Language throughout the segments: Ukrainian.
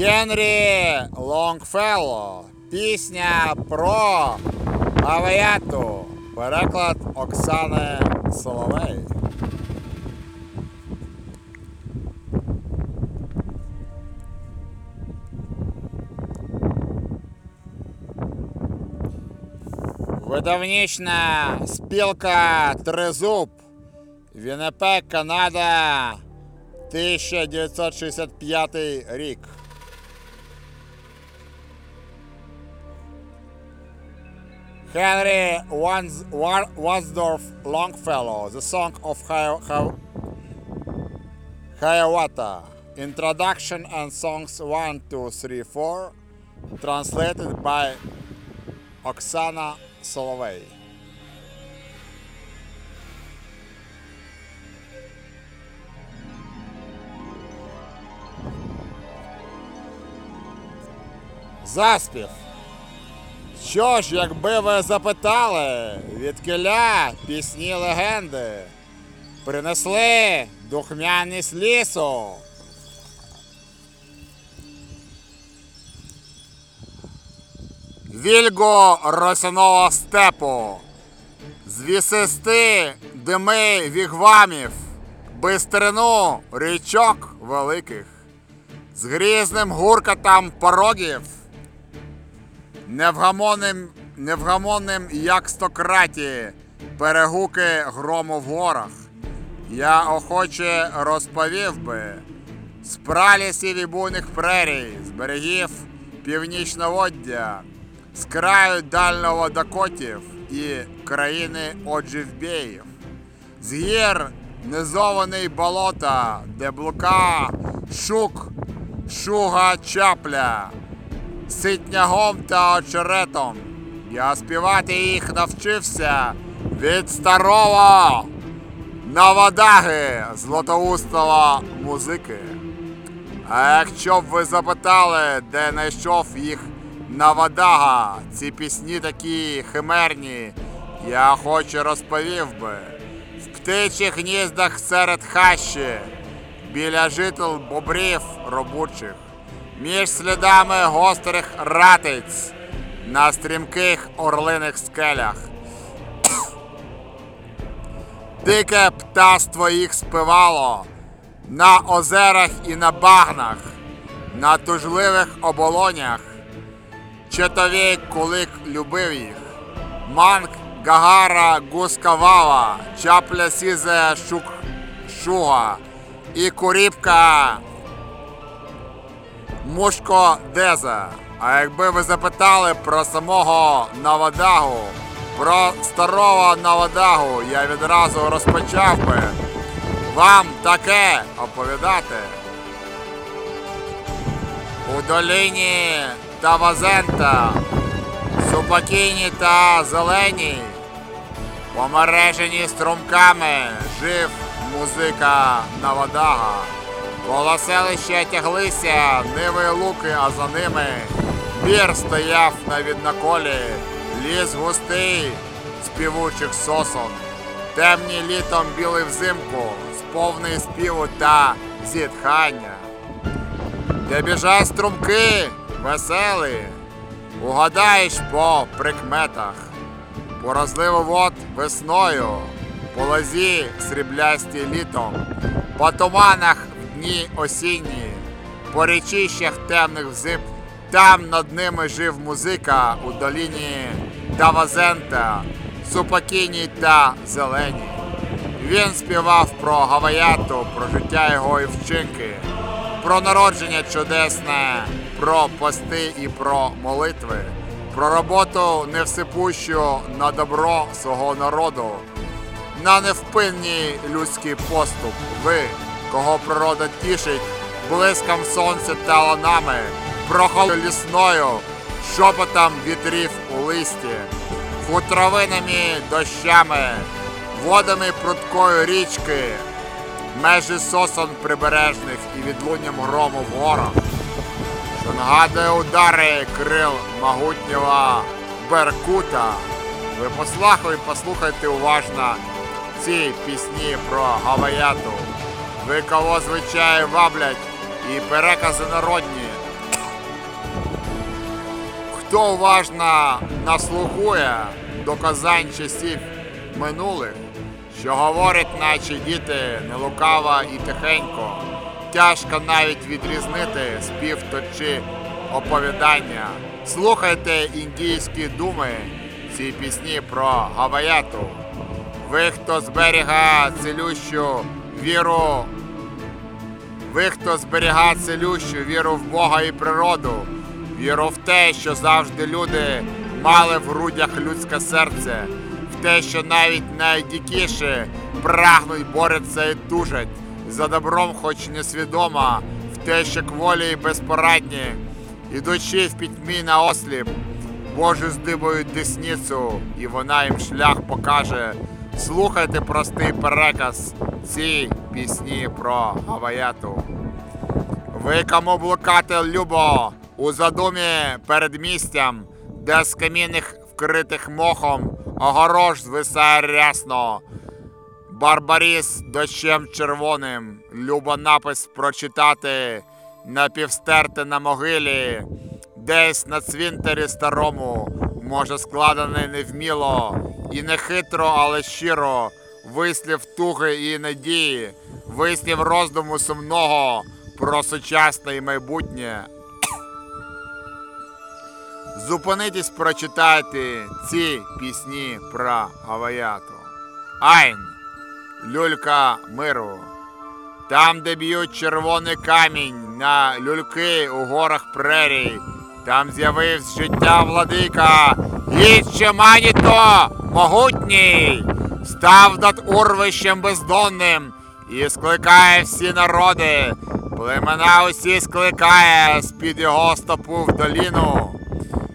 Генрі Лонгфелло. Пісня про Гаявату. Переклад Оксани Соловей. Видавнічна спілка Тризуб. Вінніпег, Канада. 1965 рік. Henry Wans- Wa- Wadsworth Longfellow, The Song of Hi- Hi- Hiawatha. Introduction and songs 1, 2, 3, 4. Translated by Oksana Solovey. Заспів. Що ж, якби ви запитали, відкиля пісні легенди? Принесли духмяність лісу. Вільго росяного степу, звісисти дими вігвамів, бистрину річок великих, з грізним гуркотом порогів, невгамонним, невгамонним, як стократі, перегуки грому в горах. Я охоче розповів би з пралісів і буйних прерій, з берегів північноводдя, з краю дальнього Дакотів і країни Оджівбєїв, з гір низований болота, де блука, шук, шуга чапля, ситнягом та очеретом. Я співати їх навчився від старого Навадаги златоустого музики. А якщо б ви запитали, де знайшов їх Навадага, ці пісні такі химерні, я охоче розповів би. В птичих гніздах серед хащі, біля жител бобрів робучих, між слідами гострих ратиць, на стрімких орлиних скелях. Дике птаство їх співало на озерах і на багнах, на тужливих оболонях. Четовій кулик любив їх. Манк Гагара Гускавала, чапля сізе шук шуга і куріпка Мушко Деза. А якби ви запитали про самого Навадагу, про старого Навадагу, я відразу розпочав би вам таке оповідати. У долині Тавазента, супокійні та зелені, помережені струмками, жив музика Навадага. Коло селища тяглися ниви луки, а за ними бір стояв на віднаколі, ліс густий співучих сосон, темні літом білий взимку, сповний співу та зітхання. Де біжать струмки веселі, угадаєш по прикметах, по розливу вод весною, по лозі сріблясті літом, по туманах дні осінні, по річищах темних взим, там над ними жив музика у доліні Тавазента, супокійній та зеленій. Він співав про Гаваяту, про життя його і вчинки, про народження чудесне, про пости і про молитви, про роботу невсипущу на добро свого народу, на невпинний людський поступ. Ви, кого природа тішить, блиском сонця та ланами, прохолодою лісною, шепотом вітрів у листі, хутровинами дощами, водами прудкої річки, межі сосон прибережних і відлунням грому в горах, що нагадує удари крил могутнього Беркута. Ви послухайте уважно ці пісні про Гаваяту. Ви кого звичай ваблять і перекази народні. Хто уважно наслухує до казань часів минулих, що говорять, наче діти, нелукаво і тихенько, тяжко навіть відрізнити спів чи оповідання. Слухайте індійські думи, ці пісні про Гаваяту. Ви, хто зберіга цілющу віру ви, хто зберіга цілющу віру в Бога і природу, віру в те, що завжди люди мали в грудях людське серце, в те, що навіть найдікіші прагнуть, борються і тужать за добром, хоч несвідомо, в те, що кволі і безпорадні, ідучи в пітьмі на осліп, Божі здибують десницю, і вона їм шлях покаже. Слухайте простий переказ ці пісні про Гаваяту. Ви кому блукати любо у задумі перед містям, де з камінних вкритих мохом огорож звисає рясно. Барбаріс дощем червоним, любо напис прочитати, напівстерти на могилі, десь на цвинтарі старому, може складений невміло, і не хитро, але щиро, вислів туги і надії, вислів роздуму сумного про сучасне і майбутнє. Зупинитись прочитайте ці пісні про Гаваяту. Айн, люлька миру. Там, де б'ють червоний камінь на люльки у горах прерій, там з'явився життя владика, Гідче маніто могутній, став над урвищем бездонним і скликає всі народи, племена усі скликає з-під його стопу в доліну.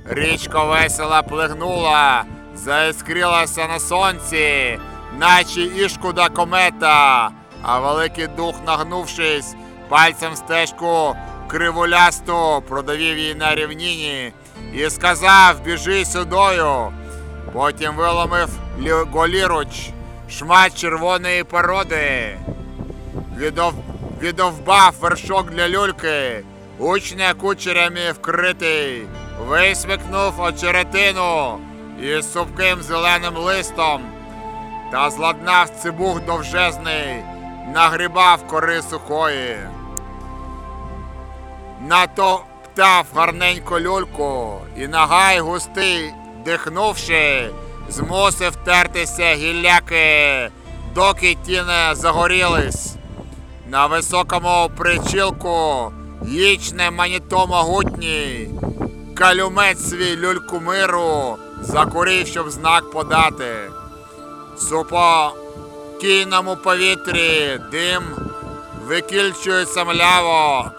Річка весело плигнула, заіскрилася на сонці, наче ішкуда комета, а великий дух, нагнувшись, пальцем стежку кривулясту продавів її на рівніні і сказав: біжи сюдою. Потім виломив голіруч шмат червоної породи. Відов... Відовбав вершок для люльки, учне кучерями вкритий, висмикнув очеретину із супким зеленим листом та зладнав цибух довжезний, нагрібав кори сухої. Натоптав гарненько люльку і нагай густий, дихнувши, змусив тертися гілляки, доки ті не загорілись. На високому причілку їчне маніто могутній, калюмець свій люльку миру закурив, щоб знак подати. Супо кійному повітрі дим викільчується мляво.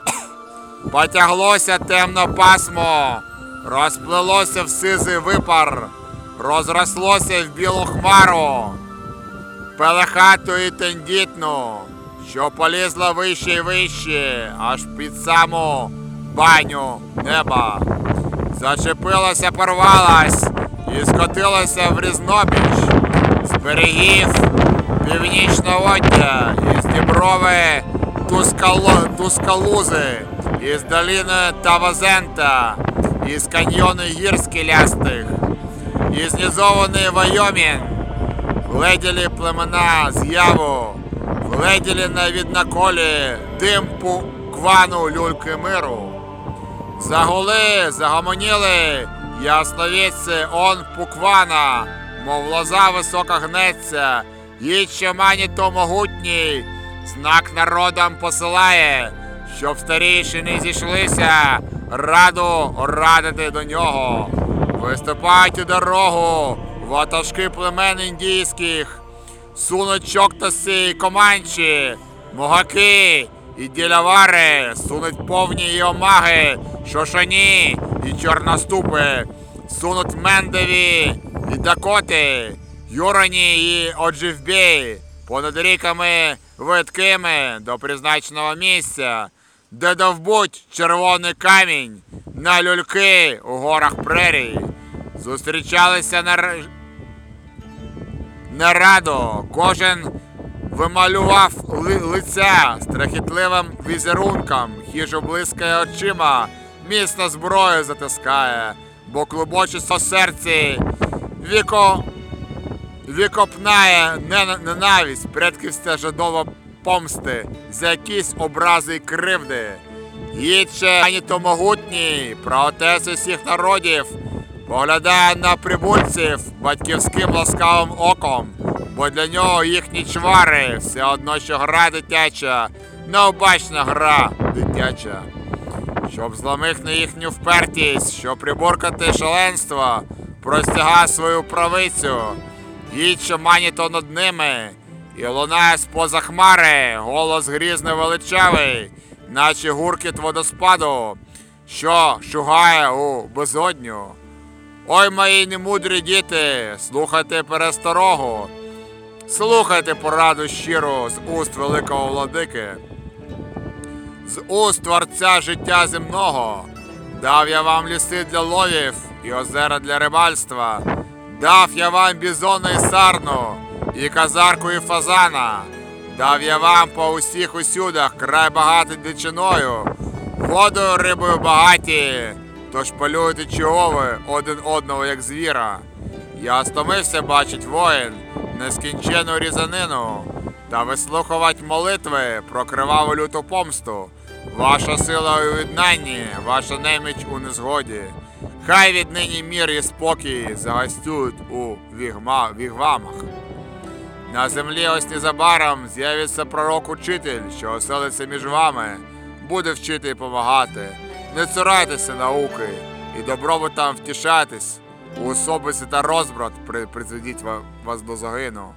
Потяглося темно пасмо, розплилося в сизий випар, розрослося в білу хмару, пелехату і тендітну, що полізла вище і вище, аж під саму баню неба. Зачепилася, порвалась і скотилася в різнобіч. З берегів північного північноводдя, із Діброви Тускало, Тускалузи, із долини Тавазента, із каньйону гір скелястих, із низований Вайомін, Гледіли племена з'яву, гледіли на віднаколі димпу квану люльки миру. Загули, загомоніли, ясновідці он пуквана, мов лоза висока гнеться, їй що мані то могутній, знак народам посилає, щоб старіші не зійшлися, раду радити до нього. Виступають у дорогу, ватажки племен індійських, сунуть чоктаси і команчі, могаки і ділявари, сунуть повні і омаги, шошані і чорноступи, сунуть мендеві і дакоти, юрані і одживбі, понад ріками видкими до призначеного місця, де довбуть червоний камінь на люльки у горах прерії. Зустрічалися на, на раду, кожен вималював ли- лиця страхітливим візерунком, хижо блискає очима, міцно зброю затискає, бо клубочиться серці віко вікопнає нена- ненависть, предківська жадова помсти за якісь образи й кривди. Їдше ані то могутній, проотець усіх народів, поглядає на прибульців батьківським ласкавим оком, бо для нього їхні чвари все одно, що гра дитяча, необачна гра дитяча. Щоб зламити їхню впертість, щоб приборкати шаленство, простяга свою правицю, їдь, що маніто над ними, і лунає з-поза хмари, голос грізний величавий, наче гуркіт водоспаду, що шугає у безодню. Ой, мої немудрі діти, слухайте пересторогу, слухайте пораду щиру з уст великого владики з уст творця життя земного. Дав я вам ліси для ловів і озера для рибальства. Дав я вам бізона і сарну, і казарку і фазана. Дав я вам по усіх усюдах край багатий дичиною, водою рибою багаті, тож полюйте чого ви один одного, як звіра. Я стомився бачить воїн, нескінчену різанину, та вислухувати молитви про криваву люту помсту. Ваша сила у віднанні, ваша неміч у незгоді. Хай віднині мір і спокій загостюють у вігма, вігвамах. На землі ось незабаром з'явиться пророк-учитель, що оселиться між вами, буде вчити і помагати. Не цурайтеся науки і добробутам втішайтесь. У особиці та розбрат призведіть вас до загину.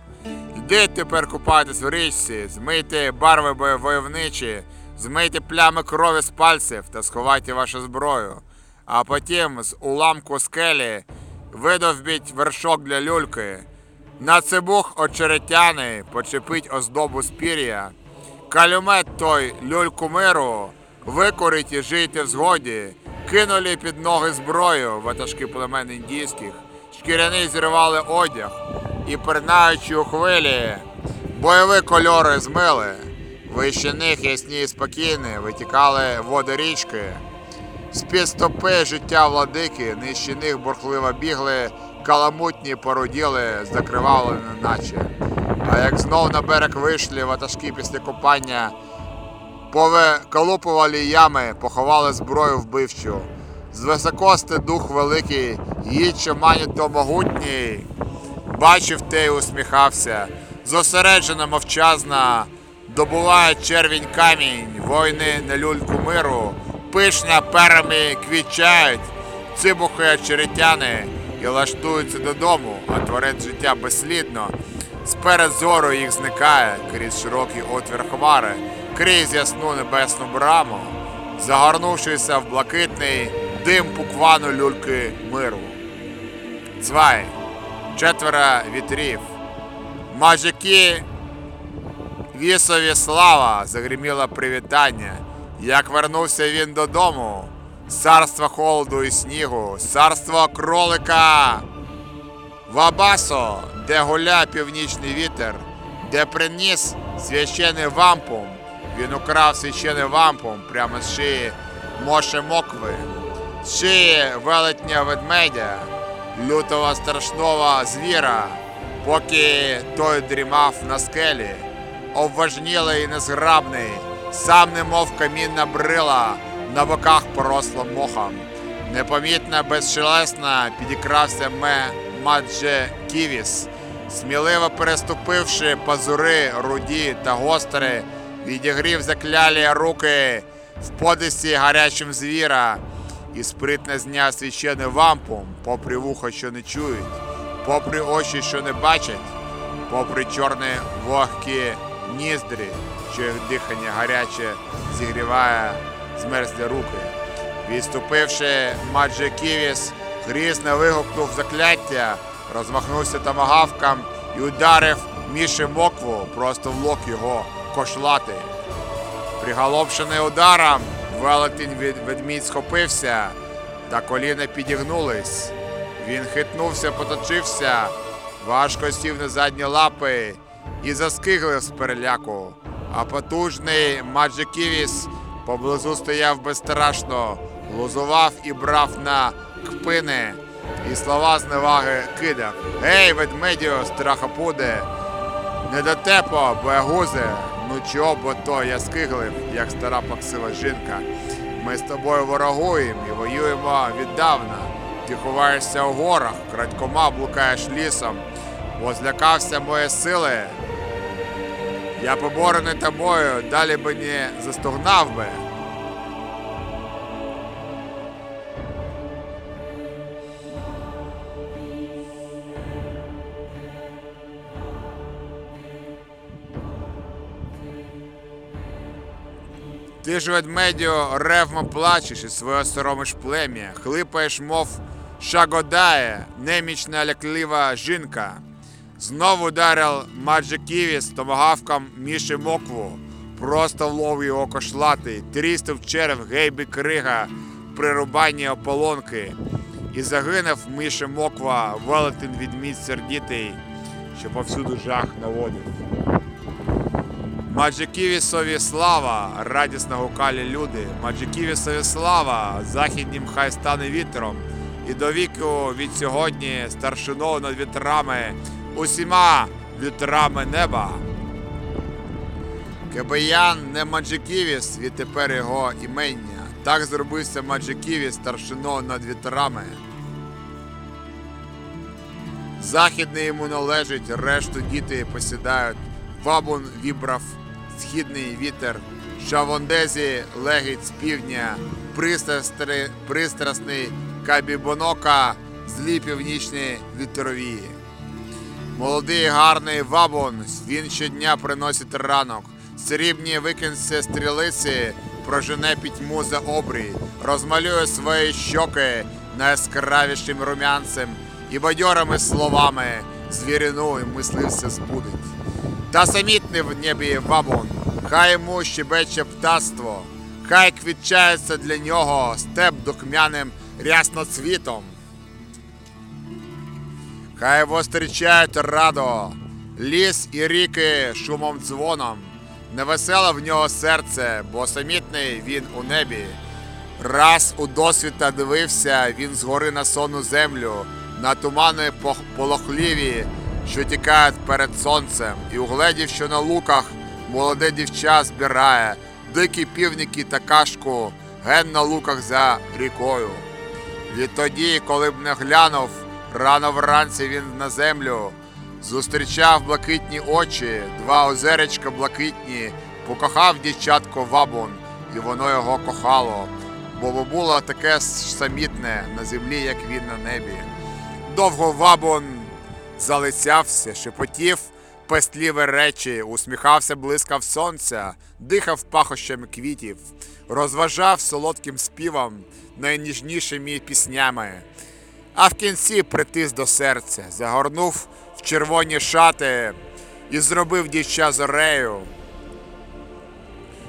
Йдіть тепер купайтесь в річці, змийте барви войовничі, змийте плями крові з пальців та сховайте вашу зброю. А потім з уламку скелі видовбіть вершок для люльки. На цибух очеретяни почепить оздобу з пір'я. Калюмет той люльку миру, викорить і жийте в згоді. Кинулі під ноги зброю ватажки племен індійських, шкіряний зривали одяг і, пернаючи у хвилі, бойові кольори змили. Вище них ясні і спокійні витікали води річки. З-під стопи життя владики, нижче них бурхливо бігли, каламутні породіли, закривали наче. А як знов на берег вийшли ватажки після купання, повиколупували ями, поховали зброю вбивчу. З високости дух великий, їдь, що маніто могутній. Бачив те й усміхався, зосереджена мовчазна, добуває червінь камінь, войни на люльку миру, пишня перами квітчають, цибухи очеретяни і лаштуються додому, а творець життя безслідно. Сперед зору їх зникає крізь широкий отвір хмари, крізь ясну небесну браму, загорнувшися в блакитний дим пуквану люльки миру. Цвай, четверо вітрів. Мажики вісові слава загриміло привітання. Як вернувся він додому, з царства холоду і снігу, з царства кролика. Вабасо, де гуля північний вітер, де приніс священий вампум, він украв священий вампум прямо з шиї Моше Мокви, з шиї велетня ведмедя, лютого страшного звіра, поки той дрімав на скелі, обважнілий і незграбний, сам немов камінна брила, на боках поросло мохом. Непомітно, безшелесно підікрався Мадже Ківіс, сміливо переступивши пазури, руді та гостри, відігрів заклялі руки в подисі гарячим звіра і спритно зняв священий вампум, попри вуха, що не чують, попри очі, що не бачать, попри чорні вогкі ніздрі, що їх дихання гаряче зігріває змерзлі руки. Відступивши Маджи Ківіс, грізно вигукнув закляття, розмахнувся томагавком і ударив Міші Мокву просто в лоб його кошлати. Приголомшений ударом, велетень ведмідь схопився, та коліна підігнулись. Він хитнувся, поточився, важко сів на задні лапи і заскиглив з переляку. А потужний Маджиківіс поблизу стояв безстрашно, глузував і брав на кпини і слова зневаги кидав. Гей, ведмедю, страхопуде, не до тепо, боягузе, ну чого бо то я скиглив, як стара паксива жінка. Ми з тобою ворогуємо і воюємо віддавна. Ти ховаєшся у горах, крадькома блукаєш лісом, бо злякався моєї сили. Я поборений тобою, далі би не застогнав би. Ти ж ведмедю ревмо плачеш і своє соромиш плем'я, хлипаєш, мов шагодає, немічна ляклива жінка. Знову ударив Маджиківі з томагавком Міші Мокву, просто влов його кошлатий, трістив черев гейбі крига при рубанні ополонки. І загинув Міші Моква, велетин відмідь сердітий, що повсюду жах наводив. Маджиківісові слава, радісно гукали люди. Маджиківісові слава, західнім хай стане вітром. І до віку від сьогодні старшиною над вітрами, усіма вітрами неба. Кебиян не Маджиківіс, відтепер його імення. Так зробився Маджиківіс старшиною над вітрами. Західний йому належить, решту діти посідають. Вабун вібрав східний вітер, Шавондезі легить з півдня, пристрасний Кабібонока, злі північні вітрові. Молодий гарний вабун, він щодня приносить ранок. Срібні викинці стрілиці прожене пітьму за обрій, розмалює свої щоки найяскравішим румянцем і бадьорими словами звірину і мислився збудить. Та самітний в небі бабун, хай йому щебече птаство, хай квітчається для нього степ духмяним рясноцвітом. Хай вострічають радо, ліс і ріки шумом дзвоном. Невеселе в нього серце, бо самітний він у небі. Раз у досвіта дивився він згори на сонну землю, на тумани полохливі, що тікають перед сонцем, і угледів, що на луках молоде дівча збирає, дикі півники та кашку, ген на луках за рікою. Відтоді, коли б не глянув, рано вранці він на землю, зустрічав блакитні очі, два озеречка блакитні, покохав дівчатко вабун, і воно його кохало, бо було таке самітне на землі, як він на небі. Довго вабун залицявся, шепотів пестліві речі, усміхався, блискав сонця, дихав пахощами квітів, розважав солодким співом найніжнішими піснями. А в кінці притис до серця, загорнув в червоні шати і зробив дівча зорею.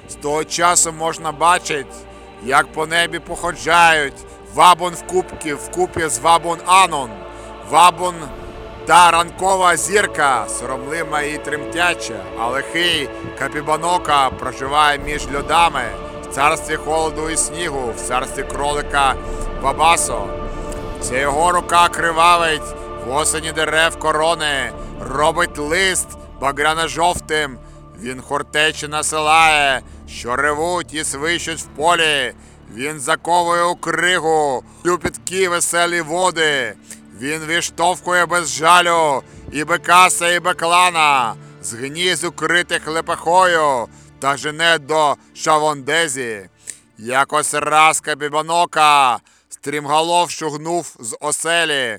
З того часу можна бачити, як по небі походжають вабун в кубки, вкупі з вабун Анон, вабун та ранкова зірка, соромлима і тремтяча, а лихий капібанока проживає між льодами в царстві холоду і снігу, в царстві кролика Бабасо. Ця його рука кривавить в осені дерев корони, робить лист багряно-жовтим. Він хортечі насилає, що ревуть і свищуть в полі. Він заковує у кригу люпіткі веселі води. Він виштовхує без жалю і бекаса, і беклана, з гніз укритих лепехою та жене до шавондезі. Якось раз кабібанока стрімголов шугнув з оселі.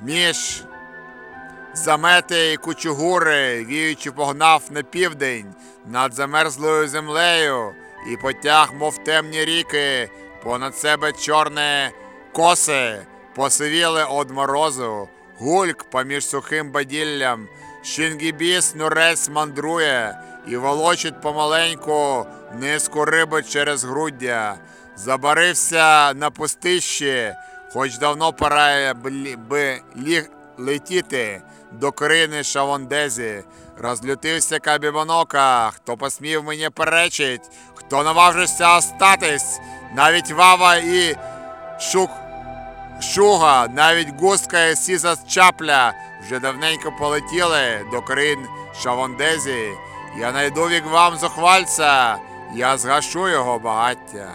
Між замети й кучугури, віючи погнав на південь над замерзлою землею і потяг, мов темні ріки, понад себе чорне коси, посивіли од морозу, гульк поміж сухим баділлям, Щінгібіс нурець мандрує і волочить помаленьку низку риби через груддя. Забарився на пустищі, хоч давно пора би ліг летіти до крини Шавондезі. Розлютився Кабібанока, хто посмів мені перечить, хто наважився остатись навіть вава і шук, шуга, навіть густка і сіза чапля вже давненько полетіли до країн Шавондезі. Я найду вік вам зухвальця, я згашу його багаття.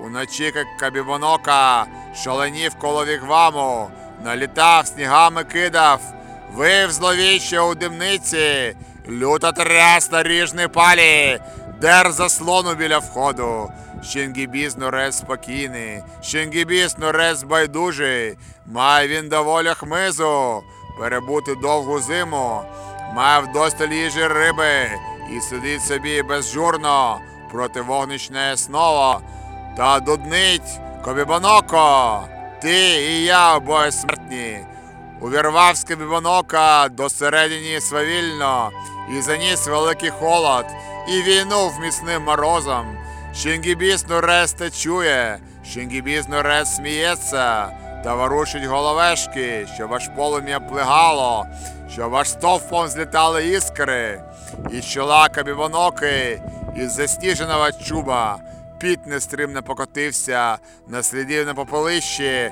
Уночі, як кабібонока, шаленів коло вігваму, налітав, снігами кидав, вив зловіще у димниці, люто тряс наріжний палі, дер заслону біля входу. Щінгібіс нурез спокійний, Щінгібіс нурез байдужий, має він доволі хмизу, перебути довгу зиму, має вдосталь їжі риби, і сидить собі безжурно проти вогничне снова. Та дуднить, Кобібоноко, ти і я обоє смертні. Увірвав з Кобібонока до свавільно, і заніс великий холод, і війнув міцним морозом. Щінгібіс Нурес те чує, Щінгібіс Нурес сміється, та ворушить головешки, щоб аж полум'я плигало, щоб аж стовпом злітали іскри, і чола Кобібоноки, із засніженого чуба. Піт нестримно покотився, наслідів на попелищі,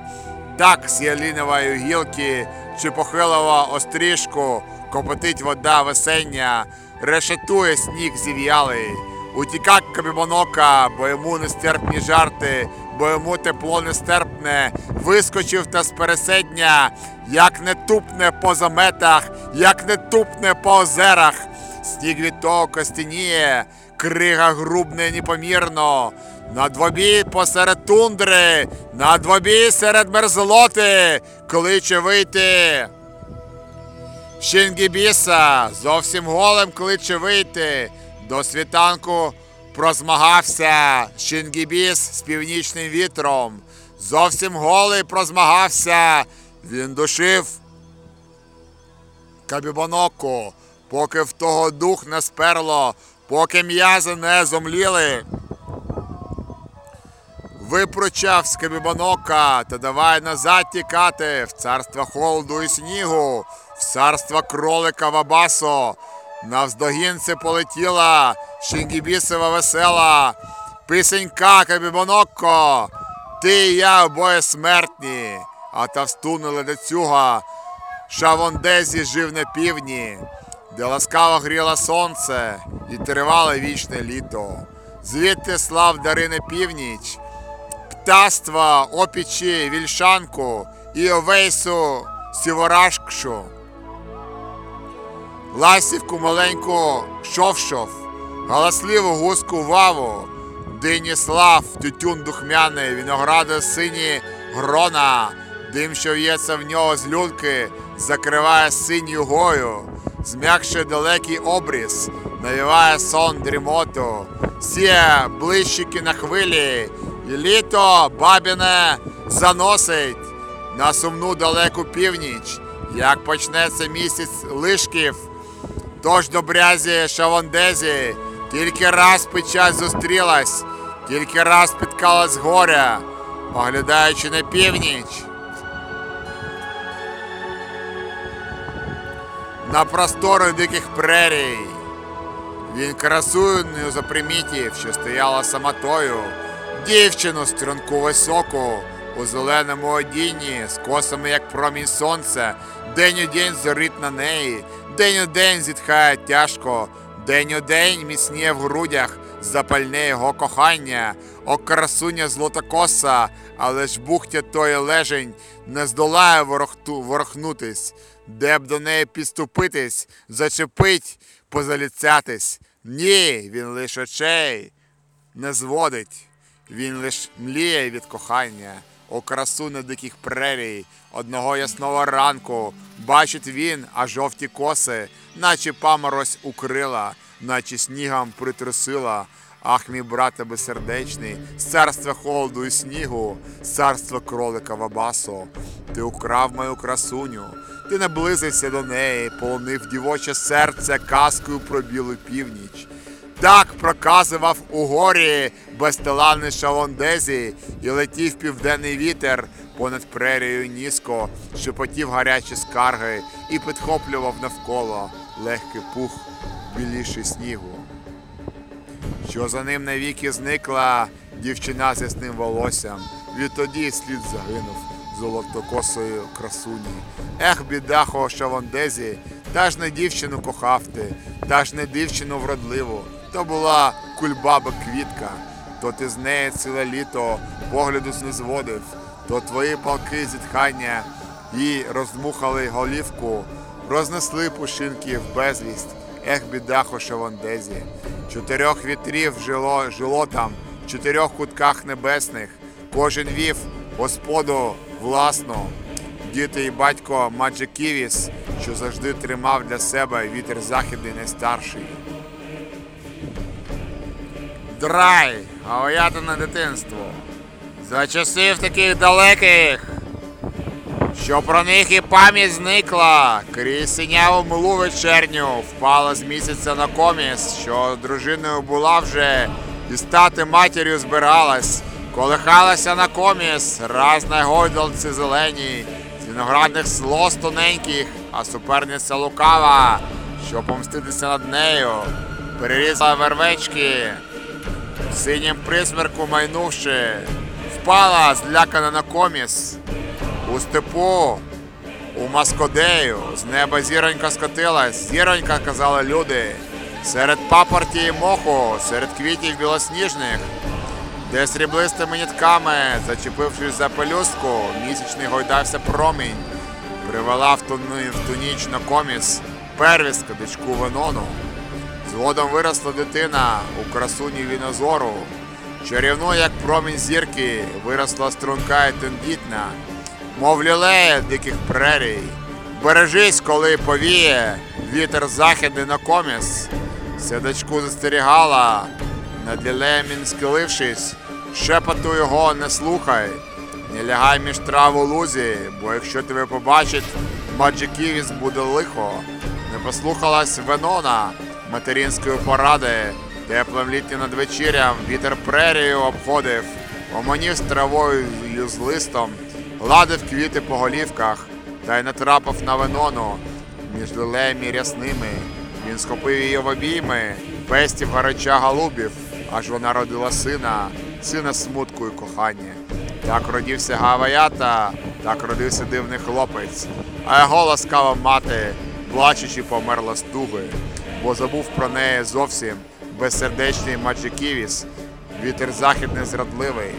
так з ялінової гілки чи похилого острішку копотить вода весення, решетує сніг зів'ялий. Утіка кабібонока, бо йому нестерпні жарти, бо йому тепло нестерпне, вискочив та з переседня, як не тупне по заметах, як не тупне по озерах. Від того костяніє, крига грубне непомірно. На двобій посеред тундри, на двобій серед мерзлоти, кличе вийти. Щінгібіса зовсім голим кличе вийти. До світанку прозмагався Щінгібіс з північним вітром. Зовсім голий прозмагався. Він душив Кабібоноку, поки в того дух не сперло, поки м'язи не зомліли. Випручав з Кабібонока та давай назад тікати в царство холоду і снігу, в царство кролика Вабасо. Навздогінці полетіла Щінгібісова весела, писенька Кабібонокко, ти і я обоє смертні, а тавстуни ледацюга, Шавондезі жив на півдні, де ласкаво гріло сонце і тривало вічне літо. Звідти слав дари на північ, птаства опічі вільшанку і овейсу сіворашкшу. Ласівку маленьку шовшов, галасливу гуску ваву, дині слав, тютюн духмяний, виногради сині грона, дим, що в'ється в нього з люльки, закриває синю гою, зм'якшує далекий обріз, навіває сон дрімоту, сіє блищики на хвилі, і літо бабіне заносить на сумну далеку північ, як почнеться місяць лишків. Тож до брязі Шавондезі тільки раз печать зустрілась, тільки раз спіткалась горя, поглядаючи на північ. На простори диких прерій. Він красую запримітів, що стояла самотою, дівчину струнку високу, у зеленому одінні, з косами, як промінь сонця, день у день зорить на неї, день у день зітхає тяжко, день у день міцніє в грудях, запальне його кохання, о красуня злотокоса, але ж бухтя тої лежень не здолає ворохту, ворохнутись, де б до неї підступитись, зачепить, позаліцятись. Ні, він лиш очей не зводить. Він лиш мліє від кохання, о красу на диких прерій, одного ясного ранку бачить він, а жовті коси, наче паморозь укрила, наче снігом притрусила. Ах, мій брате безсердечний, з царства холоду і снігу, з царства кролика Вабасо, ти украв мою красуню, ти наблизився до неї, полонив дівоче серце казкою про білу північ. Так проказував у горі безталанний шалондезі, і летів південний вітер понад прерією низько, шепотів гарячі скарги і підхоплював навколо легкий пух біліший снігу. Що за ним навіки зникла дівчина з ясним волоссям. Відтоді слід загинув золотокосою красуні. Ех, бідахо, Шавондезі, та ж не дівчину кохав ти, та ж не дівчину вродливу. То була кульбаба квітка, то ти з неї ціле літо погляду не зводив, то твої палки зітхання їй роздмухали голівку, рознесли пушинки в безвість. Ех, бідахо, Шавондезі. Чотирьох вітрів жило, жило там, в чотирьох кутках небесних. Кожен вів господу власну. Діти і батько Маджиківіс, що завжди тримав для себе вітер західний найстарший. Драй, на дитинство. За часів таких далеких, що про них і пам'ять зникла. Крізь синяву милу вечерню впала з місяця на коміс, що дружиною була вже і стати матір'ю збиралась, колихалася на коміс, раз на гойдалці зеленій, з виноградних слоз тоненьких, а суперниця лукава, що помститися над нею, перерізала вервечки, синім присмерку майнувши, впала злякана на коміс. У степу, у Маскодею, з неба зіронька скотилась, зіронька, казали люди, серед папорті і моху, серед квітів білосніжних, де сріблистими нітками, зачепившись за пелюстку, місячний гойдався промінь, привела в ту, в ту ніч на коміс первістка дочку Венону. Згодом виросла дитина у красуні вінозору, чарівну, як промінь зірки, виросла струнка і тендітна, мов лілея диких прерій. Бережись, коли повіє вітер західний на коміс. Седачку застерігала, над лілеєм схилившись, шепоту його не слухай, не лягай між трав у лузі, бо якщо тебе побачить, Маджиківіс буде лихо. Не послухалась Венона материнської поради, теплим літнім надвечірям вітер прерію обходив, оманів з травою з листом, гладив квіти по голівках та й натрапив на Венону. Між лілеями рясними. Він схопив її в обійми, пестів гаряча голубів, аж вона родила сина, сина смутку і кохання. Так родився Гаваята, так родився дивний хлопець, а його ласкава мати, плачучи, померла з туги, бо забув про неї зовсім безсердечний Маджиківіс, вітер західний зрадливий.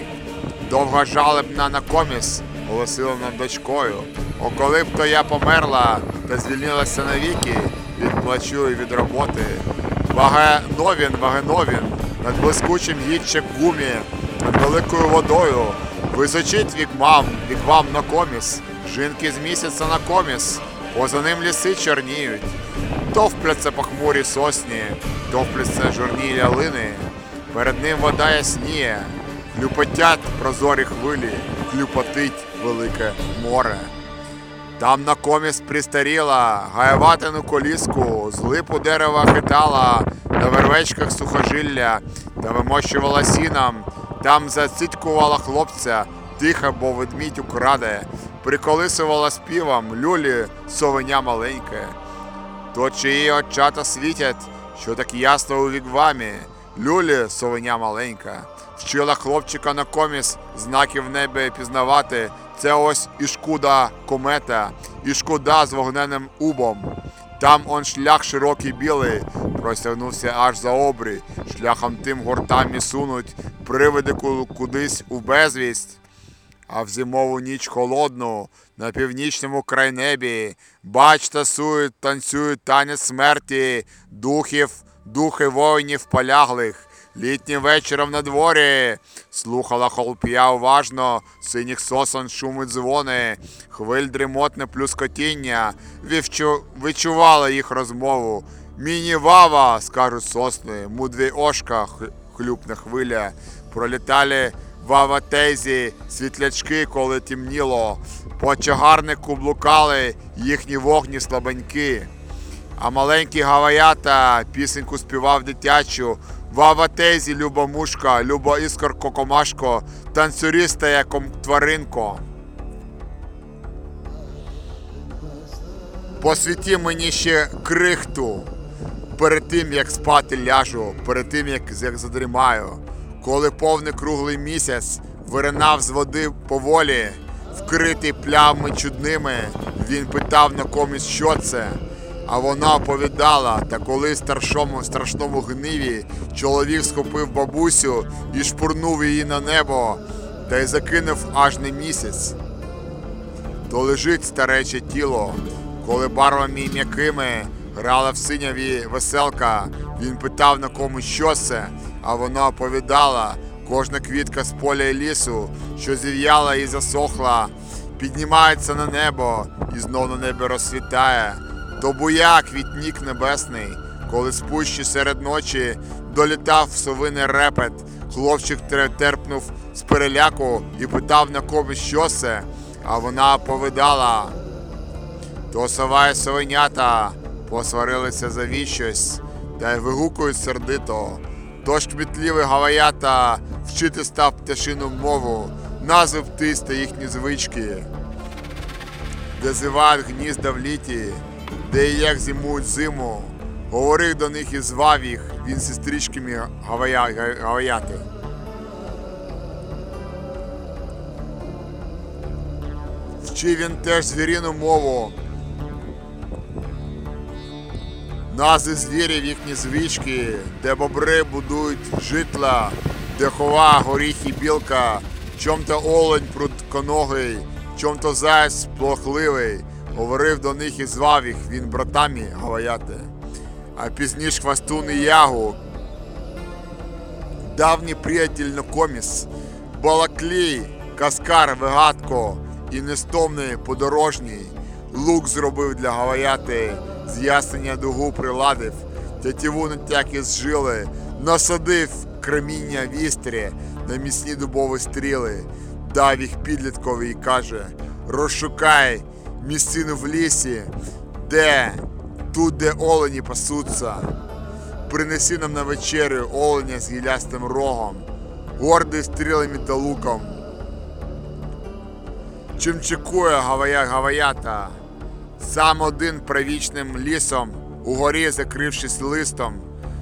Довга жалебна на коміс голосила над дочкою. О, коли б то я померла та звільнилася навіки від плачу і від роботи. Вагеновін, Вагеновін, над блискучим гідчик гумі, над великою водою. Височить вікмам, віквам на коміс, жінки з місяця на коміс, поза ним ліси чорніють. Товпляться похмурі сосні, товпляться журні ялини, перед ним вода ясніє, хлюпотять прозорі хвилі, хлюпотить велике море. Там на коміс пристаріла, гаяватину коліску, з липу дерева хитала, на вервечках сухожилля та вимощувала сіном, там зацитькувала хлопця, тихо, бо ведмідь украде, приколисувала співом люлі совеня маленьке. То чиї очата світять, що так ясно у вігвамі, люлі совеня маленька. Вчила хлопчика на коміс знаків в небі пізнавати. Це ось і шкуда комета, і шкуда з вогненним убом. Там он шлях широкий білий, простягнувся аж за обрій, шляхом тим гуртам і сунуть, приведи кудись у безвість. А в зимову ніч холодну на північному крайнебі бач тасують, танцюють танець смерті, духів, духи воїнів поляглих. Літнім вечором на дворі. Слухала холпія уважно, синіх сосон шумить дзвони, хвиль дрімотне плюскотіння, вівчу, відчувала їх розмову. Міні вава, скажуть сосни, мудві ошка, х- хлюпне хвиля, пролітали в аватезі світлячки, коли темніло, по чагарнику блукали їхні вогні слабеньки. А маленький гаваята пісеньку співав дитячу. В аватезі люба мушка, люба іскорко комашко, танцюриста як тваринко. Посвіті мені ще крихту перед тим, як спати ляжу, перед тим, як, як задрімаю. коли повний круглий місяць виринав з води поволі, вкритий плямами чудними, він питав на комусь, що це. А вона оповідала, та коли старшому страшному гниві чоловік схопив бабусю і шпурнув її на небо, та й закинув аж на місяць, то лежить старече тіло, коли барвами м'якими грала в синяві веселка, він питав на кому що це, а вона оповідала, кожна квітка з поля і лісу, що зів'яла і засохла, піднімається на небо і знов на небі розсвітає. То буя квітнік небесний, коли з пущі серед ночі долітав совиний репет, хлопчик терпнув з переляку і питав на комусь що це, а вона оповідала. То сова і совенята посварилися за віщось, та й вигукують сердито. Тож кмітливий гаваята вчити став пташину мову, назви птиць та їхні звички, де зивають гнізда в літі, де і як зимують зиму. Говорив до них і звав їх, він сестричками гавая, га- гаваяти. Вчив він теж звіріну мову, Назви звірів їхні звички, де бобри будують житла, де хова, горіх і білка, чом-то олень прутконогий, чом-то заяць плохливий, говорив до них і звав їх, він братами гаваяти. А пізніш хвастун ягу, давній приятель Нокоміс, Балаклій, Каскар, Вигадко і нестомний подорожній, лук зробив для гаваяти, з ясеня дугу приладив, тятіву натяки зжили, насадив креміння вістрі на міцні дубові стріли, дав їх підліткові і каже: розшукай місцину в лісі, де тут, де олені пасуться. Принеси нам на вечерю оленя з гілястим рогом, гордий стрілами та луком. Чим чекує гавая гаваята, сам один правічним лісом, угорі закрившись листом,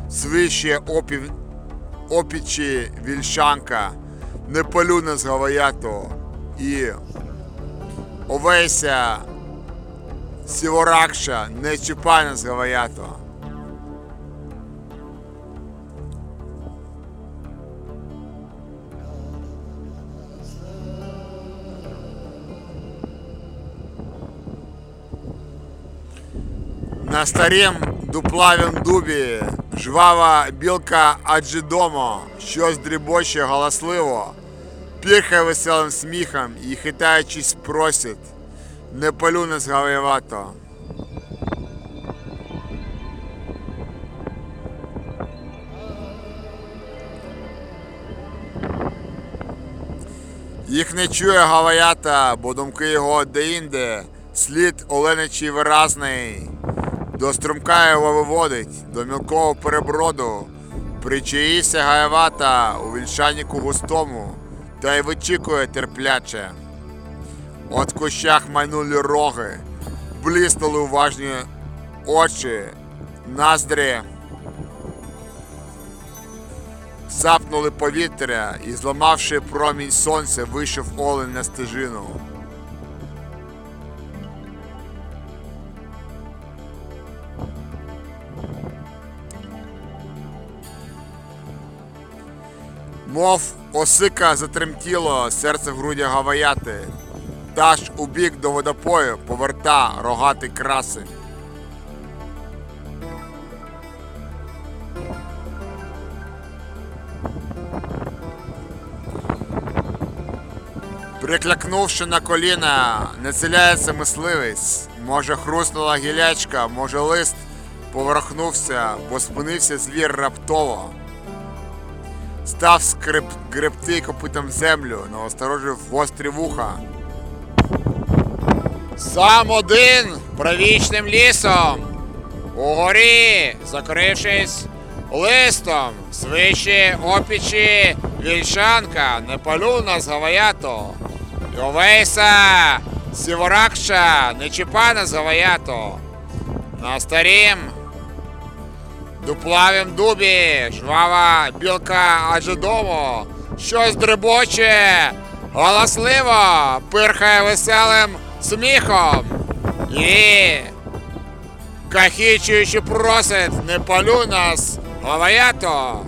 свище опів... опічі вільшанка, не полюне з гаваяту і овейся сіворакша, не з гаваяту. На старім дуплавім дубі жвава білка аджидомо, щось дрібоче галасливо, пірхає веселим сміхом і хитаючись просить, не палю не згаваєвато. Їх не чує гаваята, бо думки його де-інде, слід оленичий виразний. До струмка його виводить, до мілкого переброду. Причаївся гаєвата у вільшаніку густому, та й вичікує терпляче. От кущах майнули роги, блиснули уважні очі, наздрі. Сапнули повітря і, зламавши промінь сонця, вийшов олень на стежину. Мов осика затремтіло серце в грудях гаваяти, ж у бік до водопою поверта рогатий красень. Приклякнувши на коліна, не ціляється мисливець. Може хрустнула гілячка, може лист поворохнувся, бо спинився звір раптово. Став скрип гребти копитом землю, наосторожив гострі вуха. Сам один правічним лісом. Угорі, закрившись листом, свищі опічі вільшанка, не палю нас гаваято. Йовейса, сіворакша, не чіпа нас гаваято. На старім дуплавім дубі, жвава білка адже дому, щось дребоче, галасливо, пирхає веселим сміхом. І кахічуючи просить, не палю нас, гаваято.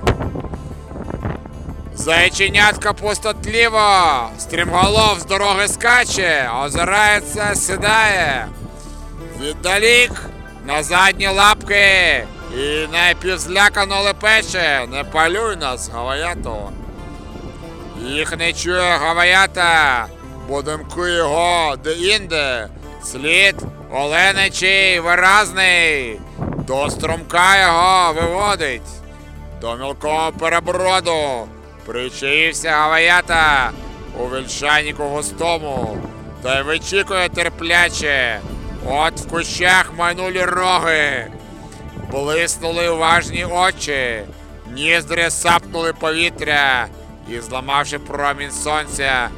Зайченятка пустотліво, стрімголов з дороги скаче, озирається, сідає. Віддалік на задні лапки і напівзлякано лепече, не палюй нас, гаваято. Їх не чує гаваята, думки його де-інде. Слід оленичий виразний, до струмка його виводить. До мілкого переброду причаївся гаваята у вільшаніку густому, та й вичікує терпляче. От в кущах майнулі роги, блиснули уважні очі, ніздри сапнули повітря і, зламавши промінь сонця,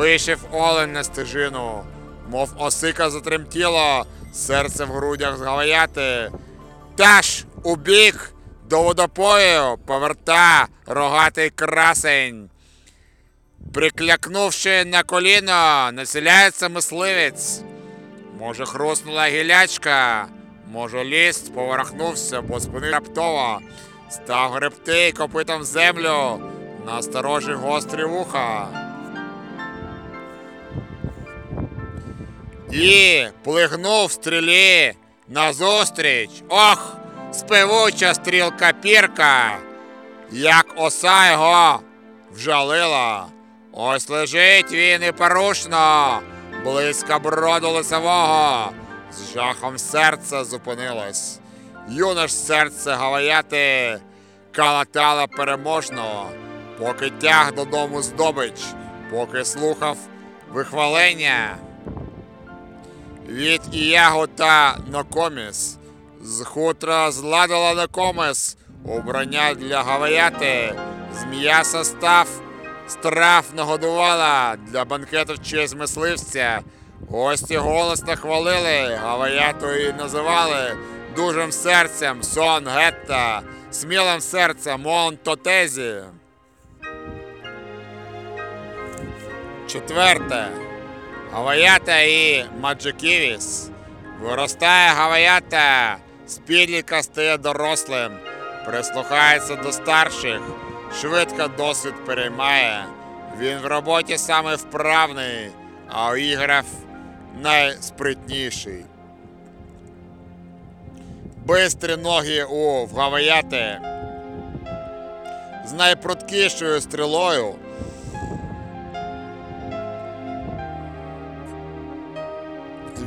вийшов олень на стежину, мов осика затремтіло, серце в грудях згаваяти. Таж у бік до водопою поверта рогатий красень. Приклякнувши на коліно, населяється мисливець. Може, хруснула гілячка, може, ліст поворахнувся, бо спини раптово, став гребти копитом землю, насторожі гострі вуха. І плигнув стрілі назустріч. Ох, спевуча стрілка пірка, як оса його вжалила. Ось лежить він і порушно, близько броду лисового, з жахом серце зупинилось. Юне серце гаваяти калатало переможно, поки тяг додому здобич, поки слухав вихвалення. Від іягу та нокоміс, з хутра зладила нокоміс, убрання для гаваяти, з м'яса став, страв нагодувала для банкету в честь мисливця. Гості голосно хвалили, гаваяту і називали дужим серцем сон гетта, смілим серцем мон тотезі. Четверте. Гаваята і Маджиківіс. Виростає Гаваята, з стає дорослим, прислухається до старших, швидко досвід переймає. Він в роботі саме вправний, а у іграх найспритніший. Бистрі ноги у Гаваяти з найпруткішою стрілою.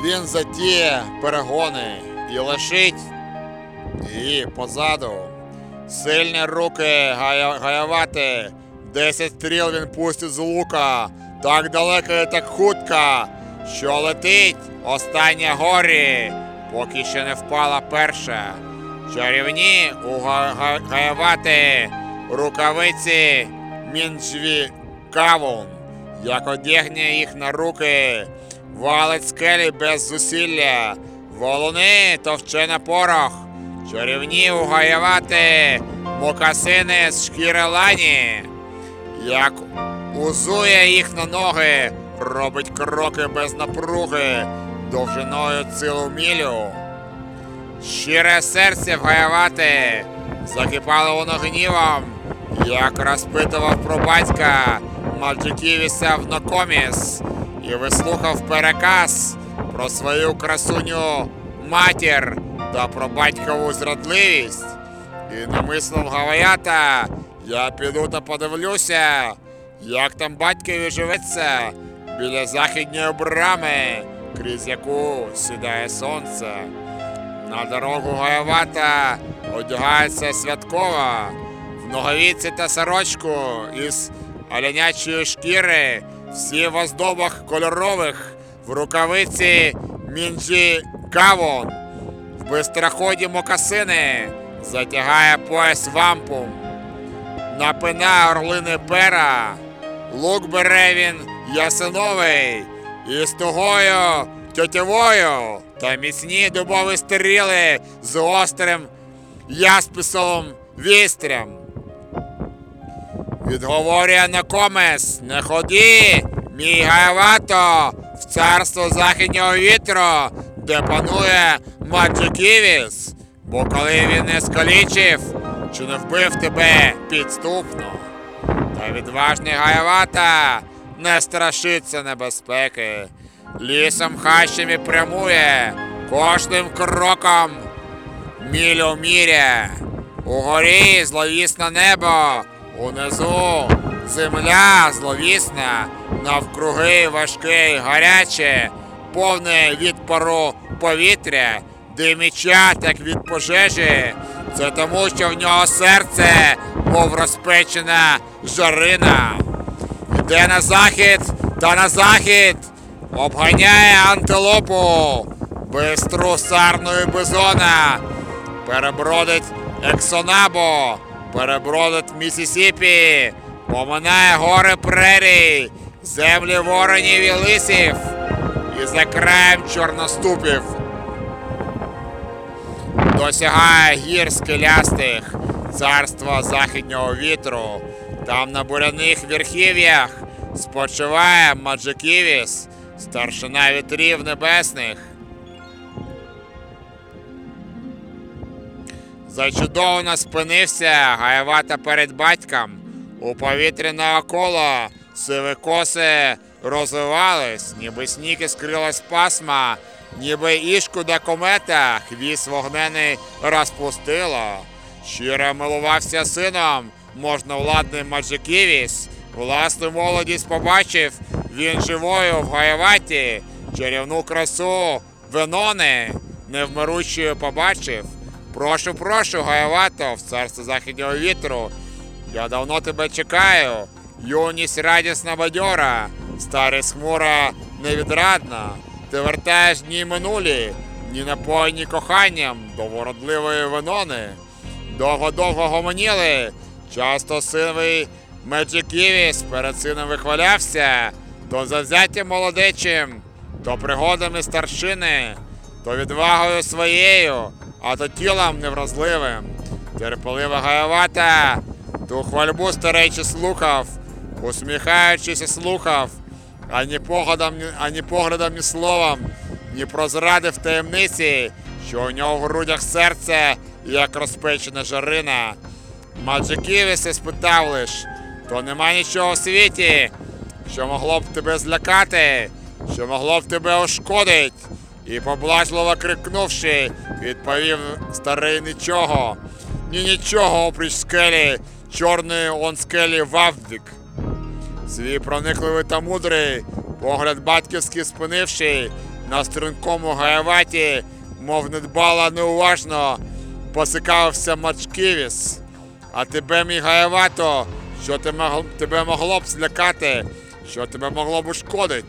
Він затіє перегони і лишить її позаду. Сильні руки гаявати. Десять стріл він пустить з лука. Так далеко і так хутко, що летить остання горі, поки ще не впала перша. Чарівні у га- га- гаявати рукавиці мінджві кавун, як одягне їх на руки, валить скелі без зусилля, волуни товче на порох, чарівні угаявати мокасини з шкіри лані, як узує їх на ноги, робить кроки без напруги, довжиною цілу мілю. Щире серце вгаявати, закипало воно гнівом, як розпитував про батька Маджиківіса в Нокоміс і вислухав переказ про свою красуню матір та про батькову зрадливість. І намислив Гаваята, я піду та подивлюся, як там батькові живеться біля західньої брами, крізь яку сідає сонце. На дорогу Гаявата одягається святкова, в ноговіці та сорочку із оленячої шкіри, всі в оздобах кольорових, в рукавиці мінджі кавон, в бистроході мокасини, затягає пояс вампум, напина орлини пера, лук бере він ясиновий, і з тугою тьотєвою та міцні дубові стріли з острим ясписовим вістрям. Відговорює Накомес, не ході, мій Гаявато, в царство західнього вітру, де панує Маджиківіс, бо коли він не скалічив, чи не вбив тебе підступно. Та відважний Гаявата не страшиться небезпеки, лісом хащами прямує, кожним кроком мілю міря. Угорі зловісне небо, унизу земля зловісна, навкруги важке й гаряче, повне від пару повітря, диміча, так від пожежі. Це тому, що в нього серце, мов розпечена жарина. Йде на захід та на захід, обганяє антилопу, бистру сарну і бизона, перебродить Ексонабо, перебродить Місісіпі, поминає гори прерій, землі воронів і лисів, і за краєм чорноступів. Досягає гір скелястих, царства західнього вітру. Там на буряних верхів'ях спочиває Маджиківіс, старшина вітрів небесних. Зачудовано спинився Гаєвата перед батьком. У повітряного кола сиві коси розвивались, ніби сніг іскрилась пасма, ніби ішку до комета хвіст вогнений розпустило. Щиро милувався сином, можновладний Маджиківіс. Власну молодість побачив він живою в Гаєваті, чарівну красу Венони, невмирущою побачив. Прошу, прошу, Гаєвато, в царство західнього вітру. Я давно тебе чекаю. Юність радісна бадьора, старість хмура невідрадна. Ти вертаєш дні минулі, ні напоєні коханням до вородливої винони. Довго-довго гомоніли, часто сивий Меджиківіс перед сином вихвалявся, то завзяттям молодечим, то пригодами старшини, то відвагою своєю, а то тілом невразливим. Терпелива гаявата, ту хвальбу старечі слухав, усміхаючись слухав, ані поглядом, ні- ані поглядом, ні словом, ні прозрадив таємниці, що у нього в грудях серце, як розпечена жарина. Маджиківіси спитав лиш, то нема нічого в світі, що могло б тебе злякати, що могло б тебе ушкодить. І поблажливо крикнувши, відповів старий нічого. Ні нічого опріч скелі, чорної он скелі Вавдик. Свій проникливий та мудрий, погляд батьківський спинивши на стрункому гаяваті, мов недбало неуважно, посикався Мачківіс. А тебе, мій гаявато, що тебе могло б злякати, що тебе могло б ушкодить?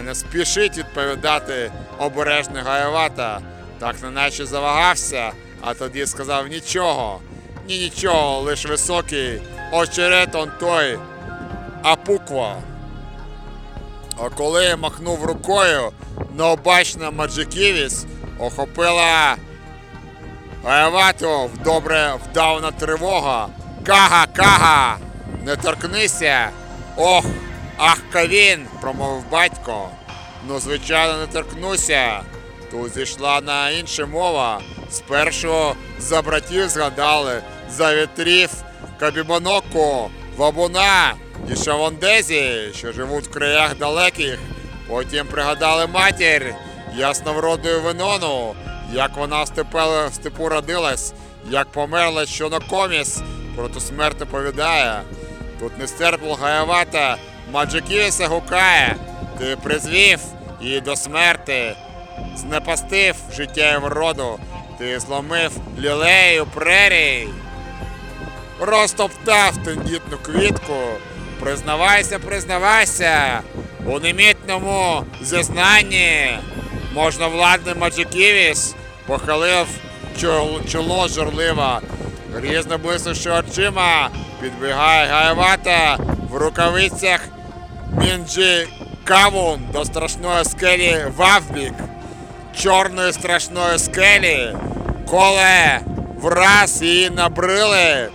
Не, спішить відповідати обережний Гаєвата, так неначе завагався, а тоді сказав нічого, ні нічого, лиш високий очерет он той, Апуква. А коли махнув рукою, необачна Маджиківіс охопила Гаєвату добре вдавна тривога. Кага, кага, не торкнися. Ох, ах, кавін, промовив батько. Ну, звичайно, не торкнуся. Тут зійшла на інша мова. Спершу за братів згадали, за вітрів Кабібоноку, Вабуна і Шавондезі, що живуть в краях далеких. Потім пригадали матір, ясновродою Венону, як вона степу, в степу родилась, як померла, що на коміс проти смерти повідає. Тут нестерпно гаявата, Маджиківіса гукає, ти призвів її до смерти, знепастив життя і вроду, ти зломив лілею прерій, розтоптав тендітну квітку. Признавайся, признавайся, у немітному зізнанні можновладний Маджиківіс похилив чол- чоло журливо, грізно блиснувши очима, підбігає гаєвата в рукавицях Мінджі Кавун до страшної скелі Вавбік, чорної страшної скелі, коле враз її набрили.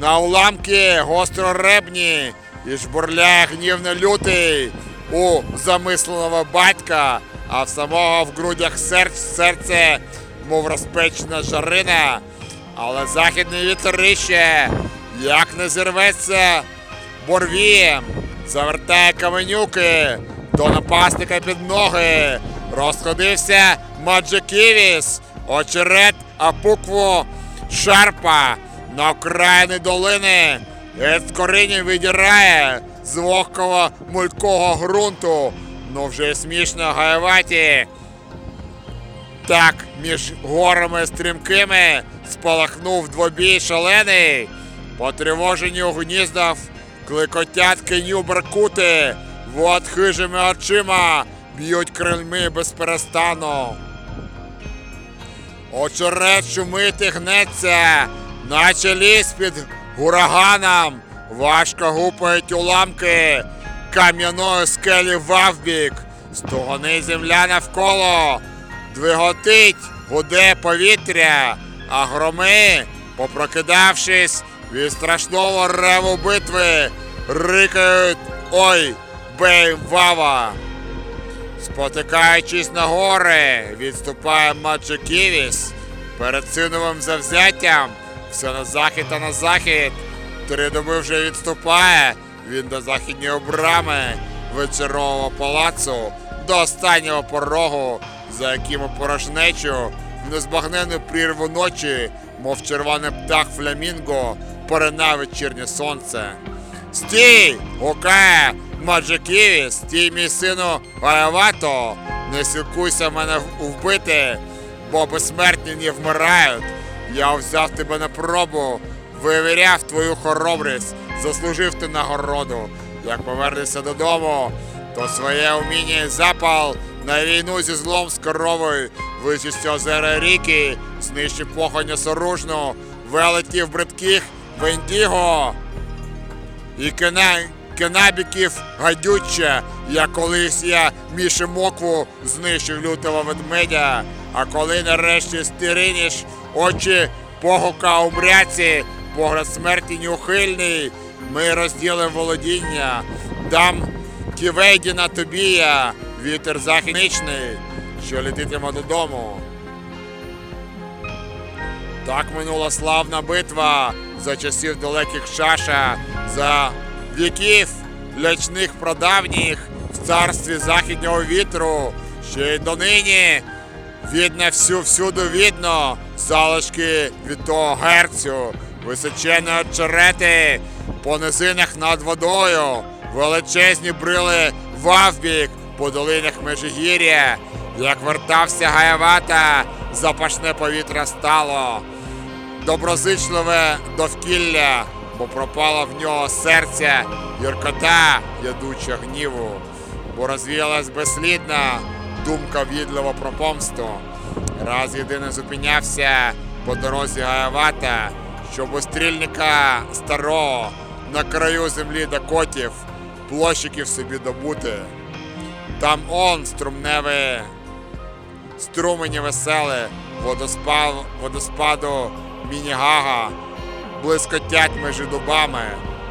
На уламки гостроребні і жбурляє гнівно лютий у замисленого батька, а в самого в грудях серце, серце мов розпечена жарина, але західне вітерище, як не зірветься борвієм, завертає каменюки до напасника під ноги. Розходився Маджиківіс, очерет Апукву Шарпа на окраїни долини. Із коріння видірає з вогкого мулького ґрунту, ну вже смішно гаєваті. Так, між горами стрімкими спалахнув двобій шалений. Потривожені у гніздах кликотять кеню баркути, вот хижими очима б'ють крильми без перестану. Очерет шумить і гнеться, наче ліс під ураганом, важко гупають уламки кам'яної скелі вавбік, стогони земля навколо, двиготить, гуде повітря, а громи, попрокидавшись від страшного реву битви, рикають ой, бей вава. Спотикаючись на гори, відступає Маджиківіс перед синовим завзяттям. Все на захід та на захід. Три доби вже відступає він до західньої брами вечорового палацу, до останнього порогу, за яким порожнечу в незбагненну прірву ночі, мов червоний птах фламінго, поринає вечірнє сонце. Стій! гукає Маджиківі, стій, мій сину Гаявато, не сілкуйся мене вбити, бо безсмертні не вмирають. Я взяв тебе на пробу, вивіряв твою хоробрість, заслужив ти нагороду. Як повернешся додому, то своє уміння і запал на війну зі злом з коровою, вичисти озера ріки, знищи похонь соружну, велетів бридких Вендіго і кена... кенабіків гадюче, як колись я Міші Мокву знищив лютого ведмедя, а коли нарешті стириниш очі погука у мряці, погляд смерті неухильний, ми розділимо володіння, дам Ківейдіна тобі я, вітер західничний, що летитиме додому. Так минула славна битва за часів далеких чаша, за віків лячних прадавніх в царстві західнього вітру, ще й донині видно всю всюди видно залишки від того герцю, височені очерети по низинах над водою, величезні брили вавбік по долинах Межигір'я, як вертався Гаявата, запашне повітря стало доброзичливе довкілля, бо пропало в нього серце гіркота ядуча гніву, бо розвіялась безслідна думка відлива про помсту. Раз єдине зупинявся по дорозі Гаявата, щоб у стрільника старого на краю землі до котів площиків собі добути. Там он струмневе струмені веселе, водоспад, водоспаду Мінігага, блискотять межі дубами.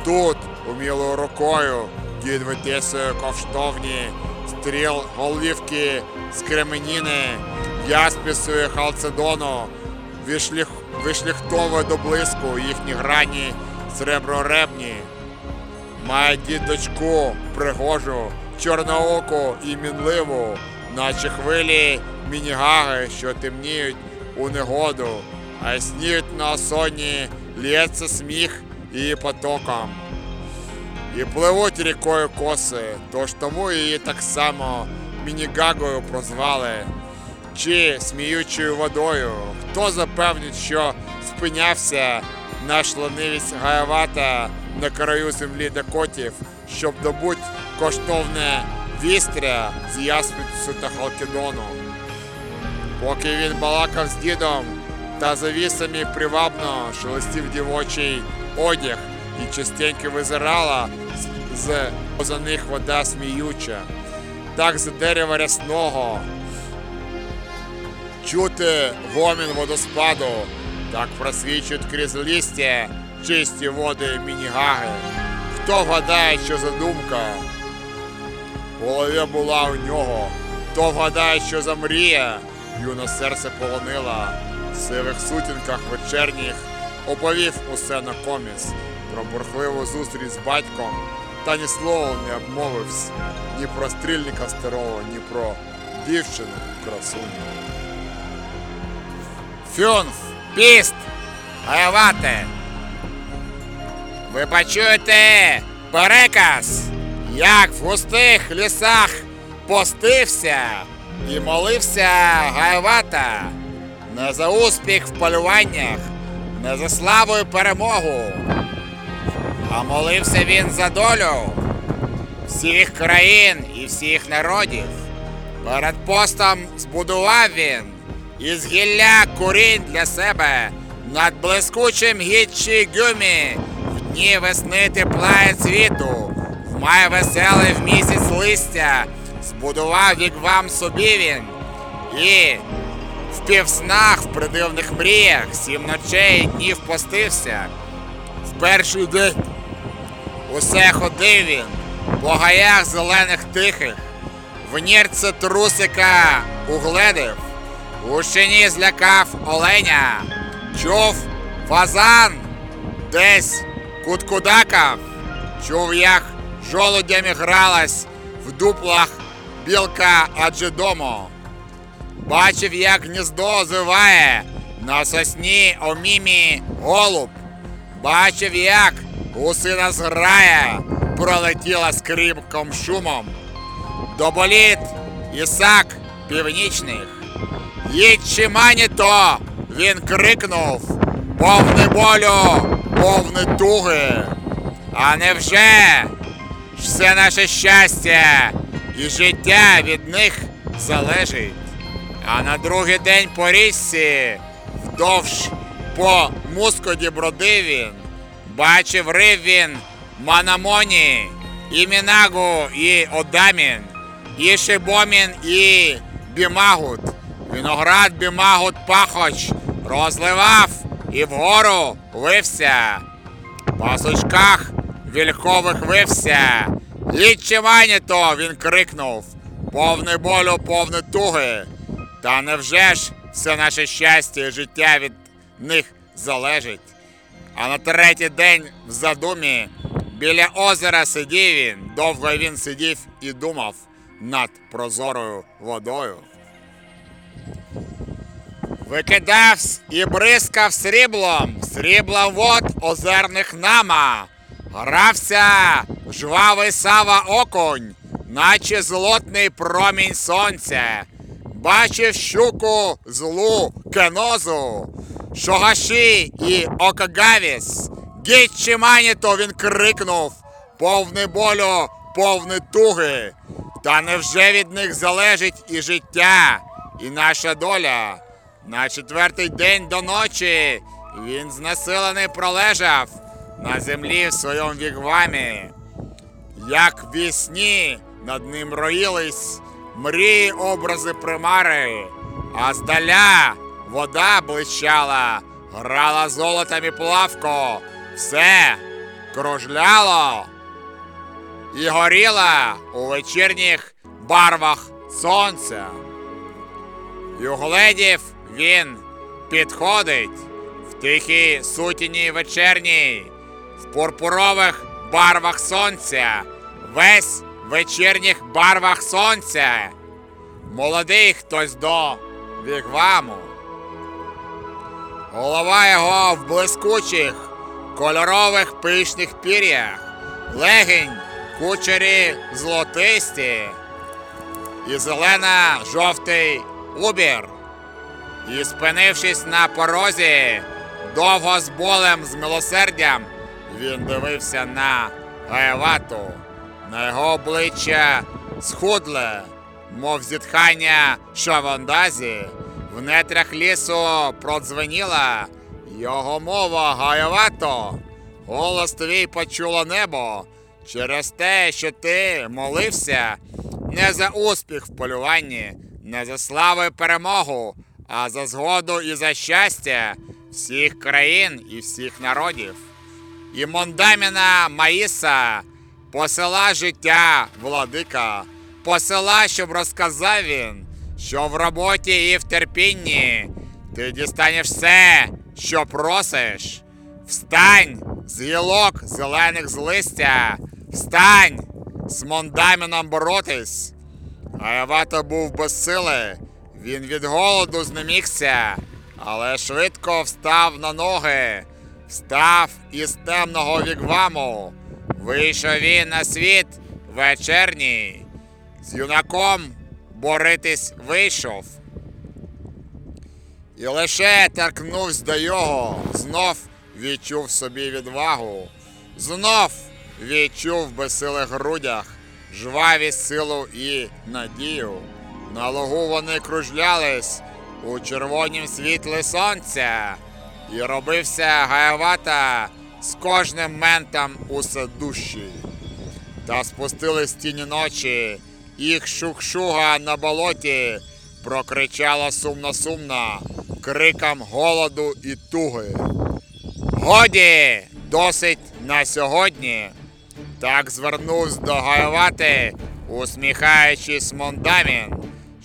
Тут, умілою рукою, дід витисує ковштовні стріл голівки з кременіни, яспісує халцедону, вишліх, вишліхтовує до блиску їхні грані среброребні. Має дід дочку пригожу, чорнооку і мінливу, наче хвилі мінігаги, що темніють у негоду, а сніють на осоні, лється сміх її потоком. І пливуть рікою коси, тож тому її так само мінігагою прозвали, чи сміючою водою. Хто запевнить, що спинявся наш ланивість Гаявата на краю землі Дакотів, щоб добуть коштовне вістря з яспицю та Халкідону. Поки він балакав з дідом та завісами привабно шелестів дівочий одяг і частенько визирала з- поза них вода сміюча. Так з дерева рясного чути гомін водоспаду Так просвічують крізь листя чисті води мінігаги. Хто вгадає, що за думка в голові була у нього, хто вгадає, що за мрія, юне серце полонила, сивих сутінках вечерніх оповів усе на коміс про бурхливу зустріч з батьком, та ні словом не обмовився ні про стрільника старого, ні про дівчину красуню. Фюнф, піст, гайвате. Ви почуєте переказ, як в густих лісах постився і молився Гайвата не за успіх в полюваннях, не за славу і перемогу, а молився він за долю всіх країн і всіх народів. Перед постом збудував він із гілля курінь для себе над блискучим гідчі гюмі. В дні весни тепла і цвіту, в веселий в місяць листя, збудував вігвам собі він. І півснах, в придивних мріях, сім ночей днів постився. В перший день усе ходив він по гаях зелених тихих, в нірце трусика угледив, у щині злякав оленя, чув фазан, десь куткудакав, чув, як жолудями гралась в дуплах білка аджидомо. Бачив, як гніздо зиває на сосні омімі голуб. Бачив, як гусина зграя пролетіла скрипком шумом. До боліт Ісак північних. Їдь то, він крикнув, повне болю, повне туги. А невже все наше щастя і життя від них залежить? А на другий день по річці вдовж по мускоді бродив він, бачив рив він Манамоні, і Мінагу, і Одамін, і Шибомін, і Бімагут. Виноград Бімагут пахоч розливав і вгору вився. По сучках вільхових вився. Лічимані то він крикнув. Повне болю, повне туги. Та невже ж все наше щастя і життя від них залежить? А на третій день в задумі біля озера сидів він. Довго він сидів і думав над прозорою водою. Викидавсь і бризкав сріблом, сріблом вод озерних нама. Грався жвавий сава окунь, наче злотний промінь сонця. Бачив щуку злу кенозу, шогаші і окагавіс. Гітчі маніто він крикнув, повний болю, повний туги. Та невже від них залежить і життя, і наша доля? На четвертий день до ночі він знесилений пролежав на землі в своєму вігвамі. Як в сні над ним роїлись мрії образи примари, а здаля вода блищала, грала золотом і плавко, все кружляло і горіла у вечірніх барвах сонця. І угледів він підходить в тихій сутіні вечірній, в пурпурових барвах сонця, весь вечірніх барвах сонця. Молодий хтось до вігваму. Голова його в блискучих, кольорових пишних пір'ях, легень, кучері золотисті і зелена жовтий убір. І спинившись на порозі, довго з болем, з милосердям, він дивився на Гаєвату. На його обличчя схудле, мов зітхання шавандазі. В нетрях лісу продзвеніла його мова Гаєвато. Голос твій почуло небо через те, що ти молився не за успіх в полюванні, не за славу і перемогу, а за згоду і за щастя всіх країн і всіх народів. І Мондаміна Маїса посила життя владика, посила, щоб розказав він, що в роботі і в терпінні ти дістанеш все, що просиш. Встань з гілок зелених з листя, встань з Мондаміном боротись. А Гаявато був без сили, він від голоду знемігся, але швидко встав на ноги, встав із темного вігваму. Вийшов він на світ вечерній, з юнаком боритись вийшов. І лише торкнувся до його, знов відчув собі відвагу, знов відчув в безсилих грудях жвавість, силу і надію. На лугу вони кружлялись у червонім світлі сонця, і робився гаявата з кожним ментом усе дужчий. Та спустились тіні ночі, їх шух-шуга на болоті прокричала сумно-сумно криком голоду і туги. Годі, досить на сьогодні. Так звернувся до Гаявати, усміхаючись Мондамін,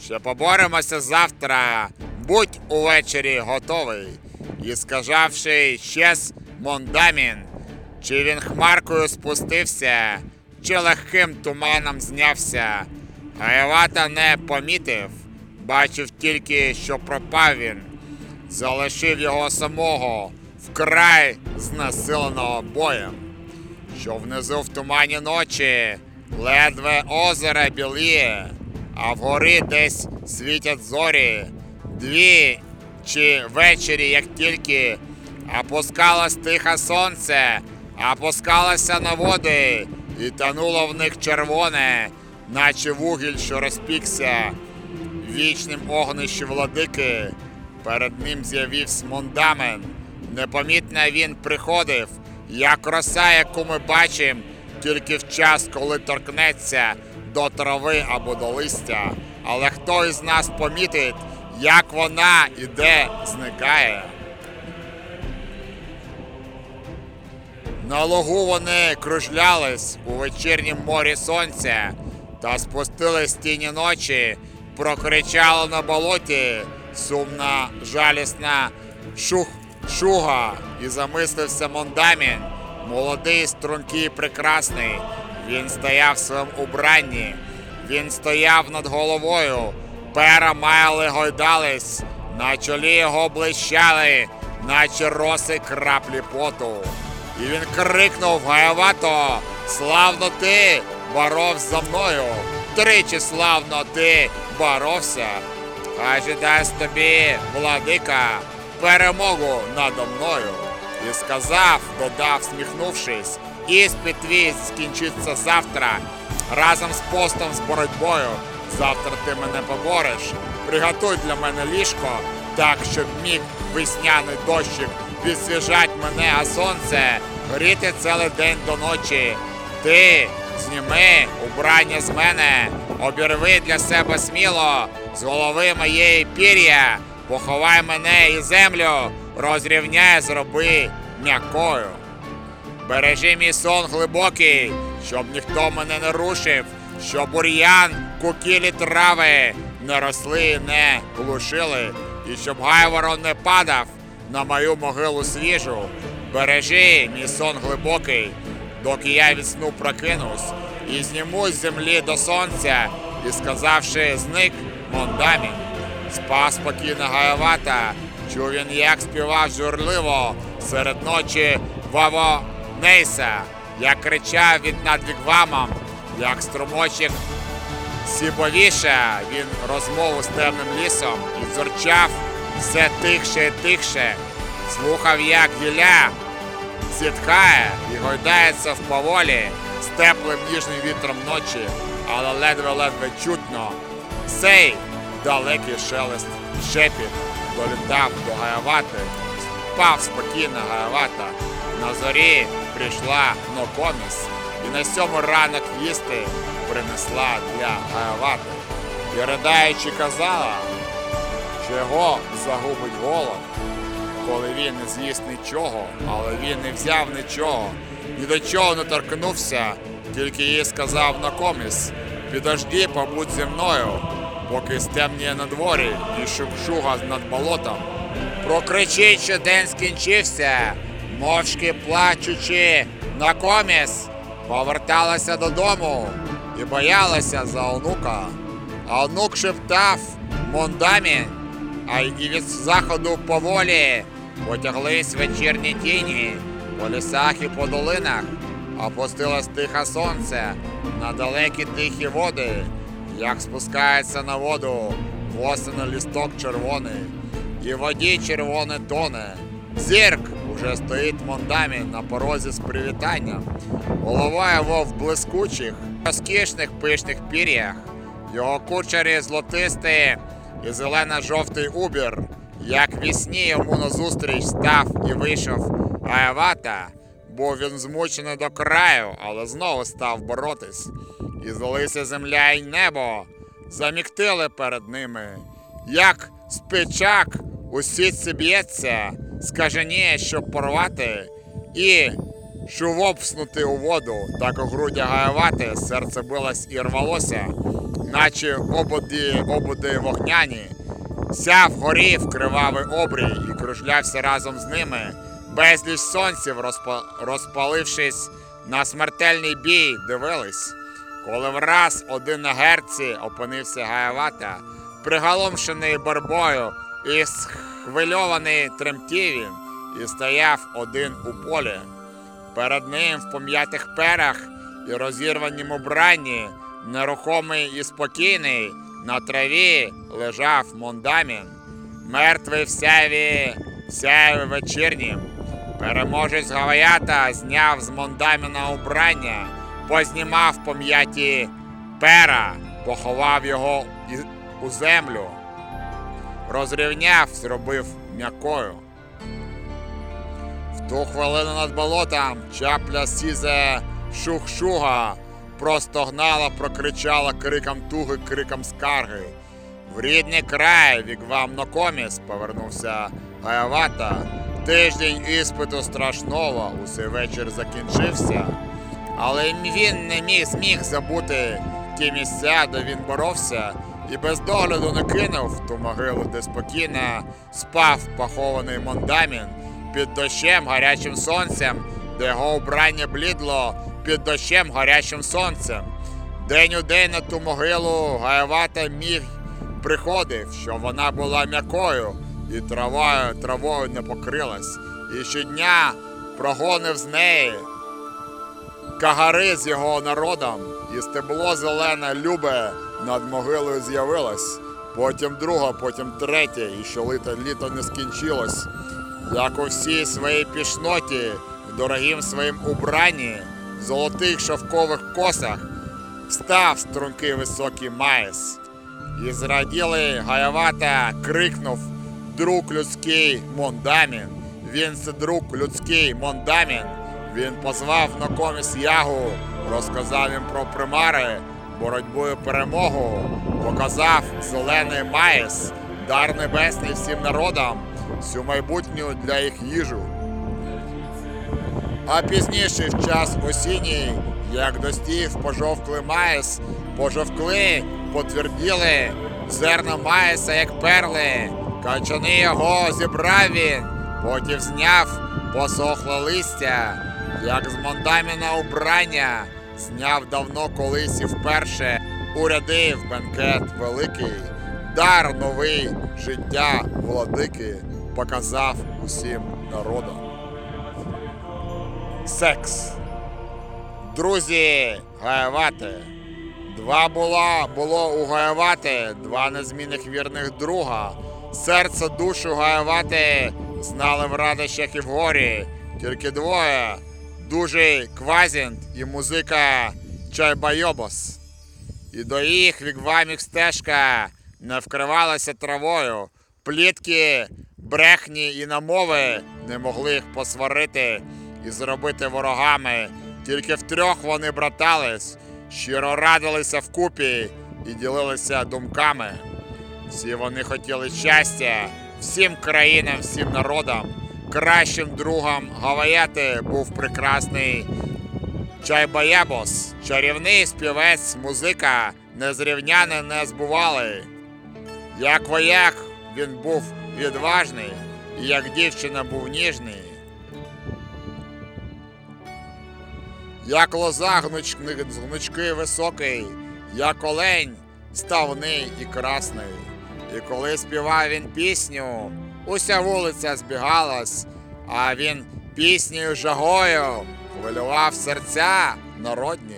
що поборемося завтра, будь увечері готовий. І сказавши щез Мондамін, чи він хмаркою спустився, чи легким туманом знявся. Гаявата не помітив, бачив тільки, що пропав він, залишив його самого вкрай знесиленого боєм що внизу в тумані ночі ледве озеро біліє, а вгорі десь світять зорі. Дві чи ввечері, як тільки опускалось тихе сонце, опускалося на води і тонуло в них червоне, наче вугіль, що розпікся. В вічнім огнищі владики перед ним з'явився Мондамен. Непомітно він приходив, як роса, яку ми бачимо тільки в час, коли торкнеться до трави або до листя. Але хто із нас помітить, як вона іде, зникає. На лугу вони кружлялись у вечірнім морі сонця та спустились тіні ночі, прокричало на болоті сумна, жалісна шух, шуга, і замислився Мондамін, молодий, стрункий, прекрасний. Він стояв в своєму убранні, він стояв над головою, пера маяли гойдались, на чолі його блищали, наче роси краплі поту. І він крикнув гаявато, славно ти боровся за мною, тричі славно ти боровся. Хай дасть тобі, владика, перемогу надо мною. І сказав, додав, сміхнувшись, іспит твій скінчиться завтра. Разом з постом з боротьбою. Завтра ти мене побореш. Приготуй для мене ліжко, так, щоб міг весняний дощик відсвіжать мене, а сонце гріти цілий день до ночі. Ти зніми убрання з мене, обірви для себе сміло з голови моєї пір'я, поховай мене і землю, розрівняй, зроби м'якою. Бережи мій сон глибокий, щоб ніхто мене не рушив, щоб бур'ян, кукілі трави не росли, не глушили, і щоб гайворон не падав на мою могилу свіжу. Бережи мій сон глибокий, доки я від сну прокинусь, і зніму з землі до сонця, і сказавши, зник Мондамін. Спав спокійно гаявата, чув він, як співав журливо серед ночі Вавонейса, як кричав від над вігвамом, як струмочок сібовіше він розмову з темним лісом і зорчав все тихше і тихше, слухав, як гілля зітхає і гойдається в поволі з теплим ніжним вітром ночі, але ледве-ледве чутно. Цей далекий шелест шепіт долітав до Гаявати, спав спокійно Гаявата. На зорі прийшла Нокоміс і на сьому ранок їсти принесла для Гаявати. І ридаючи казала, що його загубить голод. коли він не з'їсть нічого, але він не взяв нічого, ні до чого не торкнувся, тільки їй сказав на коміс, підожди, побудь зі мною, поки стемніє на дворі і шукшуга над болотом. Прокричить, що день скінчився, мовчки плачучи на коміс, поверталася додому і боялася за онука. А онук шептав Мондамі, а й від заходу поволі потяглись вечірні тіні по лісах і по долинах, опустилось тихе сонце на далекі тихі води, як спускається на воду восени лісток червоний, і в воді червоне тоне. Зірк уже стоїть Мондамі на порозі з привітанням. Голова його в блискучих, розкішних пишних пір'ях. Його кучері злотисті і зелено-жовтий убір, як вісні йому назустріч став і вийшов Аявата. Був він змучений до краю, але знову став боротись. І злилися земля й небо, заміктили перед ними. Як спичак у сітці б'ється, скаженіє, щоб порвати, і шувопснути у воду, так у грудях гаявати, серце билось і рвалося, наче обуди, обуди вогняні. Сяв горів кривавий обрій і кружлявся разом з ними, безліч сонців, розпа... розпалившись на смертельний бій, дивились. Коли враз один на герці опинився Гаявата, приголомшений борбою і схвильований тремтів він, і стояв один у полі. Перед ним в пом'ятих перах і розірванім убранні, нерухомий і спокійний, на траві лежав Мондамін, мертвий в сяйві, в сяйві вечірнім. Переможець Гаваята зняв з Мондаміна убрання, познімав пом'яті пера, поховав його у землю, розрівняв, зробив м'якою. Ту хвилину над болотом чапля сізе шух-шуга простогнала, прокричала криком туги, криком скарги. В рідний край вігвам Нокоміс повернувся Гаявата. Тиждень іспиту страшного усей вечір закінчився. Але він не міг зміг забути ті місця, де він боровся, і без догляду не кинув ту могилу, де спокійно спав похований Мондамін під дощем гарячим сонцем, де його убрання блідло під дощем гарячим сонцем. День у день на ту могилу Гаявата міг приходив, що вона була м'якою і травою, травою не покрилась, і щодня прогонив з неї кагари з його народом, і стебло зелене любе над могилою з'явилось, потім друга, потім третя, і що літо, літо не скінчилось, як у всій своїй пішноті, в дорогім своїм убранні, в золотих шовкових косах, встав стрункий високий маєс. І зраділи Гаявата крикнув друг людський Мондамін. Він це друг людський Мондамін. Він позвав на коміс Ягу, розказав їм про примари, боротьбу і перемогу, показав зелений маєс, дар небесний всім народам, всю майбутню для їх їжу. А пізніше, в час осінній, як достів пожовкли маєс, пожовкли, потверділи, зерна маєса, як перли, качани його зібрав він, потім зняв посохле листя, як з мондаміна убрання, зняв давно колись і вперше, урядив бенкет великий, дар новий життя владики показав усім народам. Секс. Друзі, Гаявати. Два було, було у Гаявати, два незмінних вірних друга. Серце душу Гаявати знали в радощах і в горі. Тільки двоє. Дужий Квазінт і музика Чайбайобос. І до їх вігвамів стежка не вкривалася травою. Плітки, брехні і намови не могли їх посварити і зробити ворогами. Тільки втрьох вони братались, щиро радилися вкупі і ділилися думками. Всі вони хотіли щастя, всім країнам, всім народам. Кращим другом Гаваяти був прекрасний Чайбаябос, чарівний співець, музика, незрівняне не збували. Як вояк він був відважний, і як дівчина був ніжний. Як лоза гнуч... гнучкий високий, як олень ставний і красний. І коли співав він пісню, уся вулиця збігалась, а він піснею жагою хвилював серця народні.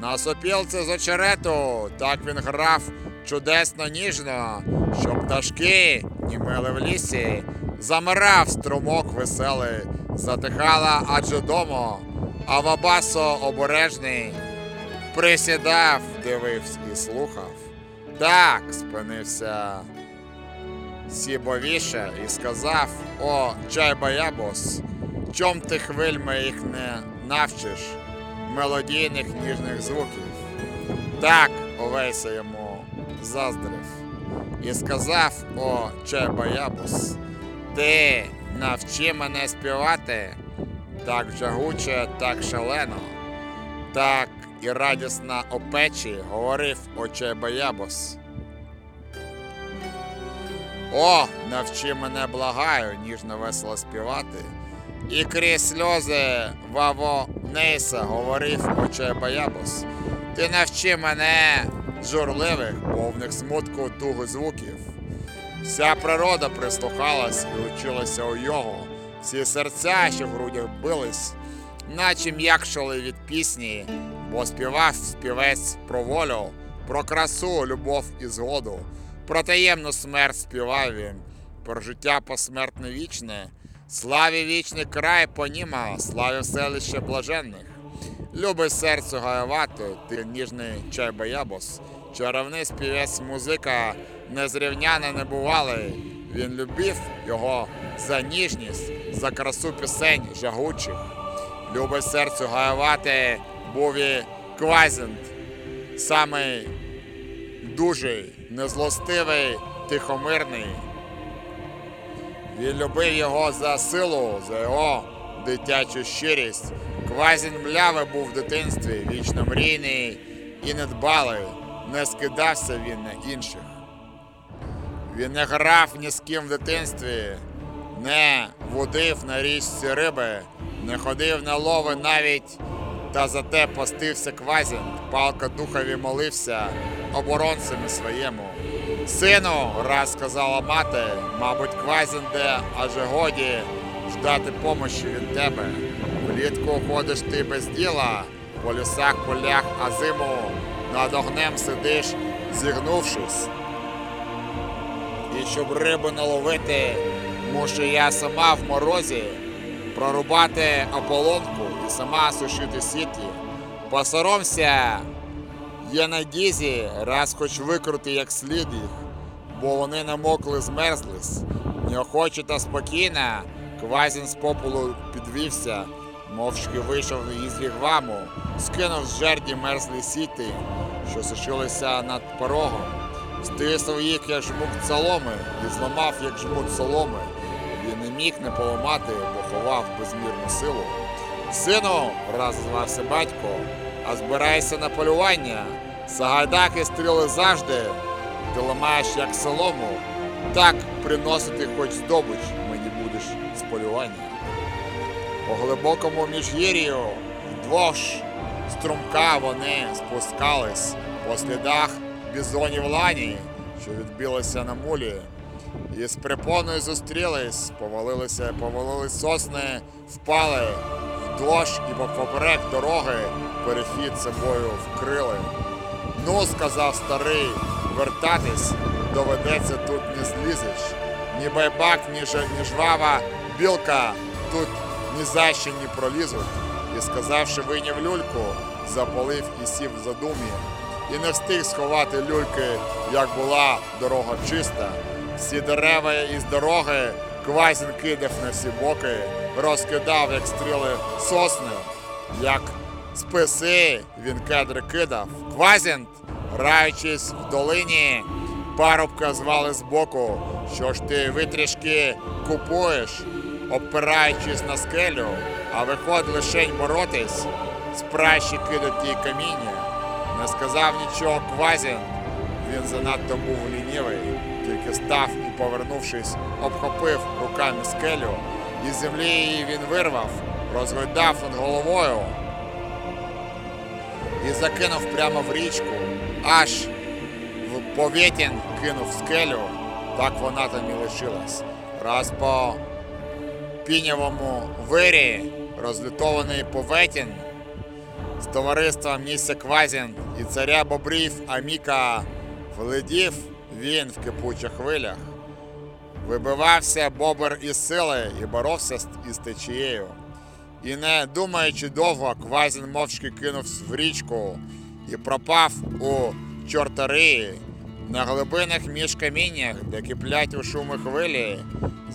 На сопілці з очерету так він грав чудесно ніжно, що пташки німели в лісі, замирав струмок веселий, затихала адже домо, а Вабасо обережний присідав, дивився і слухав. Так, спинився Сібовіше і сказав: О, Чайбаябос, чом ти хвиль моїх не навчиш мелодійних ніжних звуків? Так, Овейса йому заздрив. І сказав, о, Чайбаябос, ти навчи мене співати так жагуче, так шалено, так і радісно о печі говорив очей Баябос. О, навчи мене благаю, ніжно весело співати. І крізь сльози Ваво Нейса говорив очей Баябос. Ти навчи мене журливих, повних смутку туги звуків. Вся природа прислухалась і училася у його. Всі серця, що в грудях бились, наче м'якшали від пісні, бо співав співець про волю, про красу, любов і згоду, про таємну смерть співав він, про життя посмертне вічне, славі вічний край поніма, славі селище блаженних. Люби серцю гаявати, ти ніжний чайбаябос, чарівний співець музика, незрівняне не бувалий. Він любив його за ніжність, за красу пісень жагучих. Любить серцю гаявати був і Квазінд, самий дужий, незлостивий, тихомирний. Він любив його за силу, за його дитячу щирість. Квазінд млявий був в дитинстві, вічно мрійний і недбалий, не скидався він на інших. Він не грав ні з ким в дитинстві, не водив на річці риби, не ходив на лови навіть, та зате постився квазін, палка духові молився оборонцями своєму. Сину, раз сказала мати, мабуть, квазін де, аже годі ждати помощі від тебе. Влітку ходиш ти без діла, по лісах, полях, а зиму над огнем сидиш, зігнувшись. І щоб рибу наловити, мушу я сама в морозі прорубати ополонку і сама сушити сіті. Посоромся, є на дізі, раз хоч викрути як слід їх, бо вони намокли, змерзлись. Неохоче та спокійно, квазін з попелу підвівся, мовчки вийшов із вігваму, скинув з жерді мерзлі сіти, що сушилися над порогом стиснув їх, як жмук соломи, і зламав, як жмут соломи. Він не міг не поламати, бо ховав безмірну силу. Сину, раз звався батько, а збирайся на полювання. Сагайдаки стріли завжди, ти ламаєш як солому, так приносити хоч здобич мені будеш з полювання. По глибокому міжгір'ю вдвох струмка вони спускались по слідах бізонів лані, що відбилися на мулі, і з припоною зустрілись, повалилися, повалились сосни, впали вдовж і поперек дороги перехід собою вкрили. Ну, сказав старий, вертатись доведеться тут не злізеш. Ні байбак, ні жвава білка тут ні за що не пролізуть. І сказавши вийняв люльку, запалив і сів в задумі. І не встиг сховати люльки, як була дорога чиста. Всі дерева із дороги квасін кидав на всі боки, розкидав, як стріли сосни, як списи він кедри кидав. Квазінт, граючись в долині, парубка звали збоку, що ж ти витрішки купуєш, опираючись на скелю, а виходь лишень боротись, спращі кидати їй каміння. Не сказав нічого квазін, він занадто був лінівий, тільки став і, повернувшись, обхопив руками скелю, і землі її він вирвав, розгойдав над головою і закинув прямо в річку, аж в повітін кинув скелю, так вона там і лишилась. Раз по пінявому вирі, розлютований поветін, з товариством місця Квазін і царя бобрів Аміка вледів він в кипучих хвилях. Вибивався бобр із сили і боровся із течією. І не думаючи довго, Квазін мовчки кинувся в річку і пропав у чортарії на глибинах між каміннях, де киплять у шумі хвилі.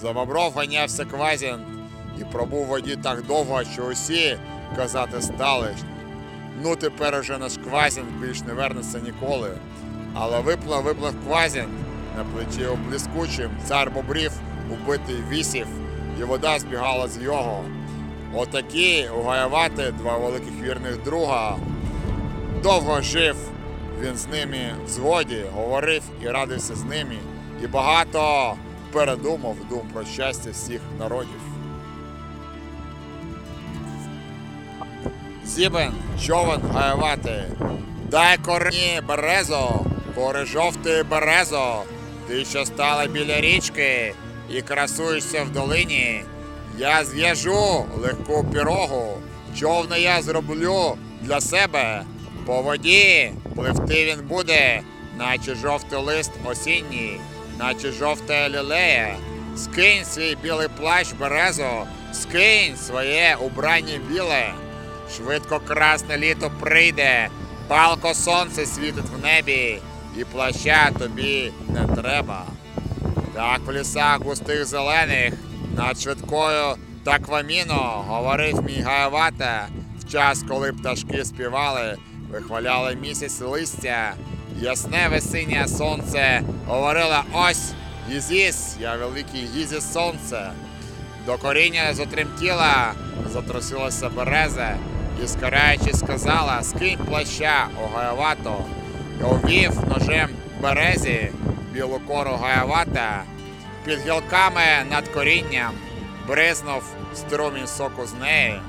За бобров ганявся Квазінд і пробув в воді так довго, що усі казати стали. Ну тепер уже наш Квазінд більш не вернеться ніколи. Але виплав, виплав Квазінд на плечі о блискучім, цар бобрів убитий висів, і вода збігала з його. Отакі угаявати два великих вірних друга. Довго жив він з ними в згоді, говорив і радився з ними, і багато передумав дум про щастя всіх народів. Зібен, човен гаявати, дай корні березо, кори жовтої березо, ти що стала біля річки і красуєшся в долині. Я зв'яжу легку пірогу, човна я зроблю для себе. По воді пливти він буде, наче жовтий лист осінній, наче жовта лілея. Скинь свій білий плащ березо, скинь своє убрання біле. Швидко красне літо прийде, палко сонце світить в небі, і плаща тобі не треба. Так в лісах густих зелених, над швидкою такваміно говорив мій Гаявата, в час, коли пташки співали, вихваляли місяць листя. Ясне весіннє сонце говорило ось Гізіс, я великий Гізіс сонце. До коріння затремтіла, затрусилася береза, і скараючи сказала, скинь плаща о Гаявато, і увів ножем березі білу кору Гаявата, під гілками над корінням бризнув струмінь соку з неї,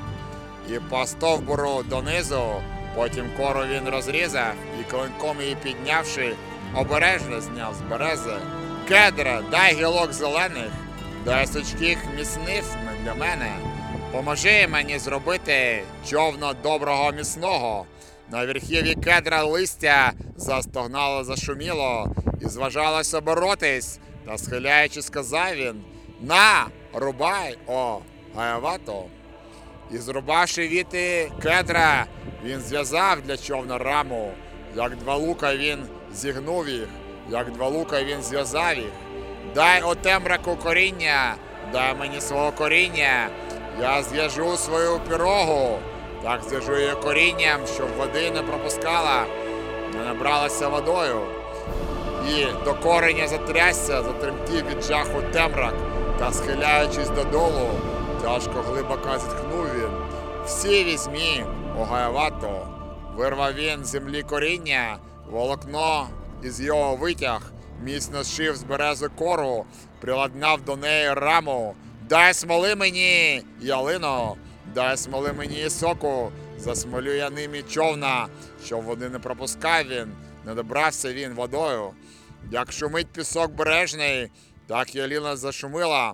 і по стовбуру донизу, потім кору він розрізав і клинком її піднявши, обережно зняв з берези. Кедра, дай гілок зелених, дай сучких міцних для мене. Поможи мені зробити човно доброго міцного. На верхів'ї кедра листя застогнало, зашуміло, і зважалося боротись, та схиляючи, сказав він: На, рубай, о, гаявато. І зрубавши віти кедра, він зв'язав для човна раму. Як два лука він зігнув їх, як два лука він зв'язав їх. Дай отемраку коріння, дай мені свого коріння. Я зв'яжу свою пірогу, так зв'яжу її корінням, щоб води не пропускала, не набралася водою. І до кореня затрясся, затремтів від жаху темрак, та схиляючись додолу, тяжко глибоко зітхнув. Всі візьмі, огаявато, вирвав він з землі коріння, волокно із його витяг, міцно зшив з берези кору, приладнав до неї раму. Дай смоли мені, ялино, дай смоли мені соку, засмолю я ними човна, щоб води не пропускав він, не добрався він водою. Як шумить пісок бережний, так ялина зашумила.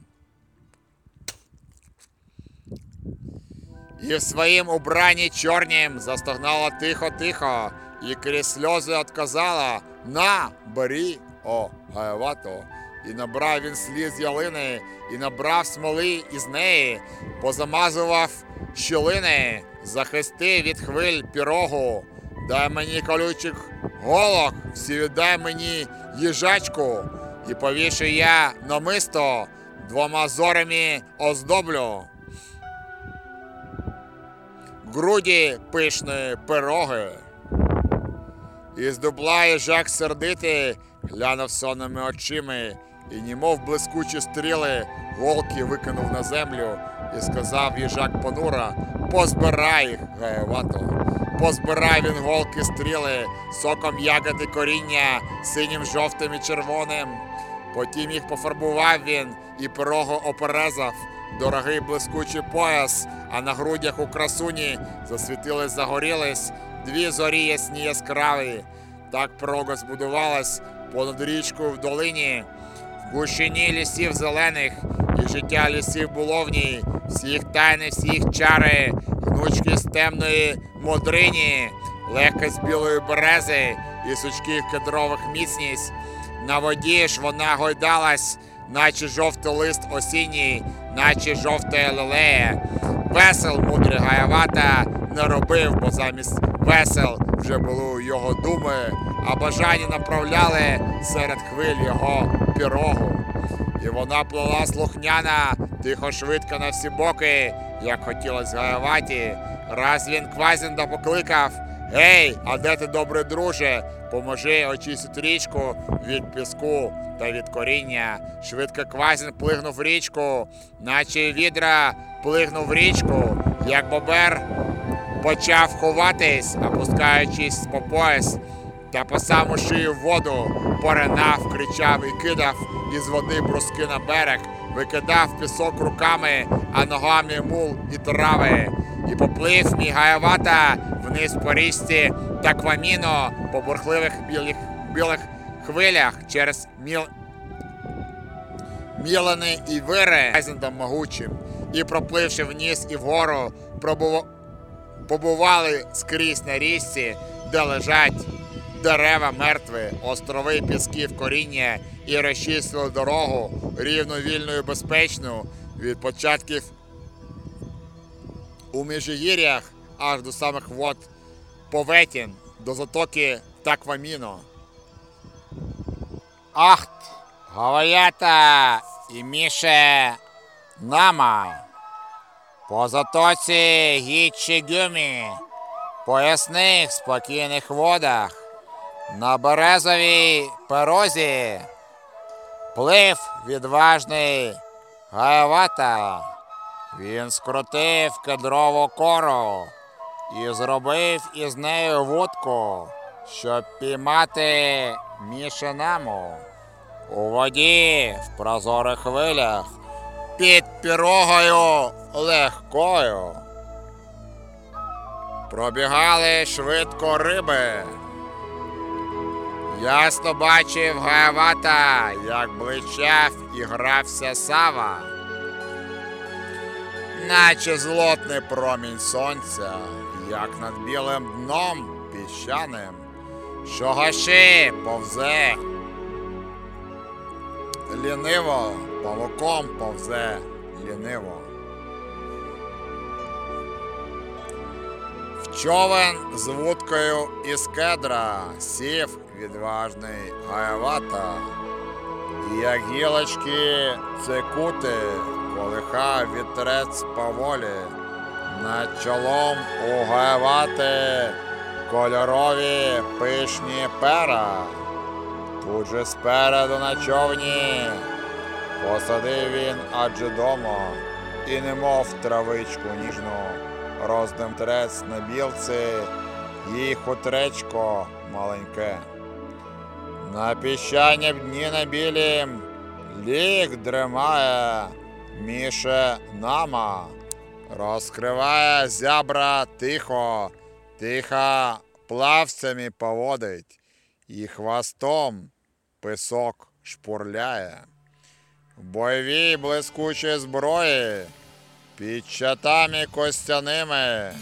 І в своїм убранні чорнім застогнала тихо-тихо, і крізь сльози отказала На, бери, о, гаявато. І набрав він сліз ялини, і набрав смоли із неї, позамазував щілини, захисти від хвиль пірогу. Дай мені колючих голок, всі віддай мені їжачку, і повішу я намисто, двома зорами оздоблю. Груді пишної пироги. Із дубла їжак сердитий глянув сонними очими, і німов блискучі стріли волки викинув на землю і сказав їжак понура, позбирай їх, гаєвато. Позбирай він голки стріли, соком ягоди коріння, синім, жовтим і червоним. Потім їх пофарбував він і пирого оперезав, дорогий блискучий пояс, а на грудях у красуні засвітились, загорілись дві зорі ясні яскраві. Так пирога збудувалась понад річкою в долині, в гущині лісів зелених, і життя лісів було в ній, всіх тайни, всіх чари, гнучки з темної мудрині, легкость білої берези і сучків кедрових міцність. На воді ж вона гойдалась, наче жовтий лист осінній, наче жовта лилея. Весел мудрий гаявата не робив, бо замість весел вже були його думи, а бажання направляли серед хвиль його пірогу. І вона плила слухняна, тихо швидко на всі боки, як хотілось гаяваті. Раз він Квазінда покликав Гей, а де ти, добрий друже? Поможи очистити річку від піску та від коріння. Швидко Квазін плигнув річку, наче відра плигнув річку, як бобер почав ховатись, опускаючись по пояс, та по саму шию воду поринав, кричав і кидав із води бруски на берег, викидав пісок руками, а ногами мул і трави. І поплив мігаєвата вниз по річці та кваміно по бурхливих білих, білих хвилях через міл... мілани і вири Айзендом могучим, і пропливши вниз і вгору, пробув... побували скрізь на річці, де лежать дерева мертві, острови пісків коріння і розчислили дорогу рівну, вільну і безпечну від початків у Міжгір'ях аж до самих вод Поветін, до затоки Такваміно. Ахт, Гаваята і Міше Нама. По затоці Гічі Гюмі, по ясних спокійних водах, на березовій перозі, плив відважний Гаявата. Він скрутив кедрову кору і зробив із нею вудку, щоб піймати мішенему у воді в прозорих хвилях під пірогою легкою. Пробігали швидко риби. Ясно бачив Гаявата, як блищав і грався сава наче злотний промінь сонця, як над білим дном піщаним, що гаши повзе. Ліниво, павуком повзе ліниво. В човен з вудкою із кедра сів відважний гаявата, як гілочки цикути колиха вітрець поволі, над чолом угавати кольорові пишні пера. Тут же спереду на човні посадив він адже домо, і немов травичку ніжну, роздим трець на білці, їй хутречко маленьке. На піщанім дні на білім лік дремає, Міше нама розкриває зябра тихо, тихо плавцями поводить, і хвостом писок шпурляє. В бойовій блискучій зброї, під чатами костяними,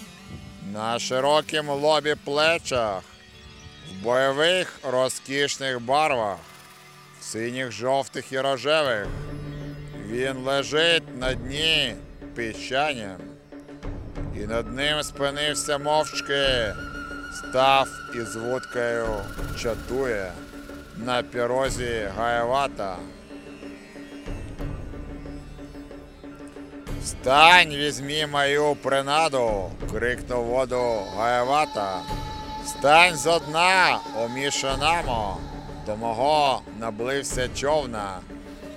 на широкім лобі плечах, в бойових розкішних барвах, в синіх жовтих і рожевих. Він лежить на дні піщаням, і над ним спинився мовчки, став із вудкою чатує на пірозі Гаєвата. Стань, візьмі мою принаду, крикнув воду Гаєвата. Стань зо дна, омішанамо, до мого наблився човна,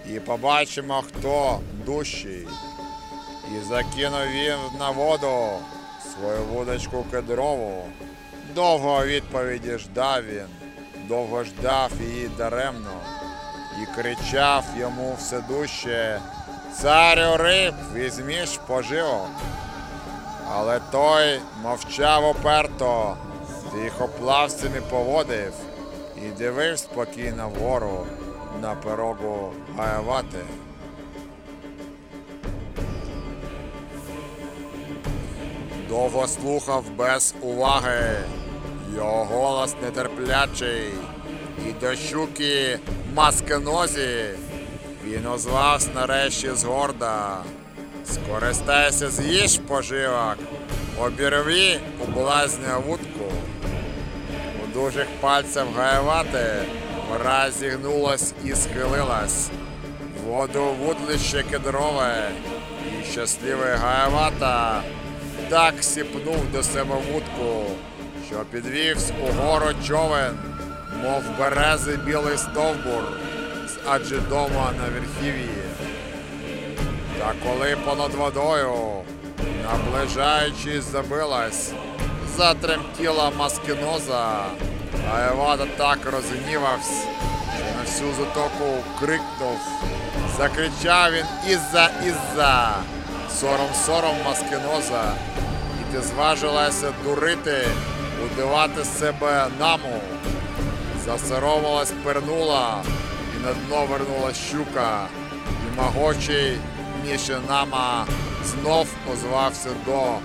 і побачимо, хто дужчий. І закинув він на воду свою вудочку кедрову. Довго відповіді ждав він, довго ждав її даремно, і кричав йому все дужче Царю риб, візьміш поживок. Але той мовчав оперто, тихоплавцями поводив і дивив спокійно вгору на пирогу гаявати. Довго слухав без уваги, його голос нетерплячий, і до щуки маскенозі він озвався нарешті згорда. Скористайся з'їж поживок, обірві у блазня вудку. У дужих пальців гаявати враз зігнулась і схилилась. В Воду вудлище кедрове, і щасливий гаявата так сіпнув до себе вудку, що підвівсь угору човен, мов берези білий стовбур з аджидома на верхів'ї. Та коли понад водою, наближаючись, забилась, затремтіла маскіноза, а Евада так розгнівався, що на всю затоку крикнув. Закричав він Ізза, Ізза! Сором, сором, маскіноза! І ти зважилася дурити, удивати себе наму. Засоромилась, пернула, і на дно вернула щука, і могочий Мішинама знов озвався до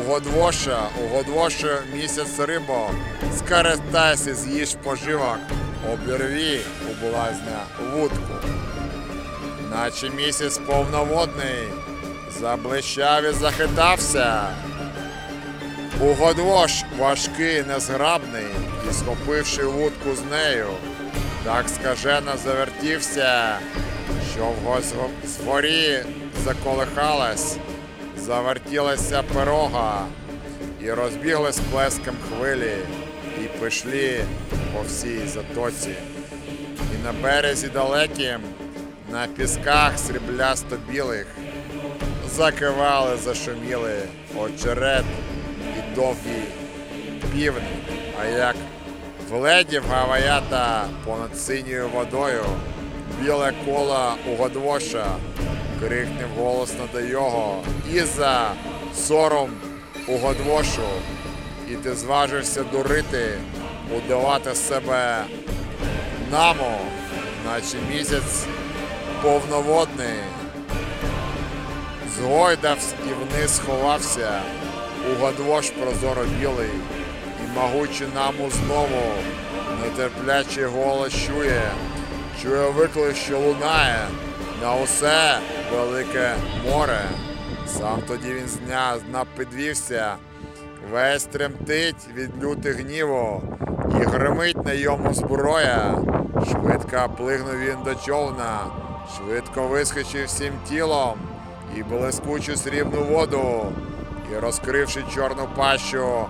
Угодвоша, угодвоша місяць рибо, скористайся, з'їж поживок, обірві у блазня вудку. Наче місяць повноводний, заблищав і захитався. Угодвош важкий, незграбний, і схопивши вудку з нею, так скажено завертівся, що в згорі заколихалась, завертілася пирога, і розбіглись плеском хвилі, і пішли по всій затоці. І на березі далеким, на пісках сріблясто-білих, закивали, зашуміли очерет і довгі півні, а як Вледів гаваята понад синьою водою, біле коло угодвоша, крикнув голосно до його, Іза, сором угодвошу, і ти зважився дурити, удавати себе наму, наче місяць повноводний. Згойдався і вниз сховався, угодвош прозоро білий. І могучий наму знову нетерплячий голос чує, чує виклик, що лунає на усе велике море. Сам тоді він з дня дна підвівся, весь тремтить від лютих гніву, і гримить на йому зброя. Швидко плигнув він до човна, швидко вискочив всім тілом і блискучу срібну воду, і, розкривши чорну пащу,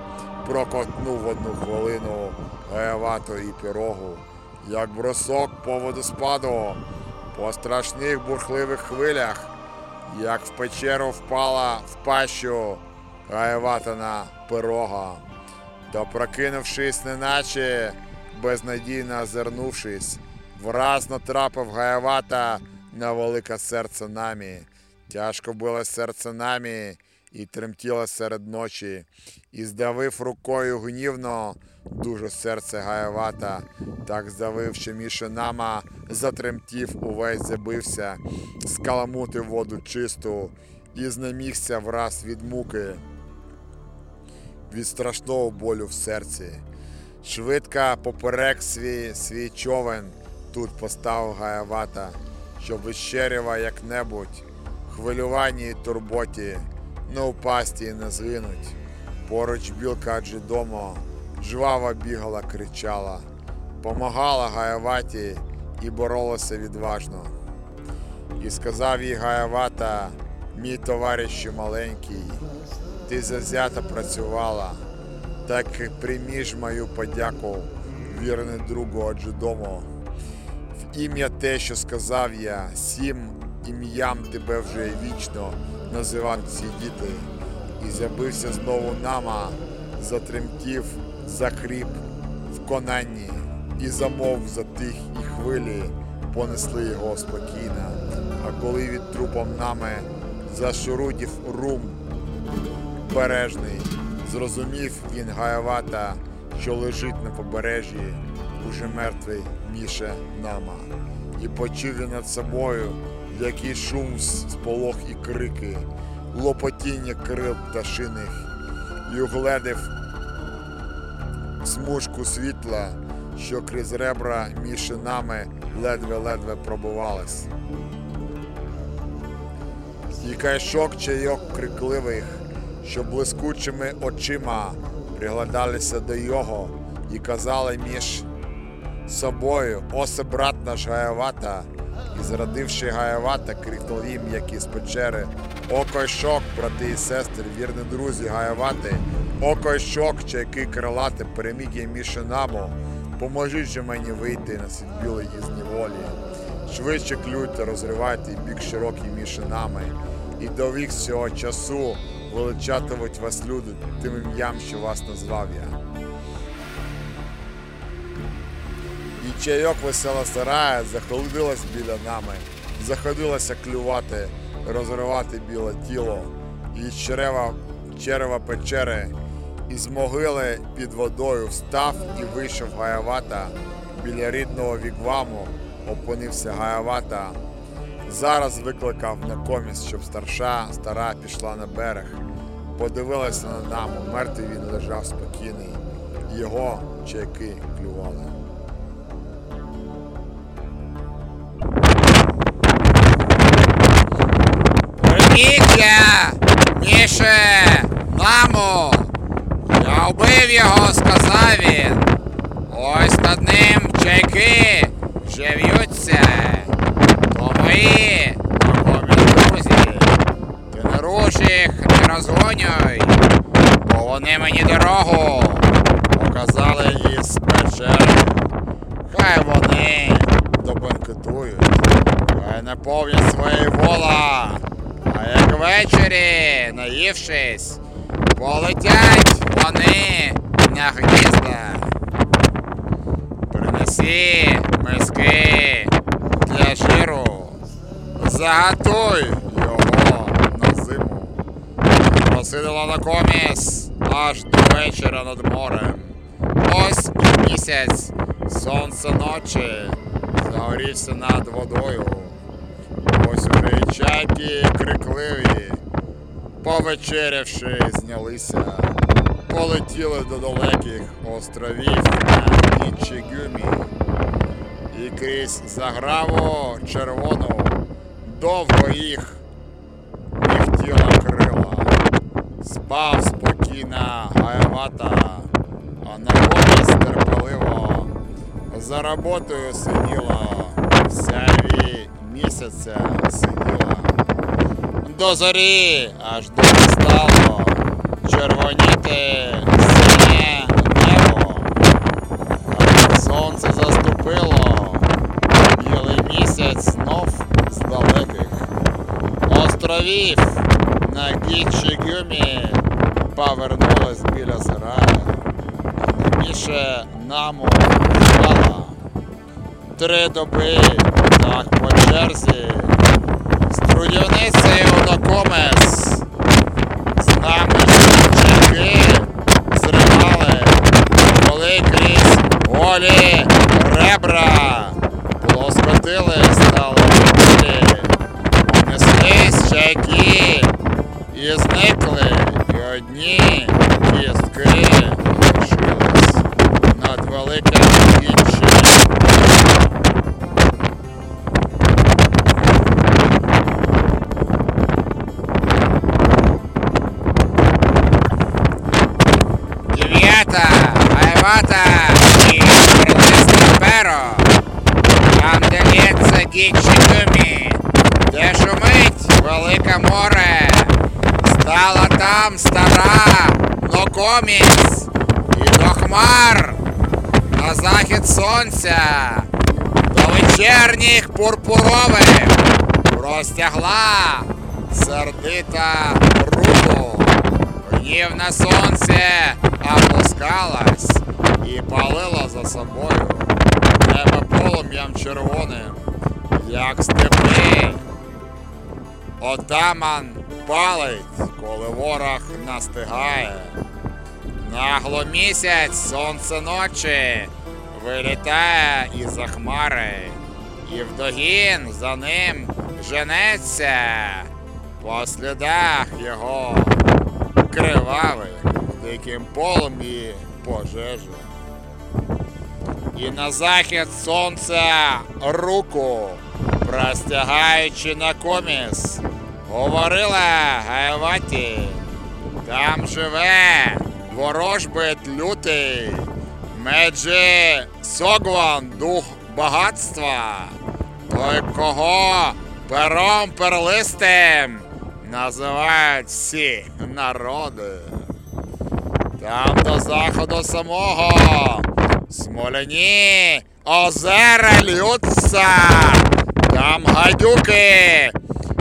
прокотнув одну хвилину гаявату і пірогу, як бросок по водоспаду, по страшних бурхливих хвилях, як в печеру впала в пащу гаяватана пирога. Та прокинувшись, неначе безнадійно озирнувшись, враз натрапив гаявата на велике серце намі. Тяжко било серце намі і тремтіло серед ночі, і здавив рукою гнівно дуже серце гаявата, так здавив, що мішанама затремтів, увесь забився, скаламутив воду чисту і знемігся враз від муки, від страшного болю в серці. Швидко поперек свій, свій човен тут поставив гаявата, щоб вищерява як-небудь, хвилюванні й турботі, не упасти і не згинуть. Поруч білка Аджидомо жваво бігала, кричала, помагала Гаяваті і боролася відважно. І сказав їй Гаявата, мій товаришу маленький, ти завзято працювала. Так і прийміш мою подяку, вірний другу Аджидомо. В ім'я те, що сказав я, сім ім'ям тебе вже вічно називати ці діти. І забився знову нама, затремтів, захріп в конанні, і замов затих, і хвилі понесли його спокійно. А коли від трупом нами зашурудів рум бережний, зрозумів він гаявата, що лежить на побережжі, уже мертвий міше нама. І почув він над собою, який шум, сполох і крики, лопотіння крил пташиних, і угледив смужку світла, що крізь ребра між нами ледве-ледве пробувалась. І кайшок чайок крикливих, що блискучими очима приглядалися до його і казали між собою, осе брат наш Гаявата, і зрадивши Гаявата, крикнув їм, як із печери, О койшок, брати і сестри, вірні друзі Гаявати, О койшок, чайки крилати, переміг я між нами, поможіть же мені вийти на світ білий із неволі. Швидше клюйте, розривайте бік широкий між нами, і до вік цього часу величатимуть вас люди тим ім'ям, що вас назвав я. І чайок весела старая заходилась біля нами, заходилася клювати, розривати біле тіло, і черева, черева печери, із могили під водою встав і вийшов Гаявата біля рідного вігваму, опинився Гаявата. Зараз викликав на комість, щоб старша стара пішла на берег. Подивилася на наму, мертвий він лежав спокійний. Його чайки клювали. Прибіг я, Міше, мамо, я вбив його, сказав він. Ось над ним чайки вже в'ються. То мої знайомі друзі. Ти не руш їх, не розгонюй, бо вони мені дорогу показали із печери. Хай вони Добанкетують. Хай наповнять свої вола, а як ввечері, наївшись, полетять вони на гнізда. Принеси миски для жиру, заготуй його на зиму. Просидила на коміс аж до вечора над морем. Ось і місяць, сонце ночі, загорівся над водою. Ось уже і крикливі, повечерявши, знялися, полетіли до далеких островів на Ічігюмі. І крізь заграву червону довго їх мігтіла крила. Спав спокійно Гаявата, а на комість терпеливо за роботою сиділа, сяві місяця. До зорі аж до стало червоніти синє небо. Сонце заступило, білий місяць знов з далеких островів на Гічі Гюмі повернулась біля сарая. Міше наму спала. Три доби так по черзі. З трудівницею комес. З нами чайки зривали, коли крізь голі сонця, до вечірніх пурпурових простягла сердита руку. Гнів на сонце опускалась і палила за собою небо полум'ям червоним, як степи. Отаман палить, коли ворог настигає. Нагло місяць сонце ночі вилітає із-за хмари, і вдогін за ним женеться по слідах його кривавих диким полум'ї пожежі. І на захід сонця руку, простягаючи на коміс, говорила Гайваті, там живе ворожбит лютий, Меджі Согван, дух багатства, той, кого пером перлистим називають всі народи. Там до заходу самого смоляні озера льються, там гадюки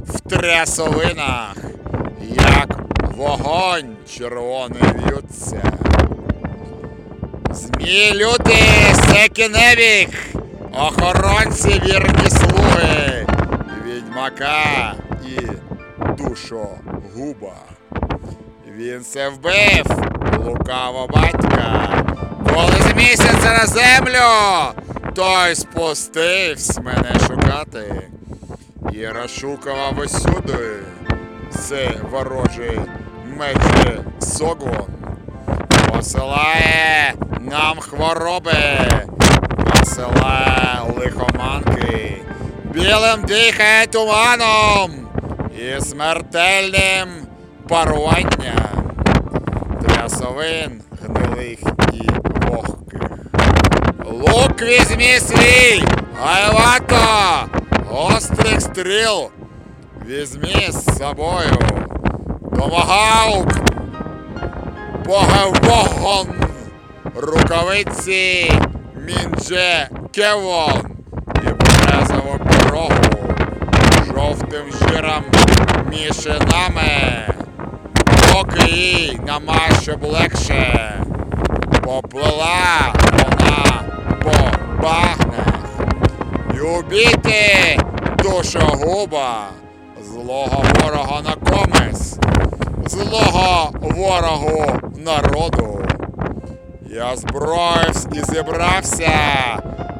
в трясовинах, як вогонь червоний в'ються. Змій лютий секіневік, охоронці вірні слуги, відьмака і душогуба. Він се вбив, лукаво батька. Коли з місяця на землю, той спустився мене шукати. І розшукував усюди це ворожий меджі Согон. Посилає нам хвороби, посилає лихоманки, білим дихає туманом і смертельним паруванням трясовин гнилих і вогких. Лук візьмі свій, Гаявато, гострих стріл візьмі з собою. Томагаук, Погевогон, рукавиці Мінджікевон і березову пірогу жовтим жиром Міші-Нами, поки їй нема щоб легше. Поплила вона по багнах убійте душогуба, злого ворога на комець, злого ворогу народу. Я зброївсь і зібрався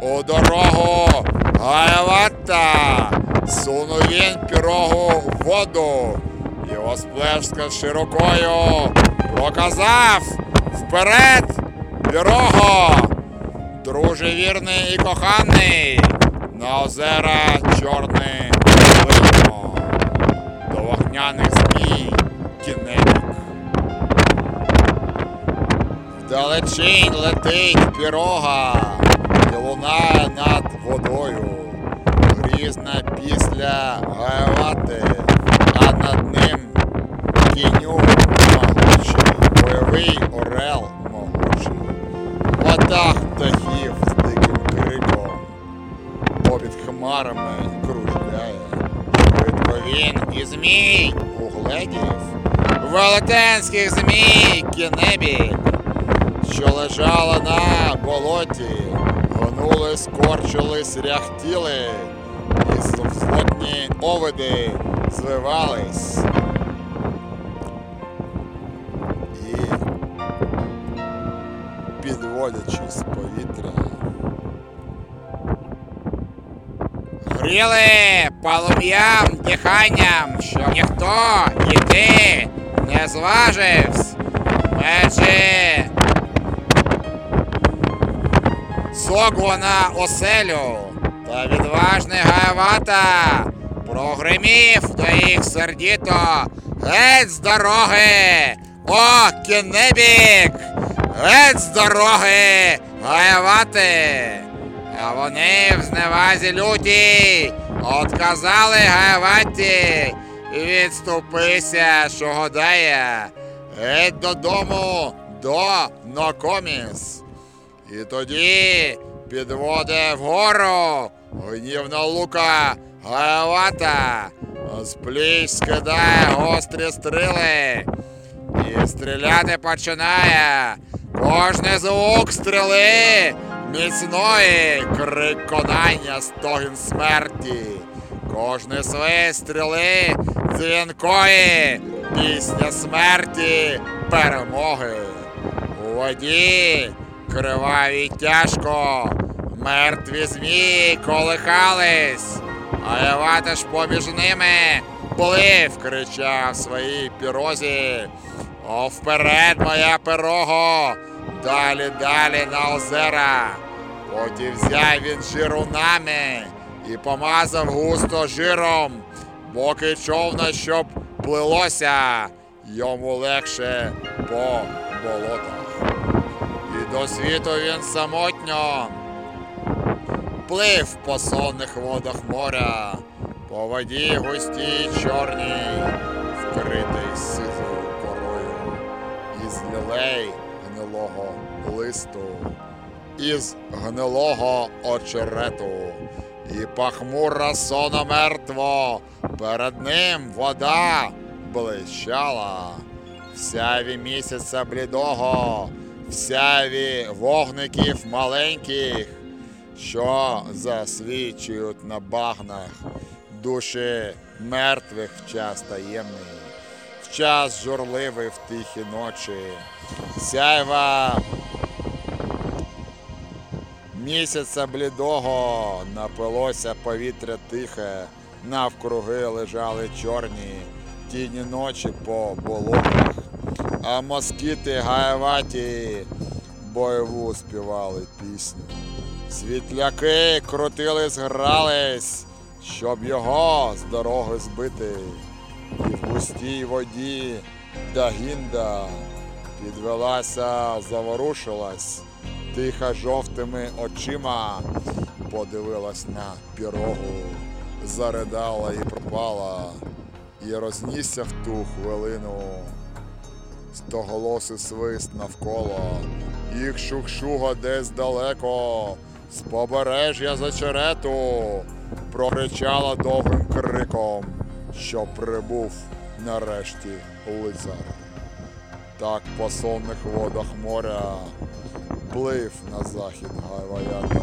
у дорогу Гаєвата, сунув він пірогу в воду, і восплешка широкою проказав вперед пірого, друже вірний і коханий, на озера чорне плино, до вогняних змій кінетик. Вдалечінь летить пірога і лунає над водою. Грізна після гайвати, а над ним кіню могучий, бойовий орел могучий. Вода птахів з диким криком попід хмарами кружляє. Швидко він і змій угледів, велетенських змій кінебі, що лежала на болоті, гонули, скорчились, ряхтіли, і злотні овиди звивались. І підводячись з повітря. Гріли полум'ям диханням, щоб ніхто і ти не зважився. Межі Согу на оселю та відважний Гаявата прогримів до їх сердіто геть з дороги, о, кінебік! Геть з дороги, Гаявати! А вони в зневазі лютій отказали Гаяваті і відступися, що годає. геть додому до Нокоміс. І тоді підводе вгору гнівна лука Гаявата, з пліч скидає гострі стріли і стріляти починає. Кожний звук стріли міцної, крик конання, стогін смерті. Кожний свист стріли дзвінкої, пісня смерті, перемоги. У воді криваві тяжко, мертві змії колихались, а Євата ж поміж ними плив, кричав своїй пірозі. О, вперед, моя пирого! Далі, далі на озера. Потім взяв він жирунами і помазав густо жиром, боки човна, щоб плилося йому легше по болотах. До світу він самотньо. Плив по сонних водах моря, по воді густій чорній, вкритий сизою корою, із лілей гнилого листу, із гнилого очерету, і пахмура сона мертво, перед ним вода блищала, в сяві місяця блідого, в сяві вогників маленьких, що засвічують на багнах душі мертвих в час таємний, в час журливий в тихі ночі, сяйва місяця блідого напилося повітря тихе, навкруги лежали чорні тіні ночі по болотах, а москіти гаєваті бойову співали пісню. Світляки крутились, грались, щоб його з дороги збити. І в густій воді Дагінда підвелася, заворушилась, тиха жовтими очима, подивилась на пірогу, заридала і пропала, і рознісся в ту хвилину. Стоголосий свист навколо, їх шух-шуга десь далеко, з побережжя зачерету прокричала довгим криком, що прибув нарешті лицар. Так по сонних водах моря плив на захід Гайваята,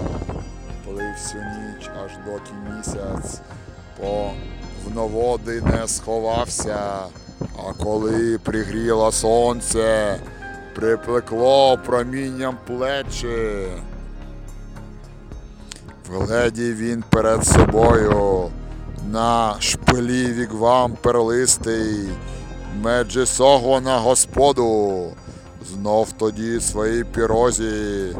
плив всю ніч, аж доки місяць по вноводи не сховався, а коли пригріло сонце, припекло промінням плечі. Вгледів він перед собою на шпилі вігвам перлистий, меджесого на господу, знов тоді своїй пірозі.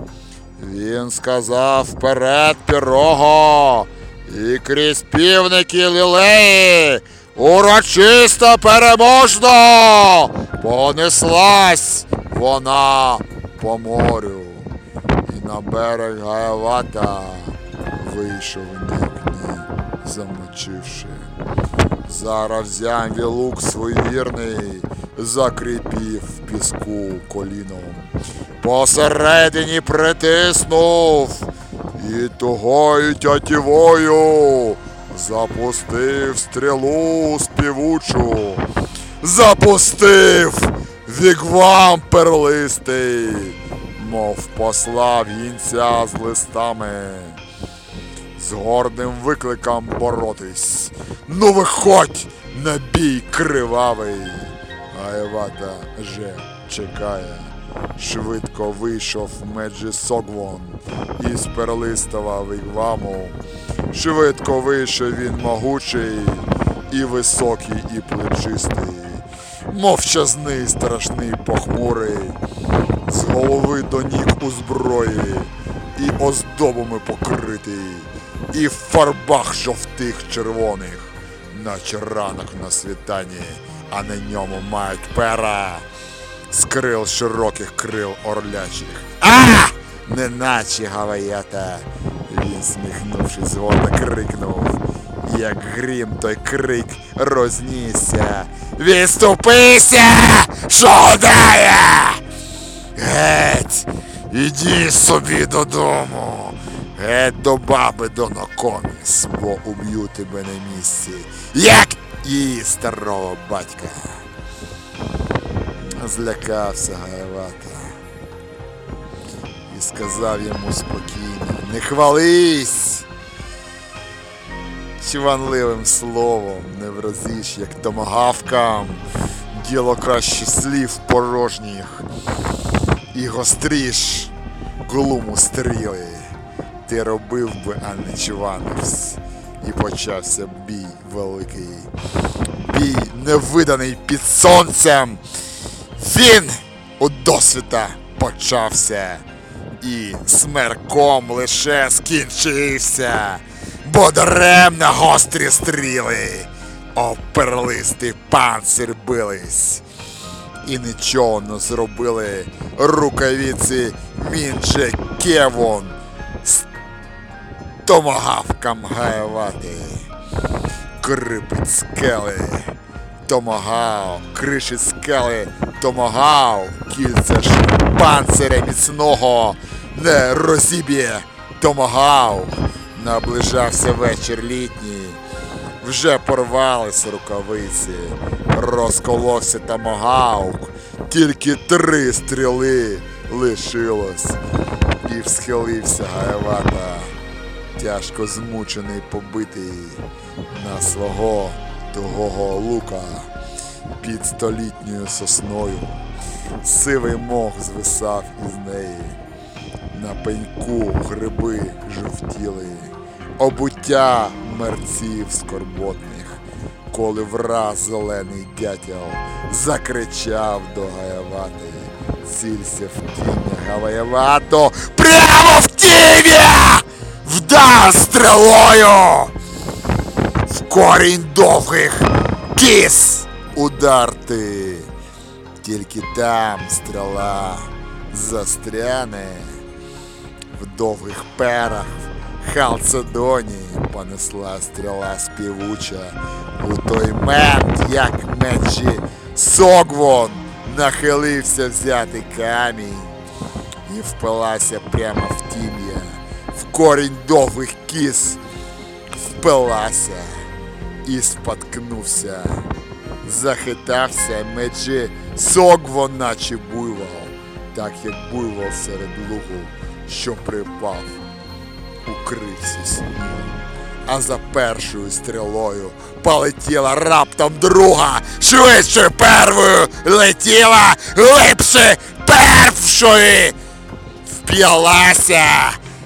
Він сказав вперед пірого, і крізь півники лілеї урочисто переможно понеслась вона по морю. І на берег Гаявата вийшов нікні, замочивши. Зараз взяв вілук свій вірний, закріпів піску коліном. Посередині притиснув і тугою тятівою запустив стрілу співучу, запустив вігвам перлистий, мов послав гінця з листами, з гордим викликом боротись. Ну виходь на бій кривавий. Айвата же чекає. Швидко вийшов Меджі Согвон із перлистого вігваму. Швидко вийшов він могучий і високий, і плечистий, мовчазний, страшний, похмурий, з голови до ніг у зброї, і оздобами покритий, і в фарбах жовтих червоних, наче ранок на світанні, а на ньому мають пера з крил широких крил орлячих. А! Неначе гаваята. Він, сміхнувшись, згодно крикнув як грім той крик рознісся. Відступися, шодая! Геть, іди собі додому. Геть до баби до Нокоміс, бо уб'ю тебе на місці, як і старого батька. Злякався Гаєвата і сказав йому спокійно, не хвались! Чванливим словом не вразиш, як томагавкам, діло краще слів порожніх, і гостріш глуму стріли. Ти робив би, а не чванивсь, і почався бій великий. Бій невиданий під сонцем. Він у досвіта почався, і смерком лише скінчився, бо даремно гострі стріли, о перлистий панцир бились, і нічого не зробили. Рукавиці Мінче Кевон з томагавкам гаявати. Крипить скели, томагав, криші скели, томагав, кільце ж панциря міцного не розіб'є томагав. Наближався вечір літній, вже порвались рукавиці, розколовся томагавк, тільки три стріли лишилось, і всхилився гаявата тяжко змучений, побитий на свого тугого лука під столітньою сосною. Сивий мох звисав із неї. На пеньку гриби жовтіли, обуття мерців скорботних, коли враз зелений дятел закричав до Гаявати. Цілься в тім'я Гаявато прямо в тім'я! Вдар стрелою! В корінь довгих кіс ударти. Тільки там стріла застряне в довгих перах Халцедоні понесла стріла співуча у той мент, як мечі Согвон нахилився взяти камінь і впилася прямо в тім'я, корінь довгих кіс впилася і споткнувся. Захитався меджі Согвон, наче буйвол, так як буйвол серед лугу, що припав, укрився снігом. А за першою стрілою полетіла раптом друга, швидше первою летіла, глибше першої вп'ялася,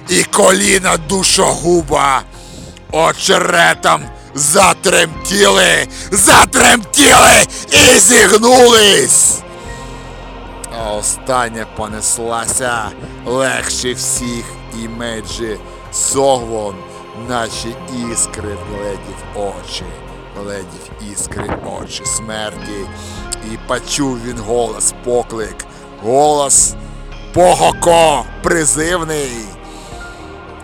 і коліна душогуба. Очеретом затремтіли, затремтіли і зігнулись. А остання понеслася. Легше всіх і меджі Согвон, наче іскри вгледів очі, вгледів іскри очі смерті, і почув він голос поклик, голос Погоко призивний,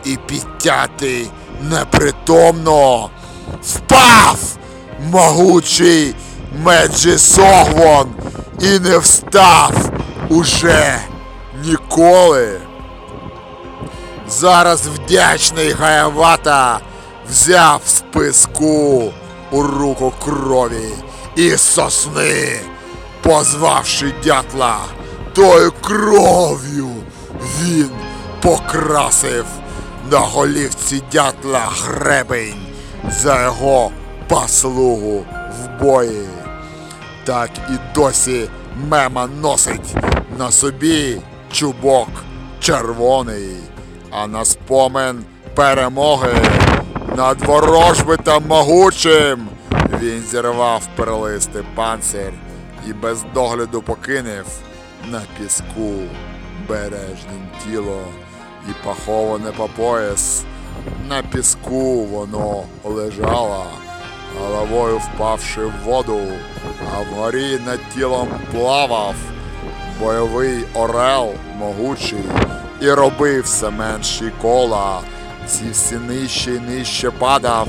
і підтятий непритомно впав могучий Меджі Согвон і не встав уже ніколи. Зараз вдячний Гаявата взяв з писку у руку крові і сосни, позвавши дятла, тою кров'ю він покрасив на голівці дятла гребень за його послугу в бої. Так і досі мема носить на собі чубок червоний, а на спомин перемоги над ворожбитом могучим він зірвав перлистий панцир і без догляду покинув на піску бережним тіло і поховане по пояс. На піску воно лежало, головою впавши в воду, а вгорі над тілом плавав бойовий орел могучий і робив все менші кола, ці всі нижче і нижче падав.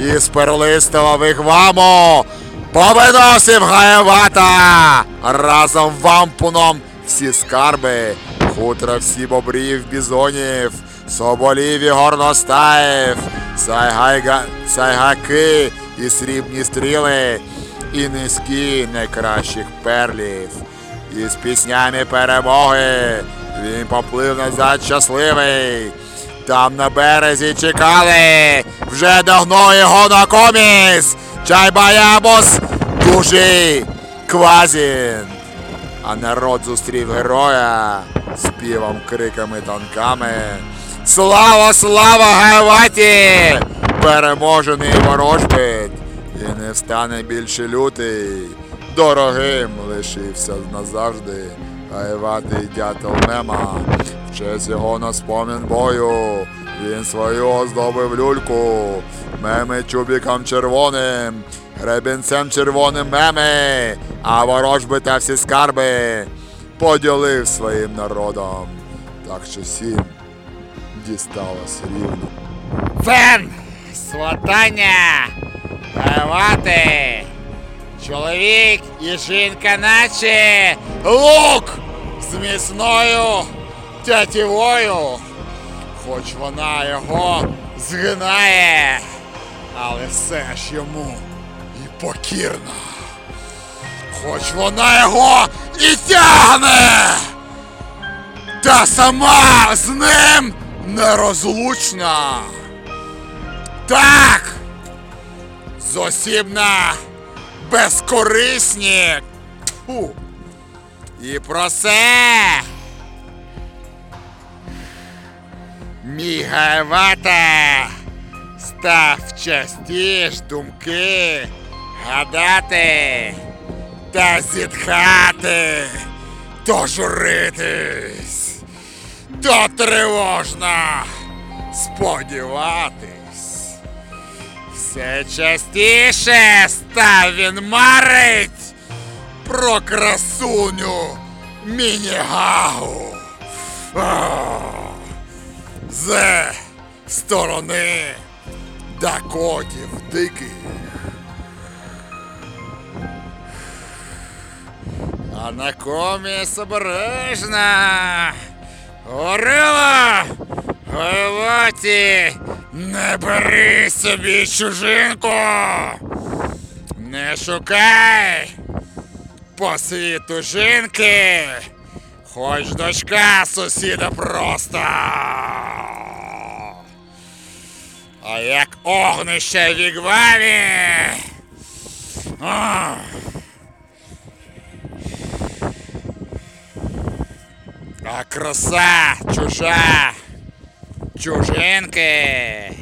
І з перлистого вигваму повиносив гаєвата разом вампуном всі скарби, хутра всі бобрів, бізонів, соболів і горностаїв, сайгаки і срібні стріли, і низькі найкращих перлів. І з піснями перемоги він поплив назад щасливий. Там на березі чекали, вже давно його на коміс. Чайбаябос дужий квазін. А народ зустрів героя співом, криками, танками. Слава, слава Гайваті! Переможений ворожбит, і не встане більше лютий. Дорогим лишився назавжди. Гайватий дятел Мема. В честь його на спомін бою. Він свою оздобив люльку. Меми чубіком червоним, гребінцем червоним меми, а ворожби та всі скарби поділив своїм народом. Так що всім дісталось рівно. Фен! Сватання! Гавати! Чоловік і жінка наче лук з міцною тятівою. Хоч вона його згинає, але все ж йому покірна. Хоч вона його і тягне, та сама з ним нерозлучна. Так! Зосібна безкорисні. Фу. І про це. Мій Гайвата став частіш думки гадати та зітхати, то журитись, то тривожно сподіватись. Все частіше став він марить про красуню Мінігагу. З сторони Дакотів диких. А на коміс обережна. Горила! Гайваті! Не бери собі чужинку! Не шукай по світу жінки, хоч дочка сусіда просто. А як огнище в А краса чужа, чужинки,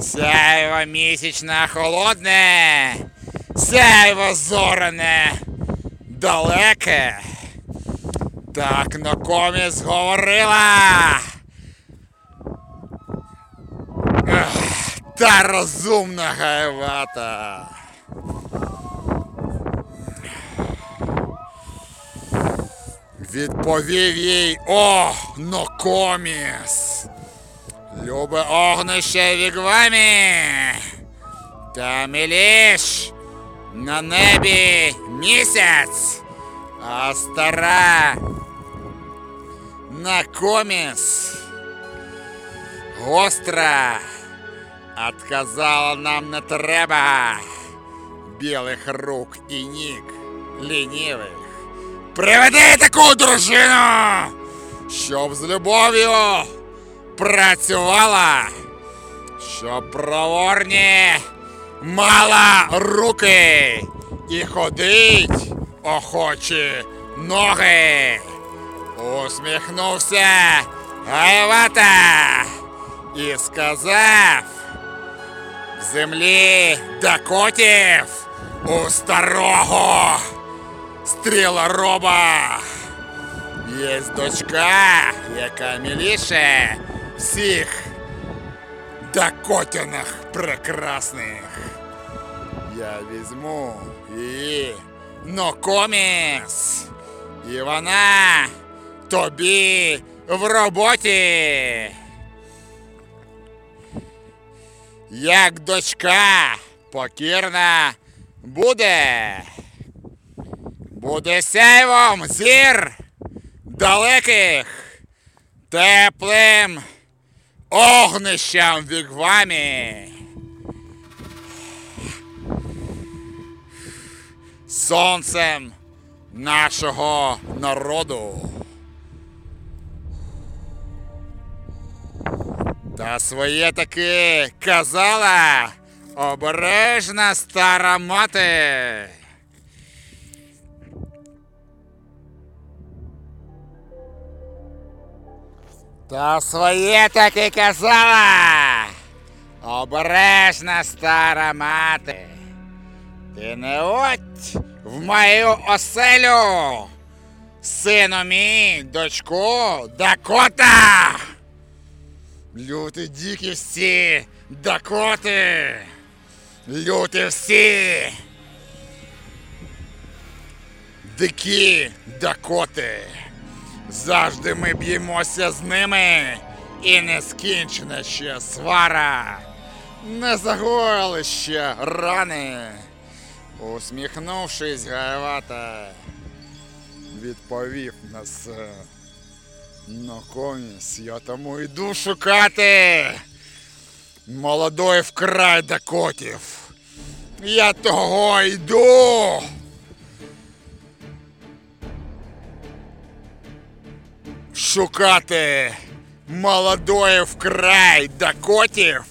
сяйво місячне холодне, сяйво зорене, далеке. Так на коміс говорила. Ех, Та розумна гайвата. Відповів їй о, Нокоміс. Любе огнище вігвамі. Та міліш на небі місяць, а стара Накоміс гостра отказала нам не треба білих рук і ніг лінівих. Приведи таку дружину, щоб з любов'ю працювала, щоб проворні мала руки і ходить охочі ноги. Усміхнувся Гайвата і сказав в землі Дакотів у старого стрілороба. Є дочка, яка міліше всіх Дакотянах прекрасних. Я візьму її Нокоміс, і вона тобі в роботі. як дочка покірна буде. Буде сяйвом зір далеких, теплим огнищем вігвамі. Сонцем нашого народу. Та своє таки казала обережна стара мати. Та своє таки казала обережна стара мати. Ти не от в мою оселю, сину мій, дочку, Дакота! Люти дикі всі Дакоти! Люти всі! Дикі Дакоти! Завжди ми б'ємося з ними, і нескінчена ще свара. Не загоїли ще рани. Усміхнувшись, Гаєвата відповів на це. Ну, коміс, я тому йду шукати молодої вкрай дакотів. Я того йду. Шукати молодої вкрай дакотів.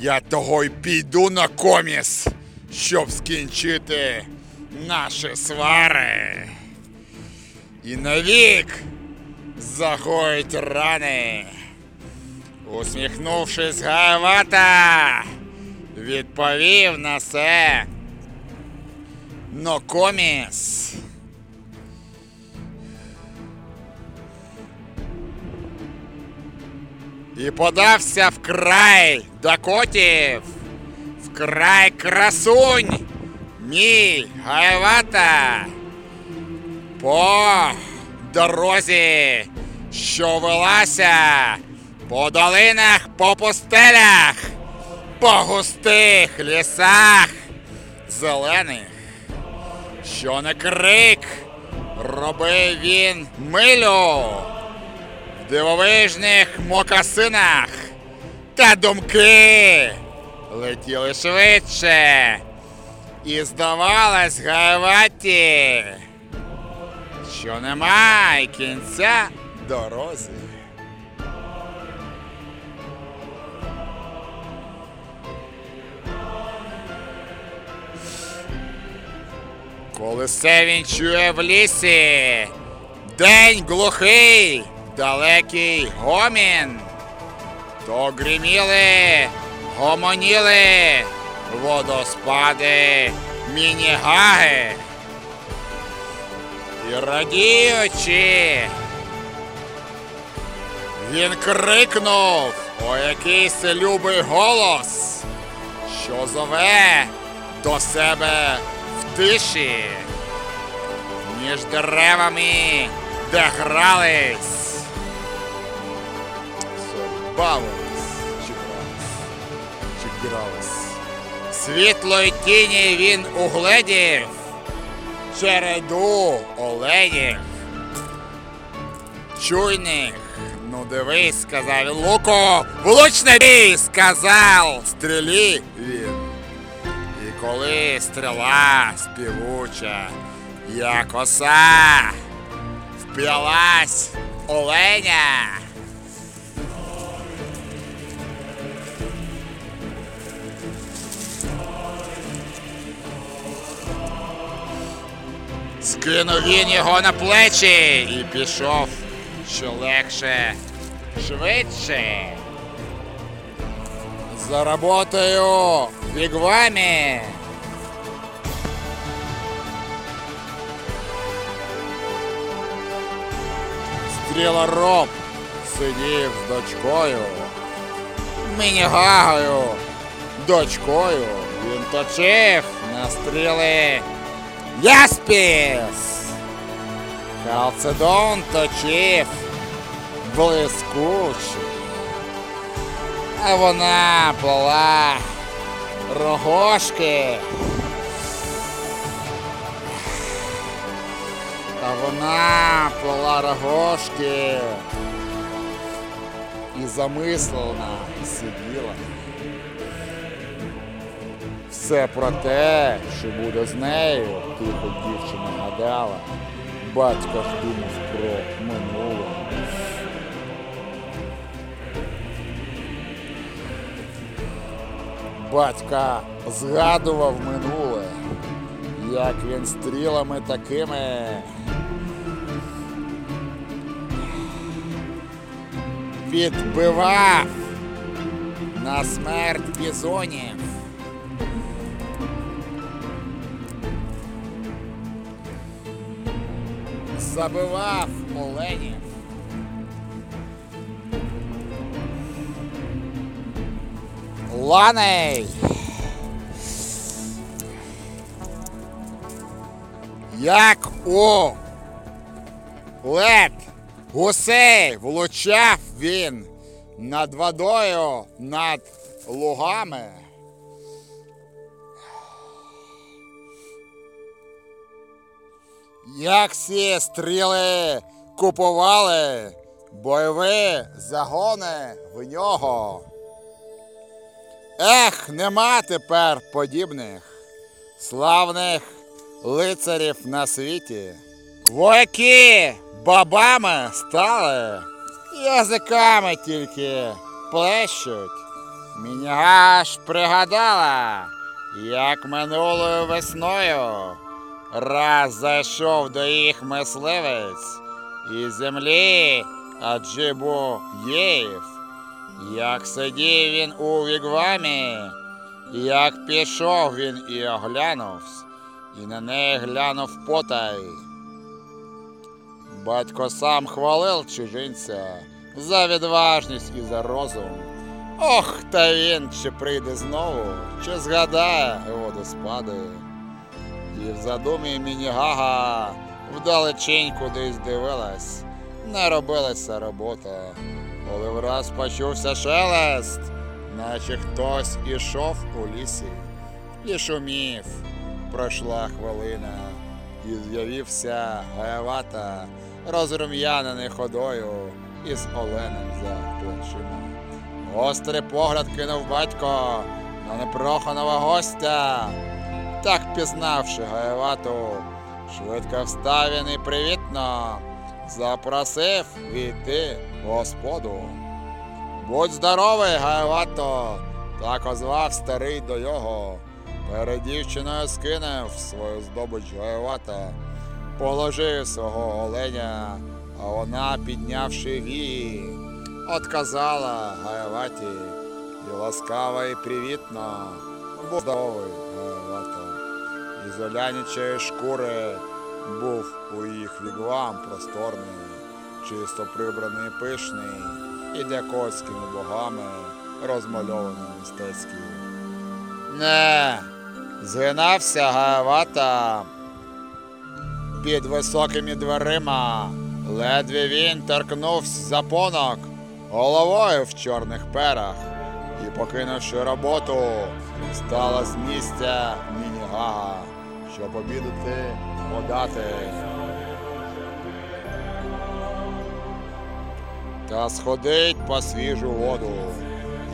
Я того й піду на коміс, щоб скінчити наші свари. І навік загоїть рани. Усміхнувшись Гаєвата, відповів на це Нокоміс. І подався в край Дакотів, в край красунь, мій Гаєвата, по дорозі, що велася по долинах, по пустелях, по густих лісах зелених, що не крик, робив він милю дивовижних мокасинах, та думки летіли швидше. І здавалось Гаєваті, що немає кінця дорозі. Коли все він чує в лісі, день глухий, далекий гомін, то гриміли, гомоніли водоспади мінігаги. І радіючи, він крикнув о якийсь любий голос, що зове до себе в тиші, між деревами, де грались. Чи грались, чи грались. Світлої тіні він угледів череду оленів. Чуйних, ну дивись, сказав луку, влучний бій, сказав стрілі він. І коли стріла співуча, як оса, вп'ялась оленя. Скинув він його на плечі і пішов що легше, швидше. За роботою в вігвамі. Стрілороб сидів з дочкою, мінігагою, дочкою. Він точив на стріли Яспіс! Халцедон точив блискучий. А вона плела рогошки. А вона плела рогошки. І замислена сиділа. Все про те, що буде з нею, тихо дівчина гадала. Батько ж думав про минуле. Батька згадував минуле, як він стрілами такими відбивав на смерть бізонів. Забивав оленів. Ланей! Як у лед гусей влучав він над водою, над лугами. Як всі стріли купували бойові загони в нього. Ех, нема тепер подібних славних лицарів на світі. Вояки бабами стали, язиками тільки плещуть. Мені аж пригадала, як минулою весною раз зайшов до їх мисливець із землі Аджибуєїв. Як сидів він у вігвамі, як пішов він і оглянувсь, і на неї глянув потай. Батько сам хвалив чужинця за відважність і за розум. Ох, та він чи прийде знову, чи згадає водоспади. І в задумі міні-гага вдалечень кудись дивилась, не робилася робота, коли враз почувся шелест, наче хтось ішов у лісі, і шумів. Пройшла хвилина, і з'явився гаявата, розрум'янений ходою із оленем за плечима. Гострий погляд кинув батько на непроханого гостя. Так пізнавши Гаєвату, швидко встав він і привітно запросив війти господу. Будь здоровий, Гаєвато, так озвав старий до його. Перед дівчиною скинув свою здобич Гаєвата, положив свого оленя, а вона, піднявши вії, отказала Гаєваті і ласкаво і привітно. Будь здоровий, Гаєвато. Із олянячої шкури був у їх вігвам просторний, чисто прибраний і пишний, і дякоцькими богами розмальований мистецький. Не, згинався Гаявата під високими дверима. Ледве він торкнувся запонок головою в чорних перах і, покинувши роботу, стала з місця міні-гага, щоб обідати подати. Та сходить по свіжу воду,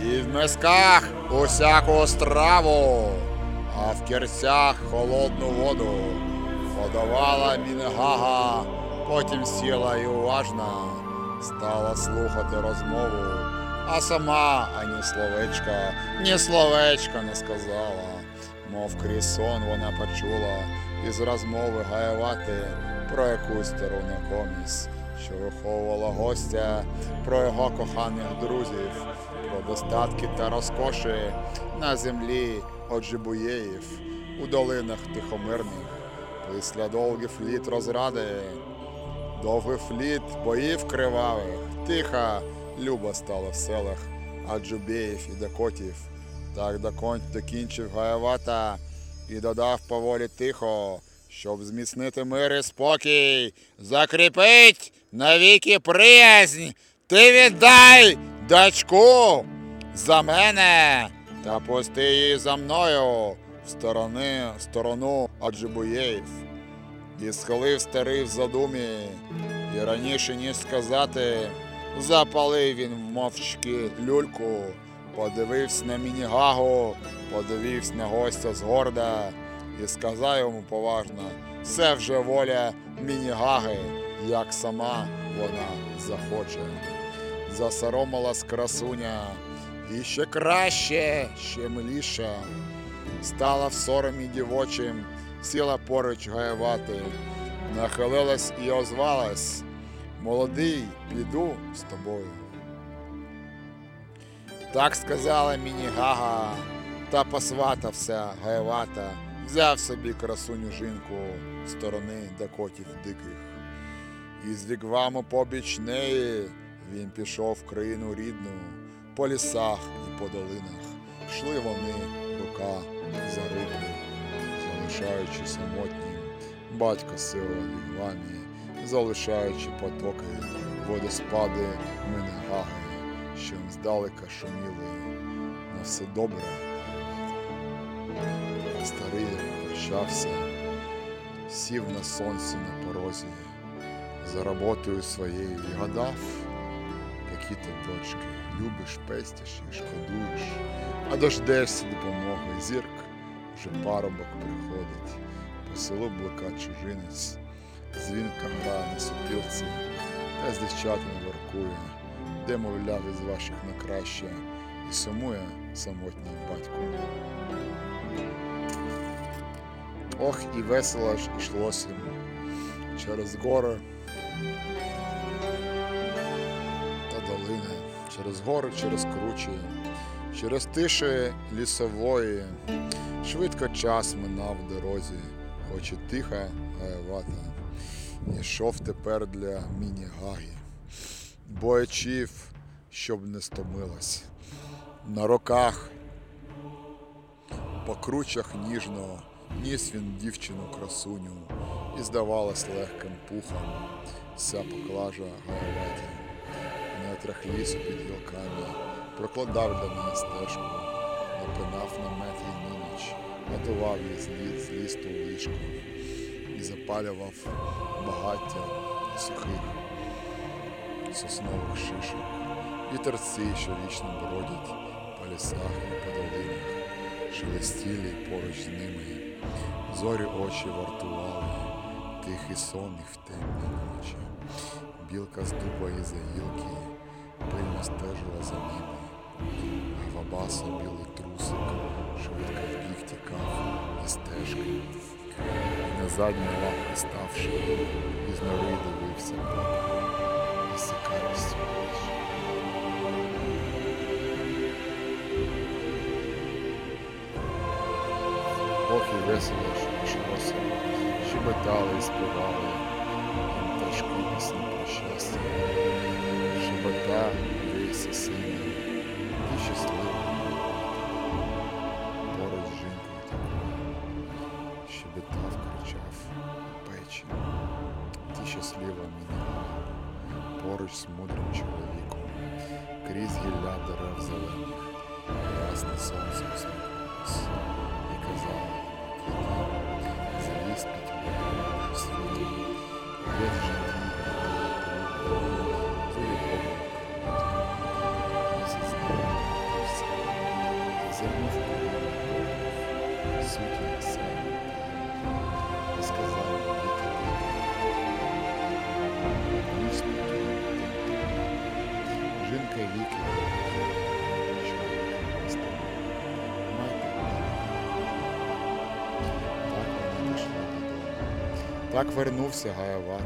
і в мисках усяку страву, а в кірцях холодну воду. Подавала мінгага, потім сіла і уважно стала слухати розмову, а сама ані словечка, ні словечка не сказала. Мов крізь сон вона почула із розмови гаявати про якусь стару накомість, що виховувала гостя, про його коханих друзів, про достатки та розкоші на землі Оджибуєїв, у долинах тихомирних, після довгих літ розради, довгих літ боїв кривавих, тиха люба стала в селах Аджубеїв і Дакотів. Так докінчив Гаявата і додав поволі тихо, щоб зміцнити мир і спокій, закріпить навіки приязнь Ти віддай дочку за мене та пусти її за мною в сторони, в сторону Аджибуєїв. І схилив старий в задумі, і раніше ніж сказати, запалив він мовчки люльку, подивився на мінігагу, подивився на гостя згорда і сказав йому поважно, це вже воля мінігаги, як сама вона захоче. Засоромилась красуня, і ще краще, ще миліша. Стала в соромі дівочим, сіла поруч гаявати, нахилилась і озвалась. Молодий, піду з тобою. Так сказала мені Гага, та посватався Гаєвата, взяв собі красуню жінку сторони дакотів диких. І з вігваму побіч неї він пішов в країну рідну, по лісах і по долинах. Йшли вони рука за руку, залишаючи самотнім батька сила вігвамі, залишаючи потоки, водоспади Менегаги, що здалека шуміли. На все добре. Старий прощався, сів на сонці на порозі, за роботою своєю і гадав, які ти дочки, любиш, пестиш і шкодуєш, а дождешся допомоги, зірк, вже парубок приходить, по селу блика чужинець, дзвінка грає на супілці, та з дівчатами воркує, де, мовляв, із ваших на краще, і сумує самотній батько. Ох, і весело ж йшлося йому через гори та долини, через гори, через кручі, через тиші лісової. Швидко час минав в дорозі, хоч і тиха гаєвата. Йшов тепер для міні-гаги, боячів, щоб не стомилась. На руках по кручах ніжно ніс він дівчину красуню і здавалось легким пухом вся поклажа гаяваті. На трах лісу під гілками прокладав для неї стежку, напинав намет їй на ніч, готував її з літ з лісту в ліжко і запалював багаття сухих соснових шишок. Вітерці, що вічно бродять по лісах і по долинах, шелестіли поруч з ними. Зорі очі вартували, тихий сон їх в темній ночі. Білка з дуба і за пильно стежила за ними. А Вабаса білий трусик швидко вбіг тікав і стежки. І на задні лапки ставши, із нори дивився папа і з цікавістю очі. Ох і весело ж йшлося, щебетали і співали, з Так вернувся Гаявата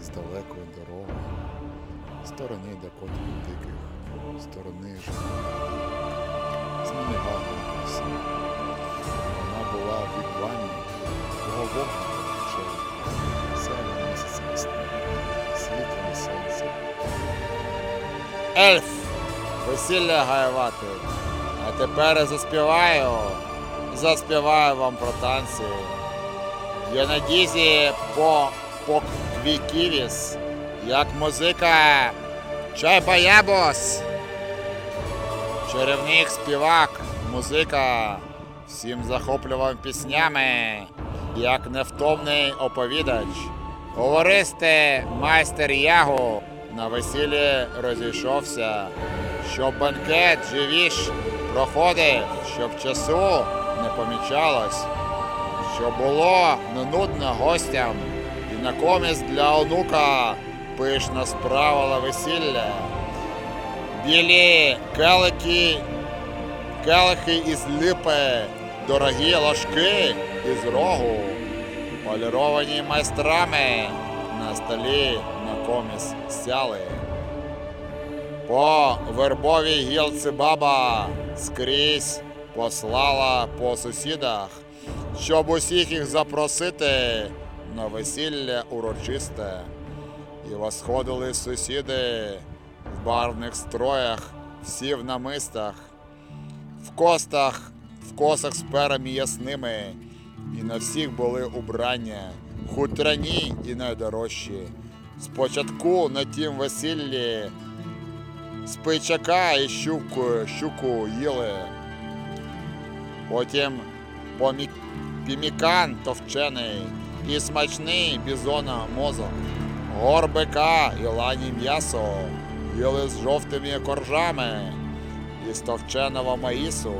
із далекої дороги, сторони Дакотів диких, сторони жінок. Зміни гарна краса. Вона була в вігвамі, його вогник почав. Сяє місяця весни, світло сонце. Ельф! Весілля Гаявати. А тепер я заспіваю заспіваю вам про танці. Я на по, по квіківіс, як музика Чайбаябос! Чарівник, співак, музика, всім захоплював піснями, як невтомний оповідач. Говористе майстер Ягу на весіллі розійшовся, щоб банкет живіш проходив, щоб часу не помічалось, щоб було не нудно гостям, і на комість для онука пишно справила весілля. Білі келики, келихи із липи, дорогі ложки із рогу, поліровані майстрами на столі на коміс сяли. По вербовій гілці баба скрізь послала по сусідах, щоб усіх їх запросити на весілля урочисте. І восходили сусіди в барвних строях, всі в намистах, в костах, в косах з перами ясними, і на всіх були убрання, хутряні і найдорожчі. Спочатку на тім весіллі з пичака і щуку, щуку їли, потім помі- пімікан товчений і смачний бізона мозок горбика і лані м'ясо, їли з жовтими коржами і стовченого маїсу.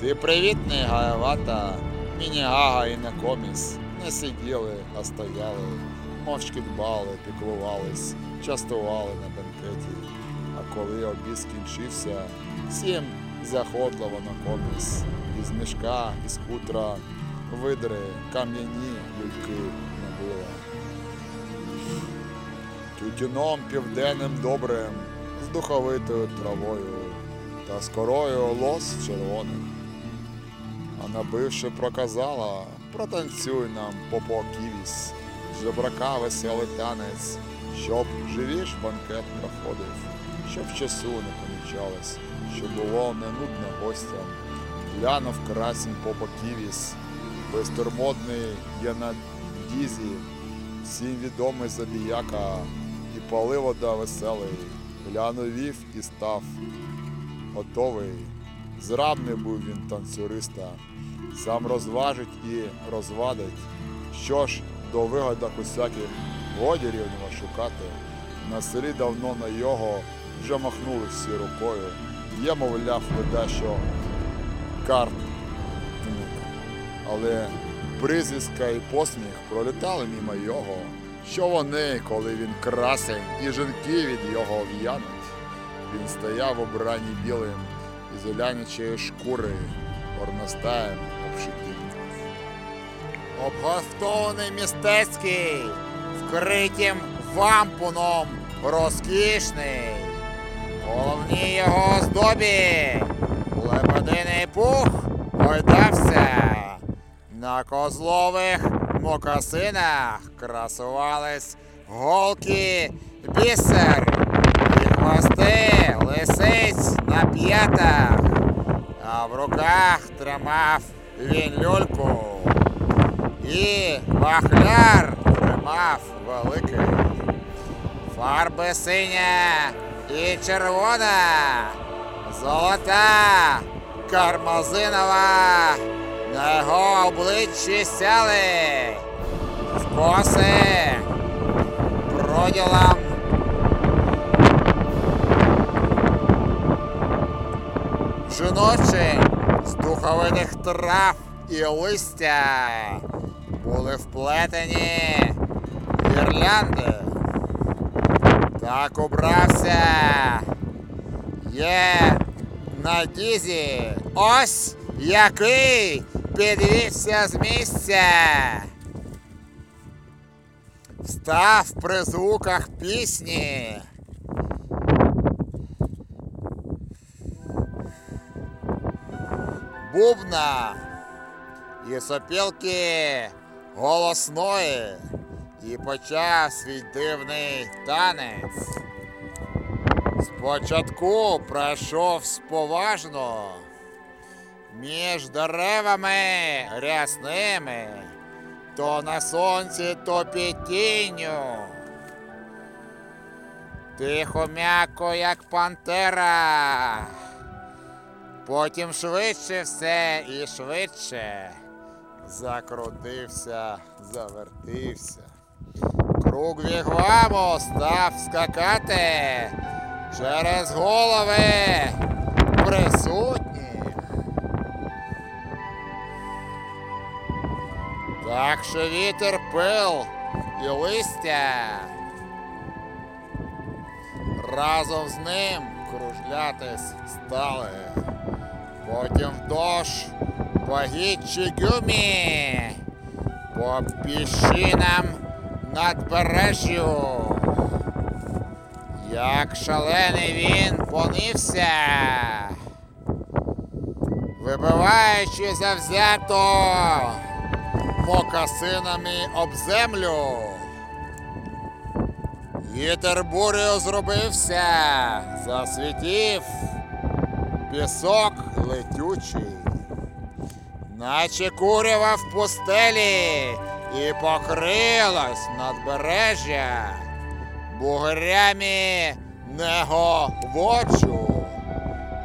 Ти привітний, гаявата, міні-гага і на коміс. Не сиділи, а стояли, мовчки дбали, піклувались, частували на бенкеті. А коли обід скінчився, всім заходливо на коміс. Із мішка, із хутра, видри, кам'яні люльки набила тютюном південним добрим, з духовитою травою та з корою лос червоних. А набивши проказала, протанцюй нам попо ківісь, жебрака веселий танець, щоб живіш банкет проходив, щоб часу не помічалось, щоб було не нудно гостям. Глянув красень попо ківіс, безтурмодний є на дізі, всім відомий забіяка, і пали вода веселий, глянув вів і став готовий. Зрабний був він танцюриста, сам розважить і розвадить. Що ж до вигадок усяких годі рівнього шукати. На селі давно на його вже махнули всі рукою. Є, мовляв, вода, що карт але прізвиська і посміх пролітали мимо його, що вони, коли він красень, і жінки від його в'януть. Він стояв обрані білим із олянячої шкури, горностаєм обшитим. Обгостований містецький, вкритим вампуном розкішний. Головні його оздобі, лебединий пух гойдався. На козлових мокасинах красувались голки бісер і хвости лисиць на п'ятах, а в руках тримав він люльку. І вахляр тримав великий. Фарби синя і червона, золота, кармазинова, на його обличчі сяли в коси проділам. Жіночі з духовитих трав і листя були вплетені гірлянди. Так убрався. Є на дізі. Ось який підвівся з місця. Встав при звуках пісні. Бубна і сопілки голосної і почав свій дивний танець. Спочатку пройшов споважно між деревами рясними, то на сонці, то під тінню. Тихо м'яко, як пантера. Потім швидше все і швидше. Закрутився, завертився. Круг вігваму став скакати через голови присутніх. Так що вітер пил і листя разом з ним кружлятись стали. Потім вдовж погідчі гюмі по піщинам надбережжю. Як шалений він понився, вибиваючи завзято мокасинами об землю. Вітер бурею зробився, засвітів пісок летючий, наче курява в пустелі, і покрилось надбережжя бугрями неговоджу.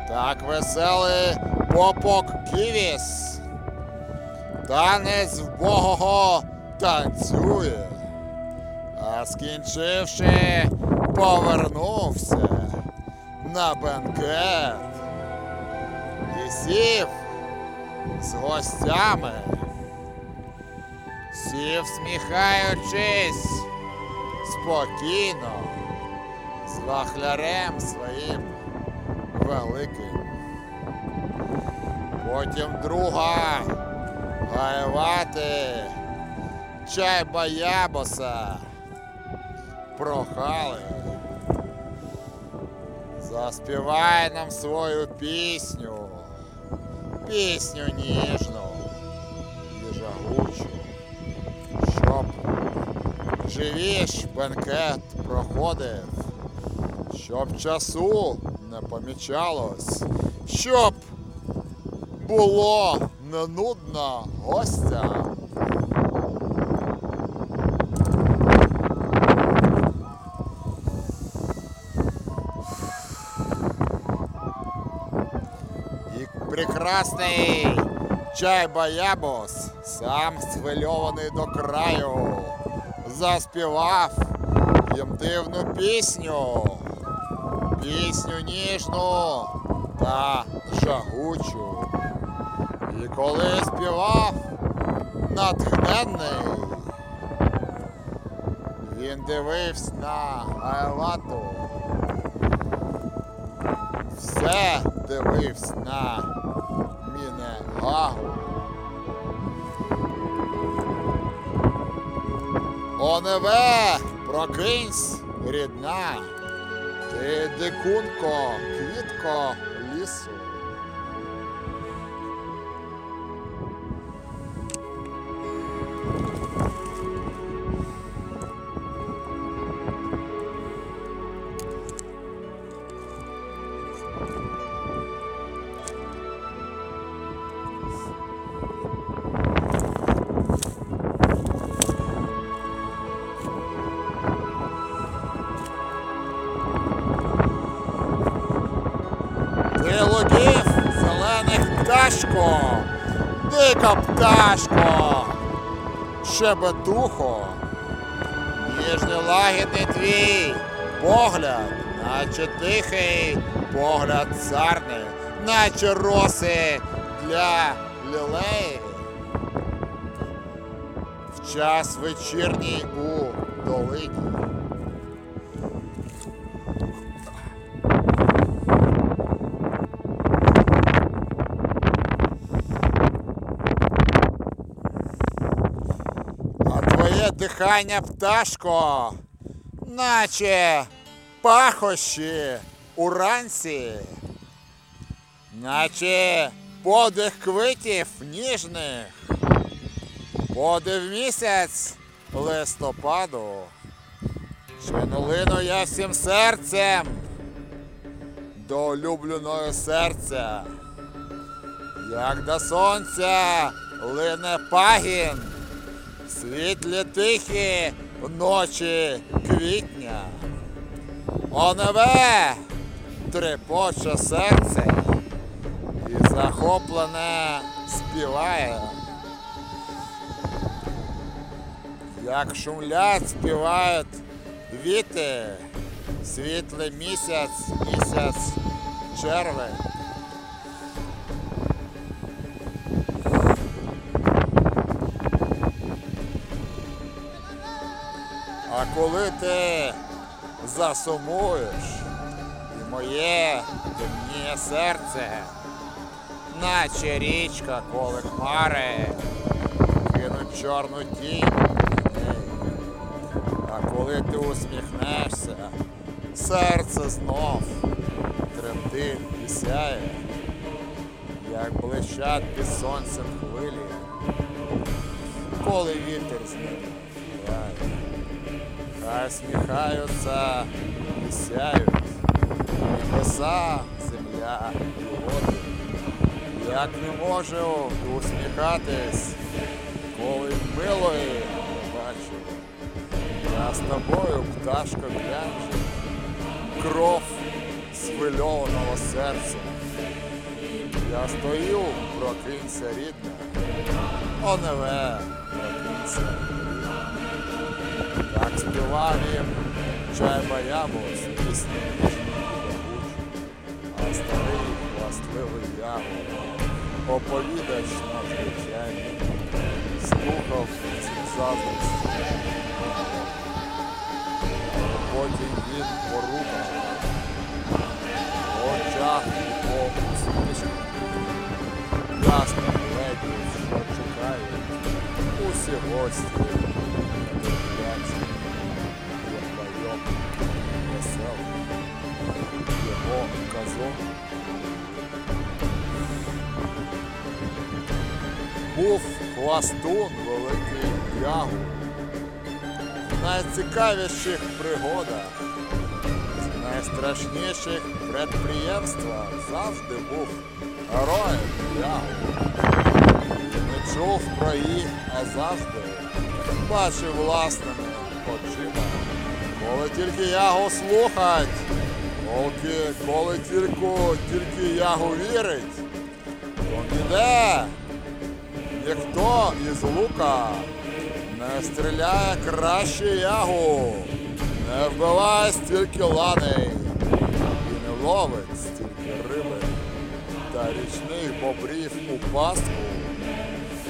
Так веселий попок ківіс, танець вбогого танцює. А скінчивши, повернувся на бенкет і сів з гостями, сів, сміхаючись, спокійно, з вахлярем своїм великим. Потім друга. Гайвати чай баябоса. Прохали. Заспівай нам свою пісню, пісню ніжну і жагучу, щоб живіш бенкет проходив, щоб часу не помічалось, щоб було не нудно гостям. Прекрасний чай Баябос, сам схвильований до краю, заспівав їм дивну пісню, пісню ніжну та жагучу. І коли співав натхненний, він дивився на Айлату все дивився на Мінегагу. Оневе, прокинься, рідна, ти дикунко, квітко щебетухо, ніжний лагідний твій погляд, наче тихий погляд царний, наче роси для лілеї. В час вечірній у долині. Твоє дихання, пташко, наче пахощі уранці, наче подих квитів ніжних, подив місяць листопаду, не я всім серцем. До улюбленого серця, як до сонця лине пагін світлі тихі ночі квітня. Оневе трепоче серце і захоплене співає. Як шумлять, співають віти, світлий місяць, місяць червень. Коли ти засумуєш, і моє темніє серце, наче річка, коли хмари кинуть чорну тінь. А коли ти усміхнешся, серце знов тремтить і сяє, як блищать під сонцем хвилі, коли вітер з. Хай сміхаються і сяють небеса, земля і води. Як не можу усміхатись, коли милої бачу. Я з тобою, пташка глянче, кров свильованого серця. Я стою, прокинься, рідна, оневе, прокинься. Так чай баябу з пісні а старий властливий ягод, оповідач надзвичайний, слухав цих. Потім він порукав, очах і по усмішках. Ясно гледів, що чекають усі гості. Казок. Був хвастун великий ягу. В найцікавіших пригодах, з найстрашніших предприємствах завжди був героєм ягу. Не чув про їх, а завжди бачив власними очима. Коли тільки ягу слухать, коли, коли тільки, тільки ягу вірить, то ніде ніхто із лука не стріляє краще ягу, не вбиває стільки ланей і не ловить стільки риби. Та річних бобрів у пастку,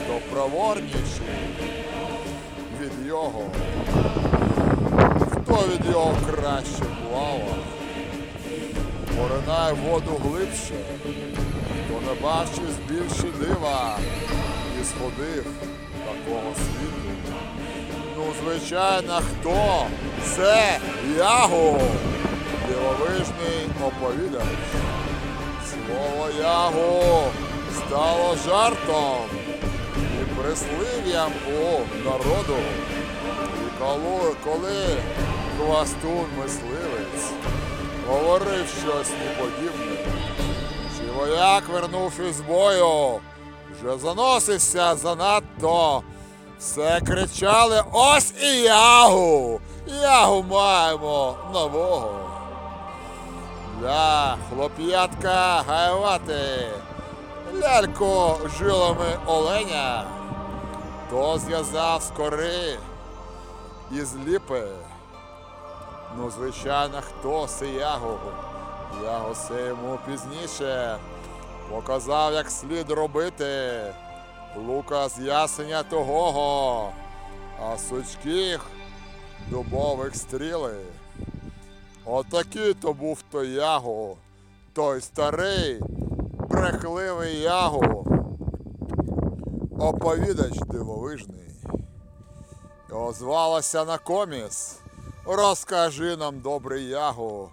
то проворніший від його. Хто від його краще плавав, поринає воду глибше, хто не бачив більше дива і сходив такого світу. Ну, звичайно, хто? Це Ягу, дивовижний оповідач. Слово Ягу стало жартом і прислів'ям у народу. І коли, коли хвастун мисливець говорив щось неподібне, чи вояк вернув із бою, вже заносився занадто. Все кричали ось і ягу! Ягу маємо нового. Для хлоп'ятка гаювати, лялько жилами оленя, то зв'язав з кори із ліпи. Ну, звичайно, хто це ягу? Ягу це йому пізніше показав, як слід робити. Лука з ясеня тогого, а сучких дубових стріли. Отакий то був той ягу, той старий, брехливий ягу, оповідач дивовижний. Його звалося на коміс. Розкажи нам, добрий ягу,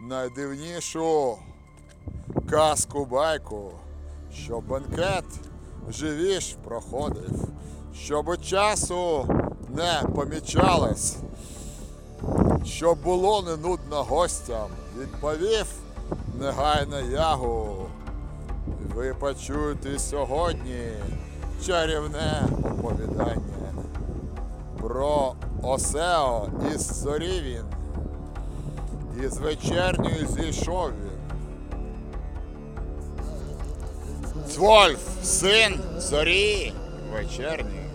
найдивнішу казку байку, що бенкет живіш проходив, щоб часу не помічалось, щоб було не нудно гостям, відповів негайно ягу. Ви почуєте сьогодні чарівне оповідання про Осео із Зорівін І з вечерньої зійшов він. Цвольф, син зорі вечерній.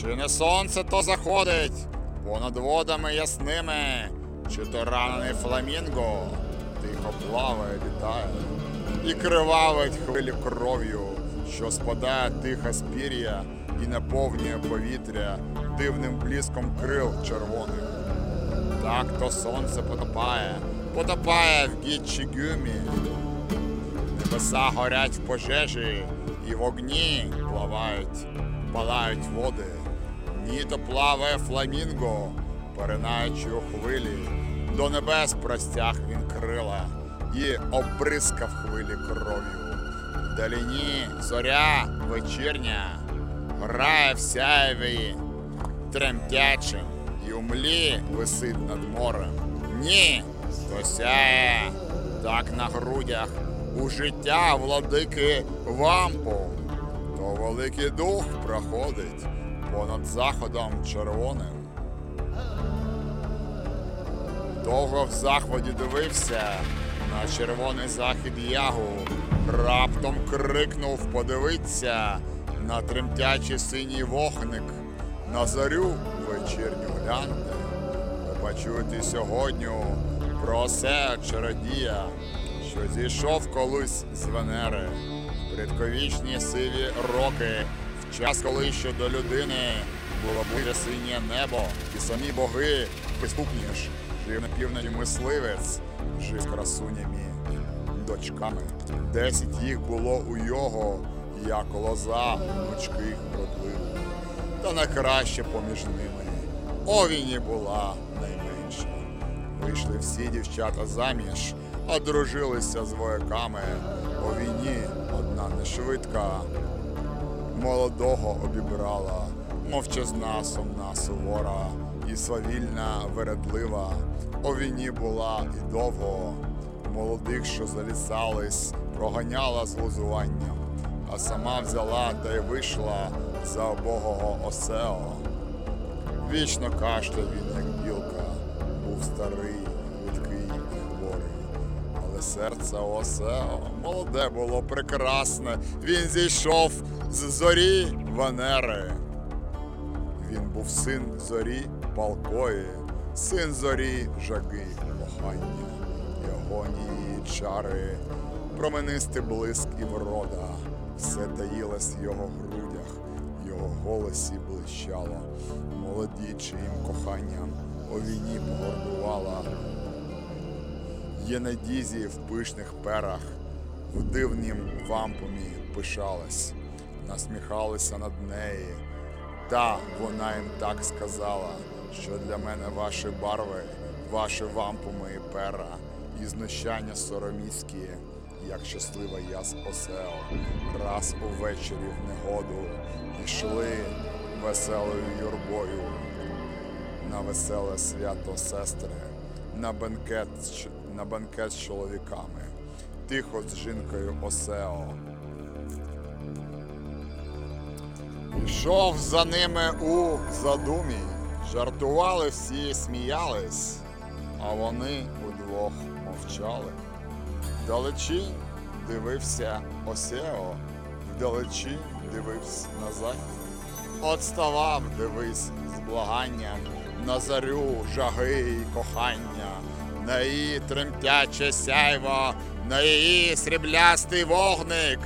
Чи не сонце то заходить понад водами ясними, чи то ранений фламінго тихо плаває, літає і кривавить хвилі кров'ю, що спадає тихо з пір'я і наповнює повітря дивним блиском крил червоних. Так то сонце потопає, потопає в гідчі гюмі. Небеса горять в пожежі, і в огні плавають, палають води. Ніто плаває фламінго, поринаючи у хвилі, до небес простяг він крила і обрискав хвилі кров'ю. Вдалині зоря вечірня, грає в сяєві тремтячим і у млі висить над морем. Ні, то сяє так на грудях. У життя владики вампу, то великий дух проходить понад заходом червоним. Довго в заході дивився на червоний захід ягу, раптом крикнув подивиться на тремтячий синій вогник, на зарю вечірню гляньте. Ви почуєте сьогодні про все чародія, що зійшов колись з Венери, в предковічні сиві роки, в час, коли ще до людини було буде синє небо, і самі боги підступніш, жив на півночі мисливець, жив красунями дочками. Десять їх було у його, як лоза, гнучких вродливих. Та найкраще поміж ними овіні була найменша. Вийшли всі дівчата заміж, одружилися з вояками. У війні одна нешвидка молодого обібрала, мовчазна, сумна, сувора і свавільна, вередлива. У війні була і довго молодих, що залісались, проганяла з лузуванням, а сама взяла та й вийшла за обогого Осео. Вічно кашляв він, як білка, був старий, видкий і хворий. Але серце Осео молоде було прекрасне. Він зійшов з зорі Венери. Він був син зорі палкої, син зорі жаги кохання, його нії чари, променистий блиск і врода, все таїлось в його грудях, в його голосі блищало, молодічим коханням у війні погордувала. Єнадізі в пишних перах, в дивнім вампумі пишалась, насміхалися над неї. Та вона їм так сказала, що для мене ваші барви, ваші вампуми і пера, і знущання сороміські, як щаслива я з Осео, раз увечері в негоду йшли веселою юрбою на веселе свято сестри, на бенкет, на бенкет з чоловіками, тихо з жінкою Осео. Йшов за ними у задумі, жартували всі, сміялись, а вони удвох мовчали. Вдалечі дивився Осео, вдалечі дивився на захід. Отставав, дивись, з благанням на зарю жаги і кохання, на її тремтяче сяйво, на її сріблястий вогник.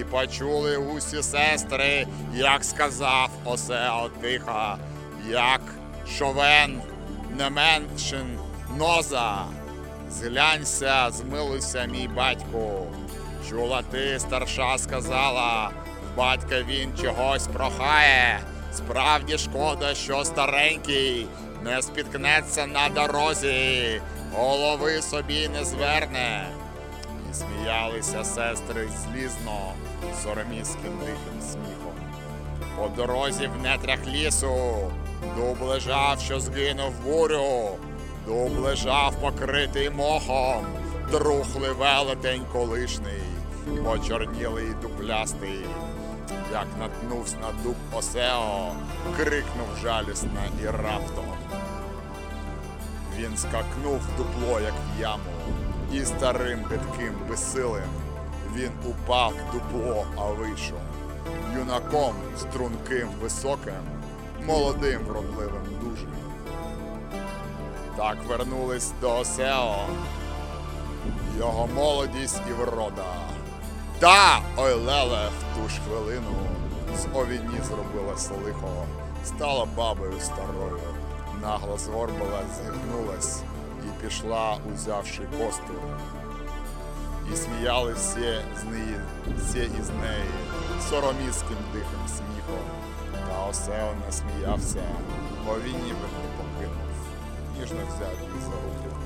І почули усі сестри, як сказав Осео тихо, як шовен не меншин ноза. Зглянься, змилуйся, мій батьку. Чула ти, старша сказала, батька він чогось прохає. Справді шкода, що старенький не спіткнеться на дорозі, голови собі не зверне. І сміялися сестри злізно, сороміським тихим сміхом. По дорозі в нетрях лісу дуб лежав, що згинув бурю, дуб лежав покритий мохом, трухлий велетень колишний, почорнілий і дуплястий, як наткнувся на дуб Осео, крикнув жалісно і раптом. Він скакнув в дупло, як в яму, і старим гидким безсилим він упав в дупло, а вийшов. Юнаком струнким, високим, молодим, вродливим. Так вернулись до Осео, його молодість і врода. Та ой леле в ту ж хвилину з овідні зробилось лихо, стала бабою старою, нагло згорбилась, згигнулась і пішла, узявши костур. І сміяли всі з неї, всі із неї, сороміським дихом сміхом. Та Осео не сміявся, бо він ніби ніжно взяв її за руку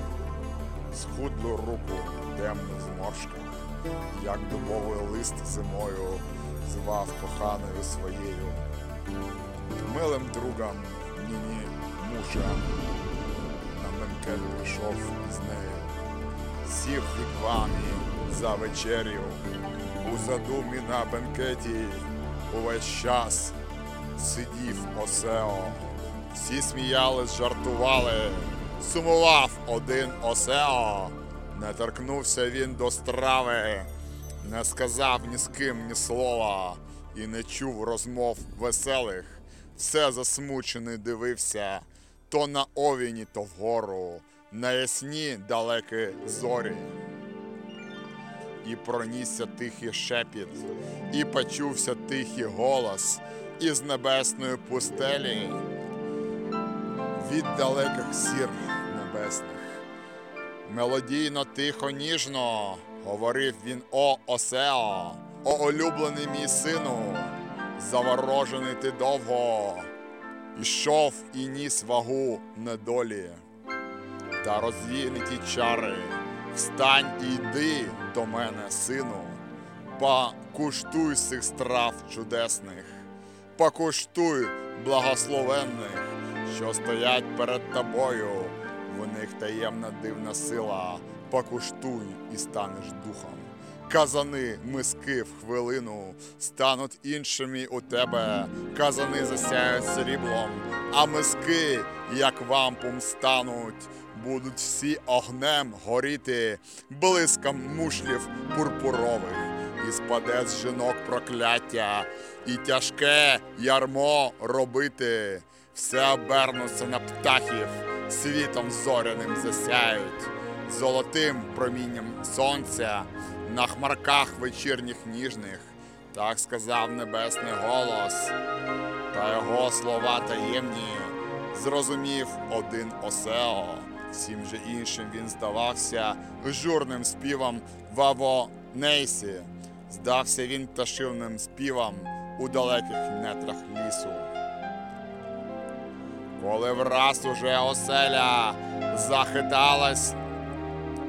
схудлу руку темну зморшку, як дубовий лист зимою звав коханою своєю. Милим другом ніні мужа на менкет прийшов із нею, сів в віквамі за вечерю, у задумі на бенкеті увесь час сидів Осео. Всі сміялись, жартували, сумував один Осео. Не торкнувся він до страви, не сказав ні з ким ні слова, і не чув розмов веселих. Все засмучений дивився. То на овіні, то вгору, на ясні далекі зорі. І пронісся тихий шепіт, і почувся тихий голос із небесної пустелі від далеких сір небесних. Мелодійно, тихо, ніжно говорив він о Осео, о улюблений мій сину, заворожений ти довго, ішов і ніс вагу недолі, та розвіяні ті чари, встань і йди до мене, сину, покуштуй цих страв чудесних, покуштуй благословенних, що стоять перед тобою. В них таємна дивна сила, покуштуй і станеш духом. Казани миски в хвилину стануть іншими у тебе, казани засяють сріблом, а миски, як вампум, стануть, будуть всі огнем горіти, блиском мушлів пурпурових, і спаде з жінок прокляття, і тяжке ярмо робити, все обернуться на птахів, світом зоряним засяють, золотим промінням сонця на хмарках вечірніх ніжних, так сказав небесний голос, та його слова таємні зрозумів один Осео. Всім же іншим він здавався журним співом в Авонейсі. Здався він пташивним співом у далеких нетрах лісу. Коли враз уже оселя захиталась,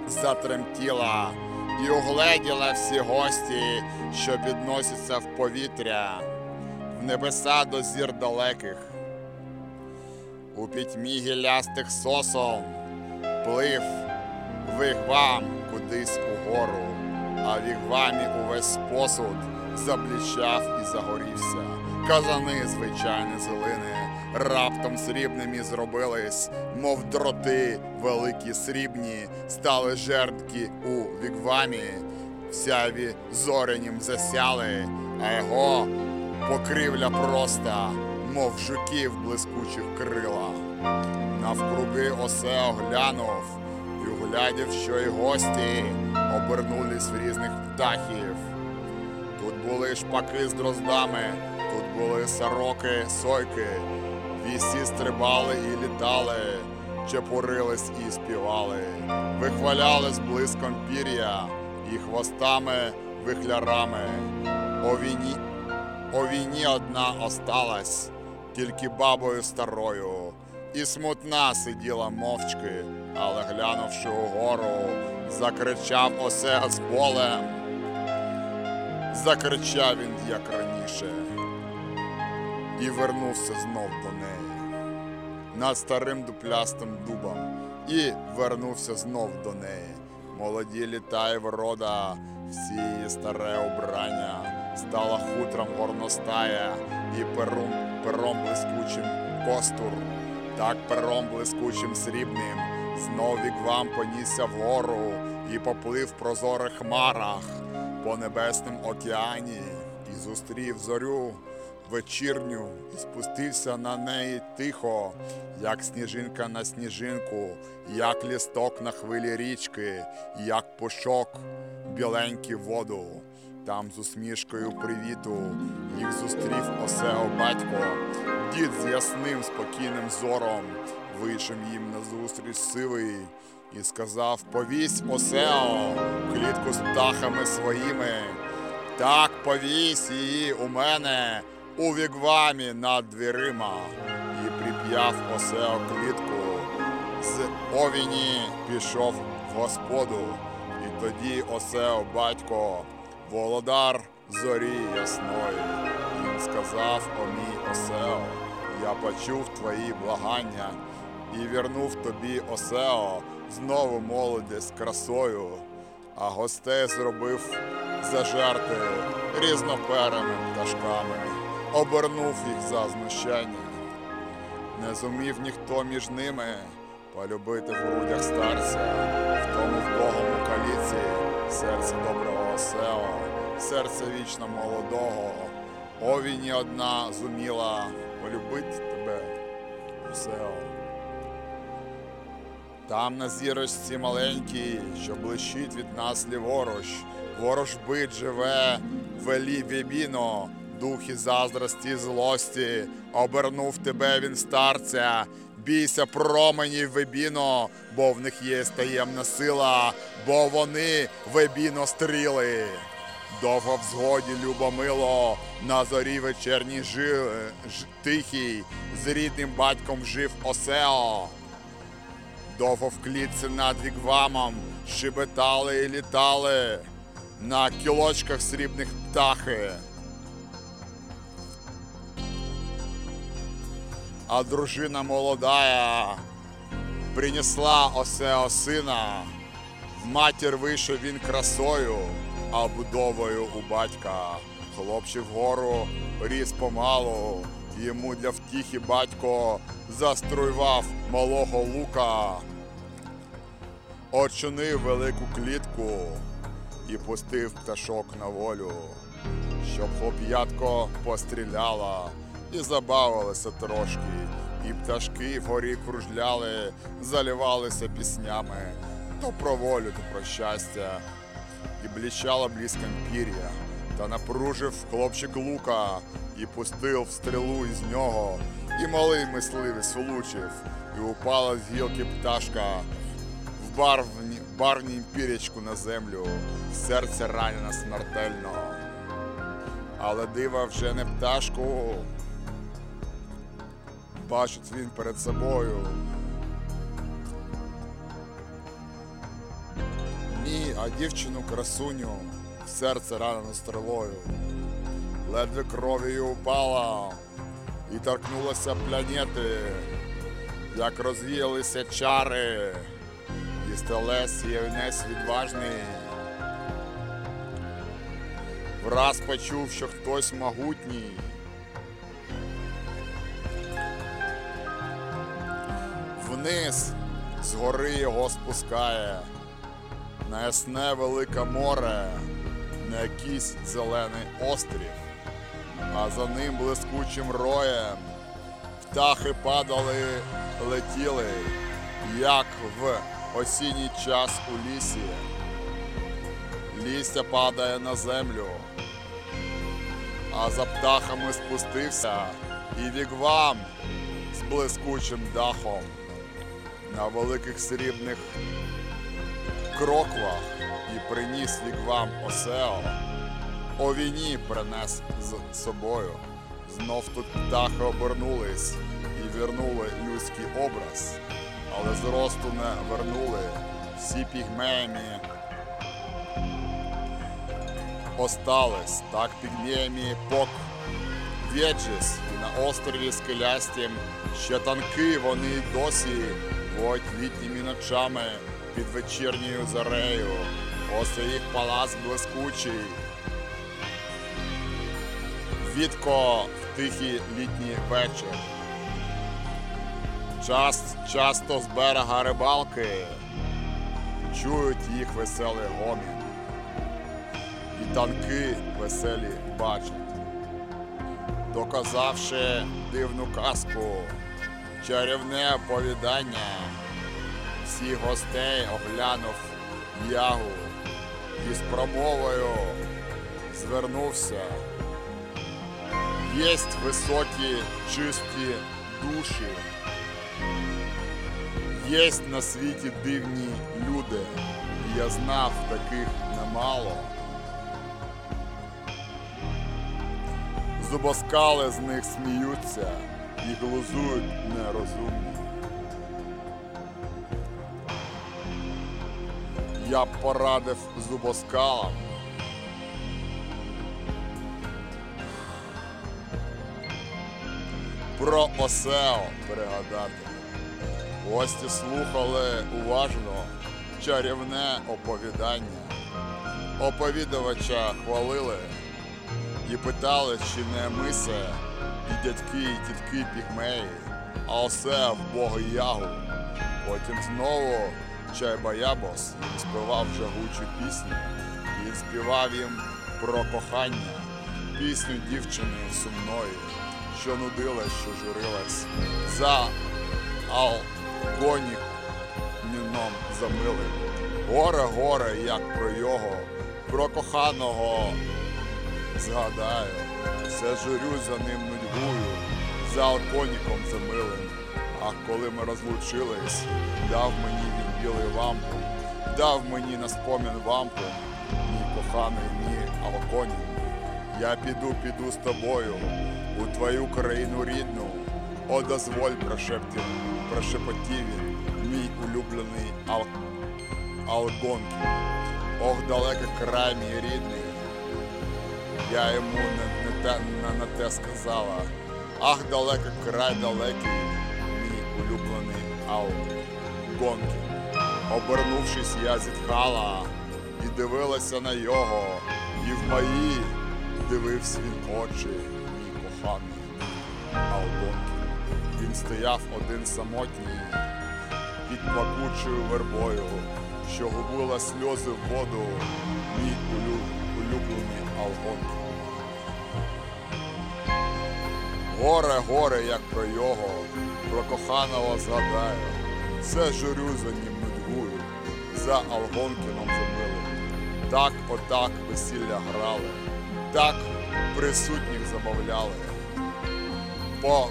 затремтіла і угледіла всі гості, що підносяться в повітря, в небеса до зір далеких. У пітьмі гілястих сосом плив вигвам кудись угору, а вігвамі увесь посуд забліщав і загорівся. Казани звичайні зелини раптом срібними зробились, мов дроти великі срібні, стали жертки у вігвамі, всяві зорянім засяли, а його покривля проста, мов жуків блискучих крила. Навкруги осе оглянув, і углядів, що й гості обернулись в різних птахів. Тут були шпаки з дроздами, тут були сороки, сойки, вісі стрибали і літали, чепурились і співали, вихвалялись блиском пір'я і хвостами вихлярами. О війні, о війні одна осталась, тільки бабою старою, і смутна сиділа мовчки, але глянувши угору, закричав осе з болем. Закричав він, як раніше, і вернувся знов до над старим дуплястим дубом, і вернувся знов до неї. Молоді літа і врода, всі її старе убрання, стала хутром горностая і пером, пером блискучим костур, так пером блискучим срібним Знов вігвам понісся вгору і поплив в прозорих хмарах по небесним океані і зустрів зорю вечірню і спустився на неї тихо, як сніжинка на сніжинку, як лісток на хвилі річки, як пушок біленький воду. Там з усмішкою привіту їх зустрів Осео батько, дід з ясним спокійним зором вийшов їм назустріч сивий і сказав: Повісь Осео, клітку з птахами своїми. Так повісь її у мене у вігвамі над дверима. І прип'яв Осео клітку. З овіні пішов в господу, і тоді Осео батько, володар зорі ясної. Він сказав о мій Осео, я почув твої благання і вернув тобі Осео знову молодість красою, а гостей зробив зажерти різноперими пташками, обернув їх за знущання. Не зумів ніхто між ними полюбити в грудях старця, в тому вбогому каліці, серце доброго Осео, серце вічно молодого. Овіні одна зуміла полюбити тебе, Осео. Там на зірочці маленькій, що блищить від нас ліворуч, ворожбит живе велі вібіно, дух і заздрості і злості, обернув тебе він старця, бійся променів вебіно, бо в них є таємна сила, бо вони вебіно стріли. Довго в згоді любомило, на зорі вечірній жив, ж, тихий, з рідним батьком жив Осео. Довго в клітці над вігвамом щебетали і літали на кілочках срібних птахи. А дружина молодая принесла Осео сина. Матір вийшов він красою, а будовою у батька. Хлопчик вгору ріс помалу, йому для втіхи батько заструйвав малого лука, очинив велику клітку і пустив пташок на волю, щоб хлоп'ятко постріляло і забавилося трошки, і пташки вгорі кружляли, заливалися піснями. То про волю, то про щастя, і бліщало блиском пір'я, та напружив хлопчик лука і пустив в стрілу із нього, і малий мисливець влучив, і упала з гілки пташка в барвні, барвні пірячку на землю, в серце ранена смертельно. Але дива вже не пташку. Бачить він перед собою. Ні, а дівчину красуню в серце ранено стрелою. Ледве кров'ю упала і торкнулася планети, як розвіялися чари, і стелес євнес відважний. Враз почув, що хтось могутній. Вниз з гори його спускає на ясне велике море, на якийсь зелений острів, а за ним блискучим роєм птахи падали, летіли, як в осінній час у лісі. Лістя падає на землю, а за птахами спустився і вігвам з блискучим дахом на великих срібних кроквах і приніс вігвам Осео. О війні принес з собою. Знов тут птахи обернулись і вернули людський образ, але зросту не вернули всі пігмеями остались, так пігмеями пок Веджіс і на острові Скелястім ще танки вони досі водять літніми ночами під вечірньою зарею. Ось їх палац блискучий. Відко в тихий літній вечір. Час, часто з берега рибалки чують їх веселий гомін. І танки веселі бачать. Доказавши дивну казку, чарівне оповідання, всіх гостей оглянув ягу і з промовою звернувся. Єсть високі, чисті душі. Єсть на світі дивні люди, я знав таких немало. Зубоскали з них сміються і глузують нерозумні. Я порадив зубоскалам про Осео пригадати. Гості слухали уважно чарівне оповідання. Оповідувача хвалили і питали, чи не ми це і дядьки, і тітки пігмеї, а осе в Бога Ягу. Потім знову Чайбаябос співав жагучу пісню. Він співав їм про кохання, пісню дівчини сумної, що нудилась, що журилась за алгонік міном замилим. Горе, горе, як про його, про коханого згадаю, все журю за ним нудьгую, за алконіком замилим. А коли ми розлучились, дав мені він білий лампу, дав мені на спомін вампу, мій коханий, мій алконік. Я піду, піду з тобою у твою країну рідну. О, дозволь прошептів, прошепотів він, мій улюблений ал... алгонкін. Ох, далекий край мій рідний. Я йому не, не, те, не, не те сказала. Ах, далекий край далекий, мій улюблений алгонкін. Обернувшись, я зітхала і дивилася на його, і в мої дивився він очі, мій коханий Алгонкін. Він стояв один самотній під плакучою вербою, що губила сльози в воду, мій улю- улюблений Алгонкін. Горе, горе, як про його, про коханого згадаю. Все журю за ним нудьгую, за Алгонкіном замилим. Так отак весілля грали, так присутніх забавляли. По,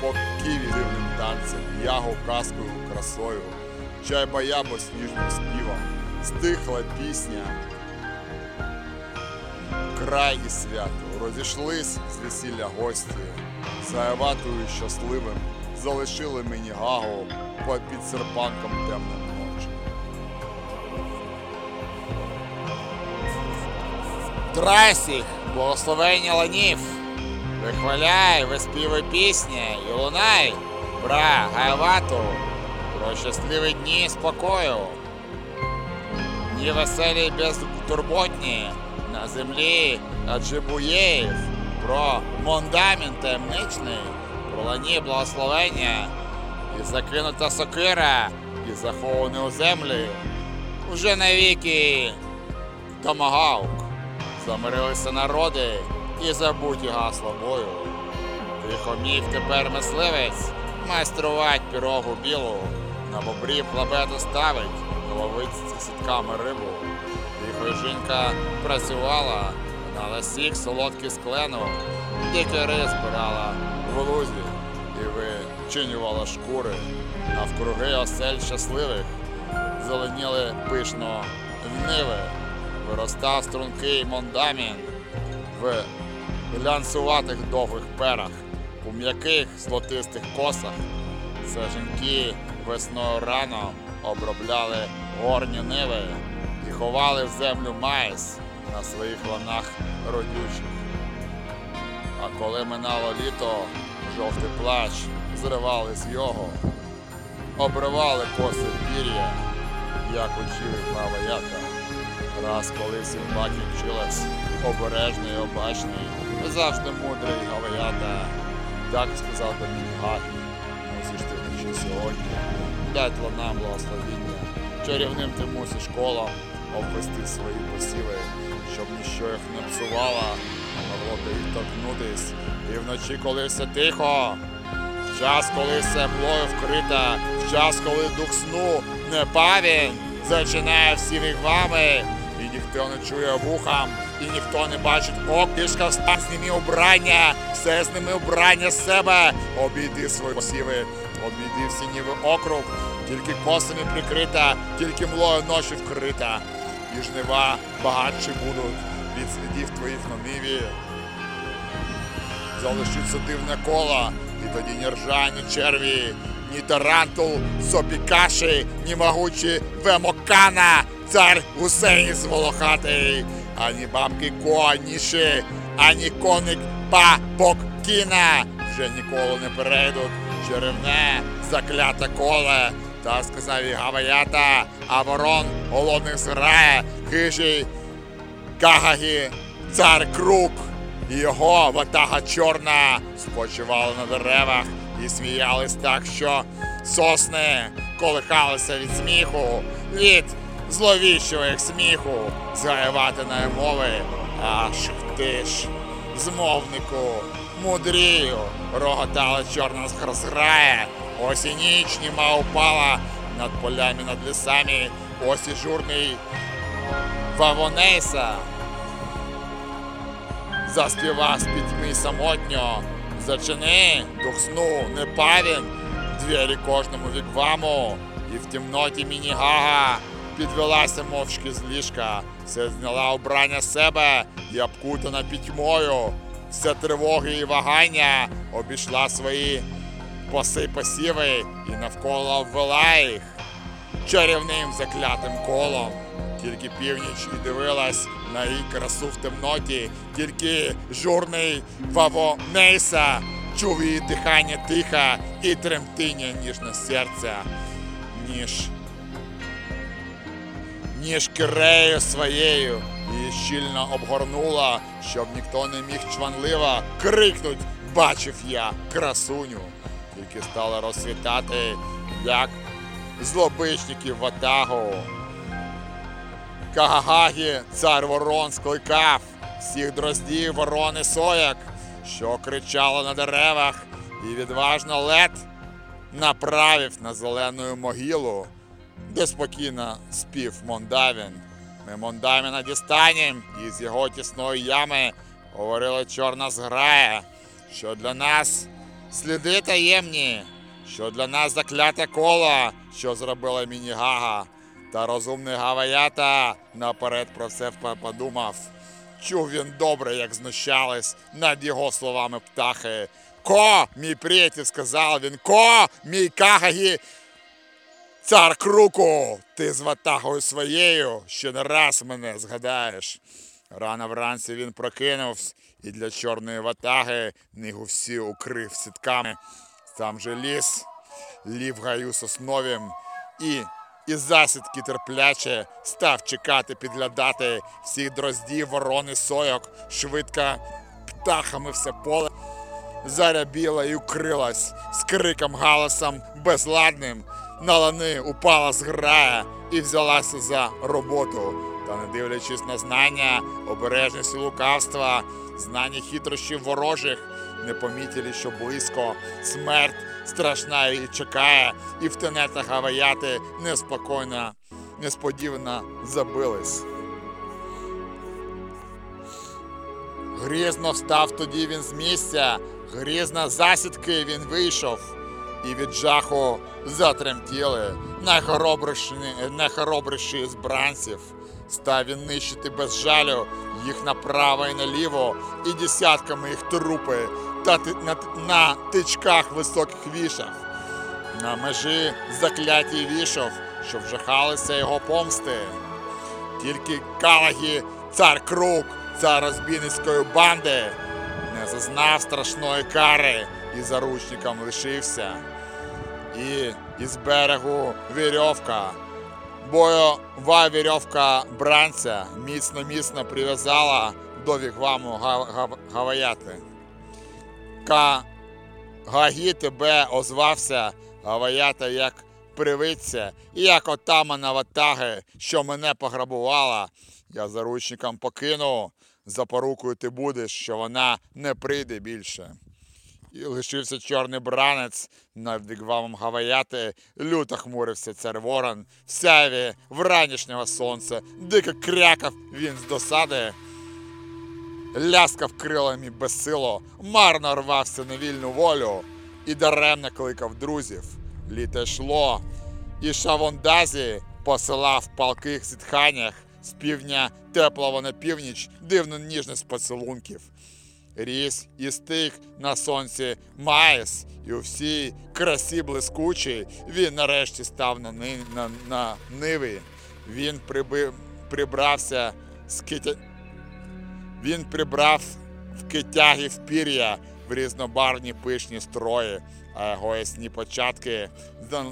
по Києві дивним танцем, ягу казкою красою, чай баябо сніжним співом, стихла пісня. Край і свято розійшлись з весілля гості, Заяватою щасливим залишили мені гагу під серпанком темним ночі. Трасіх, благословення ланів. Вихваляй, виспівуй пісні і лунай, бра, гайвату, про щасливі дні спокою. Дні веселі безтурботні на землі Аджибуєїв, про мондамент таємничний, про лані благословення, і закинута сокира, і заховані у землі, уже навіки Томагаук. Замирилися народи і забуті гасла бою. Тихомів тепер мисливець, майструвать пірогу білу, на бобрів лабету ставить, ловить сітками рибу. Тихо жінка працювала, на ласій солодкий з клену, дикий рис збирала в лузі і вичинювала шкури. Навкруги осель щасливих зеленіли пишно вниви виростав стрункий мондамін в глянцюватих довгих перах, у м'яких золотистих косах. Це жінки весною рано обробляли горні ниви ховали в землю майс на своїх ланах родючих. А коли минало літо, жовтий плач зривали з його, обривали коси пір'я, як учили правоята. Раз коли Сімбакі вчилась, обережний, обачний, завжди мудрий галията. Так сказав до мені Гагі, мусиш ти вчи сьогодні. дай нам благословіння. Чарівним ти мусиш колом обвести свої посіви, щоб ніщо їх не псувало, до їх торкнутись. І вночі, коли все тихо, в час, коли все млою вкрита, в час, коли дух сну не павін, зачинає всі вігвами, і ніхто не чує вухам, і ніхто не бачить окішка, встань зніми убрання, все зніми убрання з себе, обійди свої посіви, обійди всі ніби округ, тільки косами прикрита, тільки млою ночі вкрита, і жнива багатші будуть від слідів твоїх на ниві. Залишиться дивне коло, і тоді ні ржа, ні черві, ні тарантул, сопікаші, ні могучі вемокана, цар гусеніс волохатий, ані бабки коніші, ані коник папоккіна вже ніколи не перейдуть черевне закляте коле. Та сказав і гаваята, ворон голодних зграє, хижий Кагагі, цар Крук і його ватага чорна спочивали на деревах і сміялись так, що сосни колихалися від сміху, від зловіщого їх сміху, згаявати на мови. Аж ти ж, змовнику, мудрію, роготала чорна зграє, ось і ніч німа упала над полями, над лісами, ось і журний Вавонейса заспіва з пітьми самотньо. Зачини, дух сну, не павін, двері кожному вікваму, і в темноті міні-гага підвелася мовчки з ліжка, все зняла убрання з себе і обкутана пітьмою. Все тривоги і вагання обійшла свої поси посіви і навколо обвела їх чарівним заклятим колом. Тільки північ і дивилась на її красу в темноті, тільки журний Вавонейса чув її дихання тиха і тремтіння ніжне серця, ніж ніж кирею своєю її щільно обгорнула, щоб ніхто не міг чванливо крикнуть Бачив я красуню. Тільки стало розсвітати, як злобичників в атагу. Кагагагі, цар ворон скликав всіх дроздів ворони сояк, що кричало на деревах, і відважно лед направив на зелену могилу, де спокійно спів Мондавін. Ми Мондавіна дістанем, і з його тісної ями говорила чорна зграя, що для нас сліди таємні, що для нас закляте коло, що зробила міні-гага. Та розумний Гаваята наперед про все подумав. Чув він добре, як знущались над його словами птахи. Ко, мій приятель, сказав він, ко, мій кагагі, цар круку, ти з ватагою своєю ще не раз мене згадаєш. Рано вранці він прокинувся і для чорної ватаги нигу всі укрив сітками. Там же ліс, лів гаю сосновім і із засідки терпляче став чекати, підглядати всіх дроздів, ворони, сойок, швидко птахами все поле зарябіла і укрилась з криком, галасом безладним. На лани упала зграя і взялася за роботу. Та не дивлячись на знання, обережність і лукавства, знання хитрощів ворожих, не помітили, що близько. Смерть страшна її чекає, і в тенетах гаваяти неспокійно, несподівано забились. Грізно встав тоді він з місця, грізно засідки він вийшов, і від жаху затремтіли найхоробріші, найхоробріші з бранців. Став він нищити без жалю їх направо і наліво, і десятками їх трупи та на, на тичках високих вішав. На межі заклятій вішав, що вжахалися його помсти. Тільки Калагі, цар Крук, цар розбійницької банди, не зазнав страшної кари і заручником лишився. І із берегу вірьовка, бойова вірьовка бранця міцно-міцно прив'язала до вігваму Гав- Гав- Гаваяти. Ка Гагі тебе озвався, Гаваята як привидься, як отамана ватаги, що мене пограбувала. Я заручникам покину, за порукою ти будеш, що вона не прийде більше. І лишився чорний бранець над вігвамом гаваяти, люто хмурився цар ворон, в сяйві вранішнього сонця, дико крякав він з досади, ляскав крилами безсило, марно рвався на вільну волю і даремно кликав друзів. Літо йшло, і Шавондазі посилав палких зітханнях з півдня теплого на північ дивну ніжність поцілунків. Ріс і стих на сонці Маєс, і у всій красі блискучій він нарешті став на, ни, на, на ниви. Він приби, прибрався з китя... Він прибрав в китягів пір'я в різнобарвні пишні строї, а його ясні початки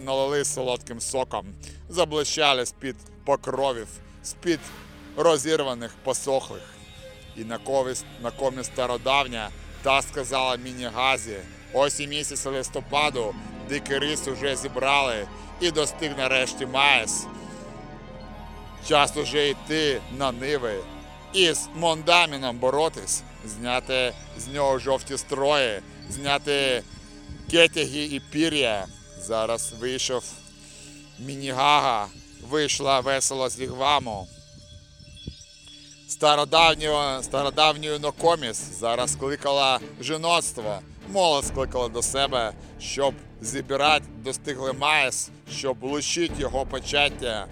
налили солодким соком, заблищали з-під покровів, з-під розірваних посохлих. І на ковість, на комі стародавня та сказала міні-газі, ось і місяць листопаду дикий рис уже зібрали, і достиг нарешті Маєс. Час уже йти на ниви і з Мондаміном боротись, зняти з нього жовті строї, зняти кетяги і пір'я. Зараз вийшов мінігага, вийшла весело з Вігваму. Стародавнього, стародавньою Нокоміс зараз кликала жіноцтво, молодь скликала до себе, щоб зібрати достигли Маєс, щоб лучить його почаття.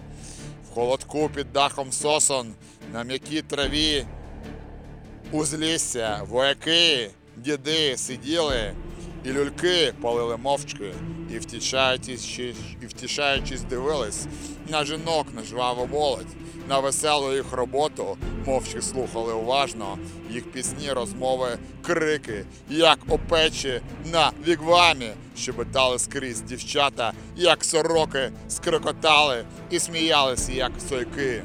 В холодку під дахом сосон, на м'якій траві узлісся, вояки, діди сиділи, і люльки палили мовчки, і втішаючись, і втішаючись дивились на жінок, на жваву молодь, на веселу їх роботу, мовчки слухали уважно їх пісні, розмови, крики, як опечі на вігвамі, щебетали скрізь дівчата, як сороки, скрикотали і сміялися, як сойки.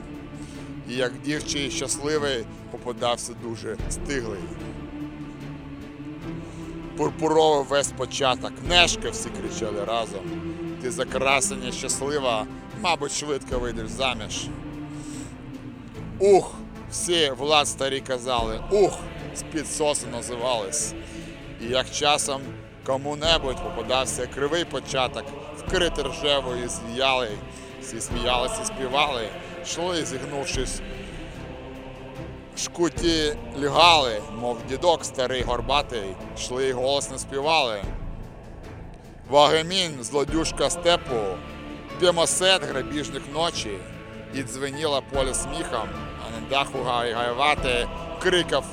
І як дівчий щасливий попадався дуже стиглий. Пурпуровий весь початок, нешки всі кричали разом. Ти закрасення щаслива, мабуть, швидко вийдеш заміж. Ух! Всі влад старі казали, ух! З-під сосу називались. І як часом кому-небудь попадався кривий початок, вкритий ржевою звіяли, всі сміялися співали, йшли, зігнувшись шкуті лягали, мов дідок старий горбатий, йшли й голосно співали. Вагемін, злодюшка степу, п'ємосет, грабіжник ночі, і дзвеніла поле сміхом, даху гай гайвати крикав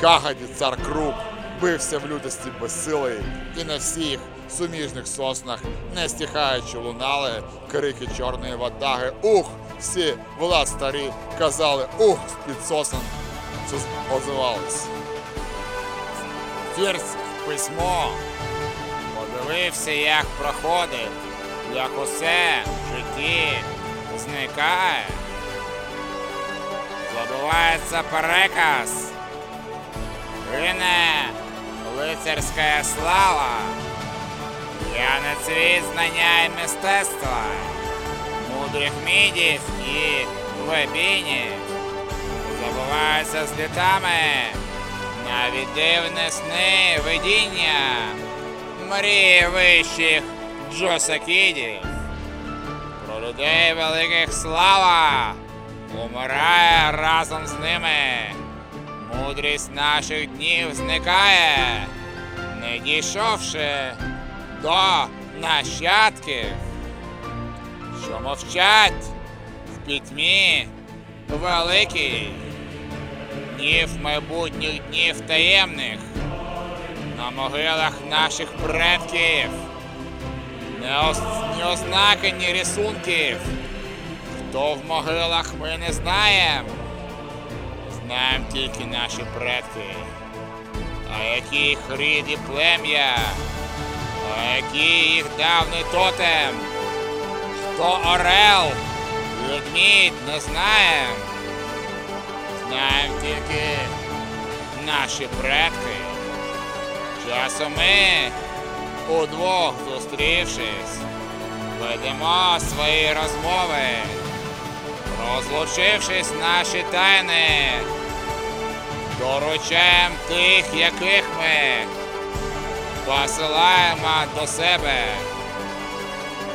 кагаді цар круг, бився в лютості безсилий, і на всіх суміжних соснах, не стихаючи лунали крики чорної ватаги. Ух! Всі влад старі казали ух! з-під сосен озивались. Фірс письмо. Подивився, як проходить, як усе в житті зникає. Забувається переказ. Гине лицарська слава. Я не цвіт знання і мистецтва, мудрих мідів і глибінів. Забуваються з літами, навіть дивне сни, видіння, мрії вищих джосакідів. Про людей великих слава умирає разом з ними. Мудрість наших днів зникає, не дійшовши до нащадків, що мовчать в пітьмі великий, днів майбутніх днів таємних, на могилах наших предків, не, ознаки, ні рисунків. Хто в могилах ми не знаємо, знаємо тільки наші предки. А який їх рід і плем'я, а який їх давний тотем, хто орел, ведмідь, не знаємо. Знаємо тільки наші предки. Часом ми, удвох зустрівшись, ведемо свої розмови, розлучившись наші тайни, доручаємо тих, яких ми посилаємо до себе.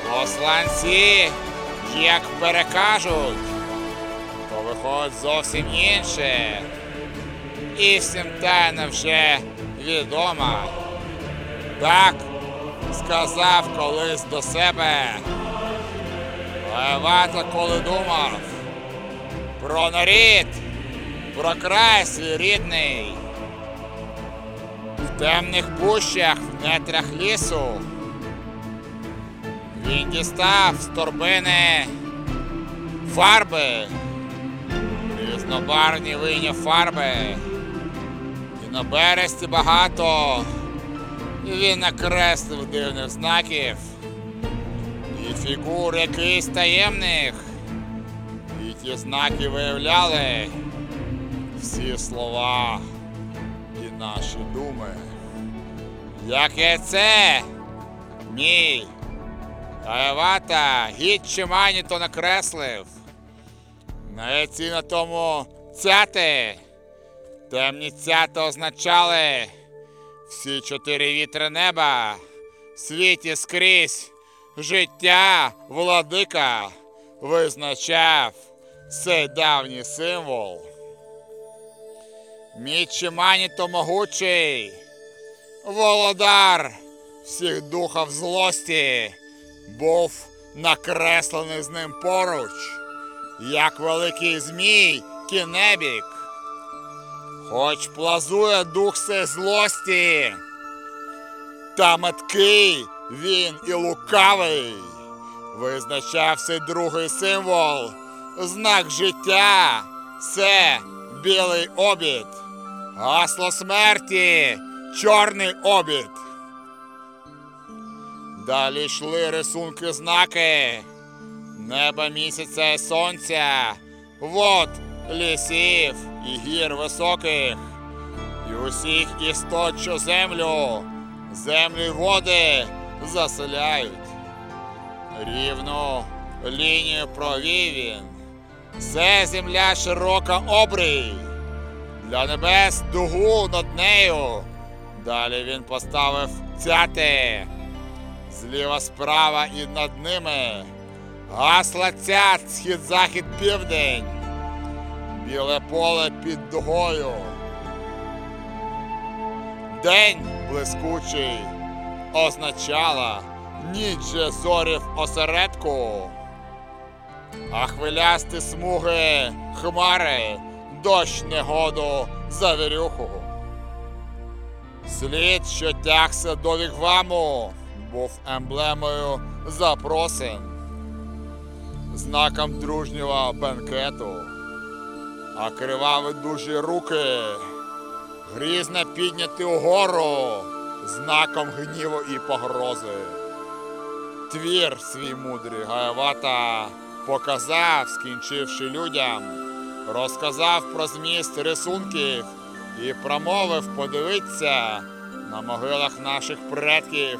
Посланці, як перекажуть, то виходить зовсім інше. І всім тайна вже відома. Так сказав колись до себе. Левата, коли думав про нарід, про край свій рідний. В темних пущах, в нетрях лісу. Він дістав з торбини фарби, різнобарвні вийняв фарби. І на бересті багато. І він накреслив дивних знаків. І фігур якийсь таємних. Ті знаки виявляли всі слова і наші думи. Яке це мій Аевата гід чимані то накреслив. На ці на тому цяти. Темні цята означали всі чотири вітри неба, світі скрізь життя владика визначав цей давній символ. Мій чимані то могучий, володар всіх духів злості був накреслений з ним поруч, як великий змій кінебік. Хоч плазує дух сей злості, та меткий він і лукавий, визначав цей другий символ, знак життя це білий обід, гасло смерті чорний обід. Далі йшли рисунки знаки, неба місяця і сонця, вод, лісів і гір високих, і усіх істот, що землю, й води заселяють. Рівну лінію провів він. Це земля широка обрій, для небес дугу над нею. Далі він поставив цяти зліва справа і над ними. Гасла цят, схід, захід, південь. Біле поле під дугою. День блискучий означала ніч же зорів осередку. А хвилясті смуги хмари, дощ негоду завірюху. Слід, що тягся до вігваму, був емблемою запросин, знаком дружнього бенкету, а криваві дужі руки грізно підняти угору знаком гніву і погрози. Твір свій мудрий Гаявата показав, скінчивши людям, розказав про зміст рисунків і промовив подивитися на могилах наших предків.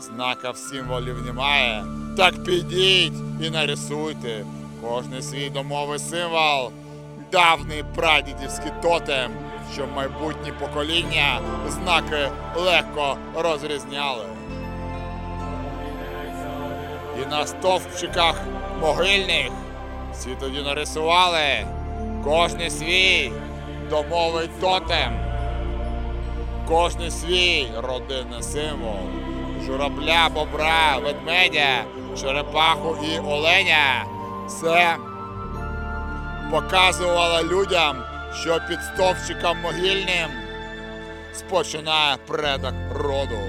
Знаків символів немає. Так підіть і нарисуйте кожний свій домовий символ, давний прадідівський тотем, щоб майбутні покоління знаки легко розрізняли. І на стовпчиках могильних всі тоді нарисували кожний свій домовий тотем, кожний свій родинний символ, журавля, бобра, ведмедя, черепаху і оленя. Це показувало людям, що під стовпчиком могильним спочинає предок роду.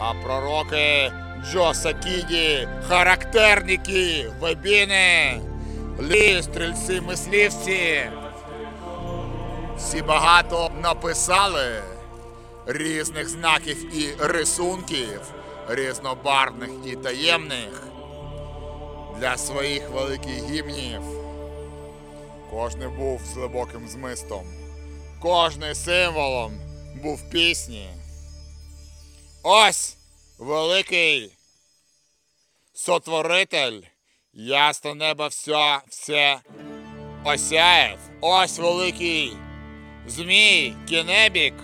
А пророки Джоса Кіді, характерники, вебіни, лі, стрільці, мислівці. Всі багато написали різних знаків і рисунків, різнобарвних і таємних для своїх великих гімнів. Кожний був з глибоким змистом, кожний символом був пісні. Ось великий сотворитель, ясно небо все, все осяяв. Ось великий змій, кінебік,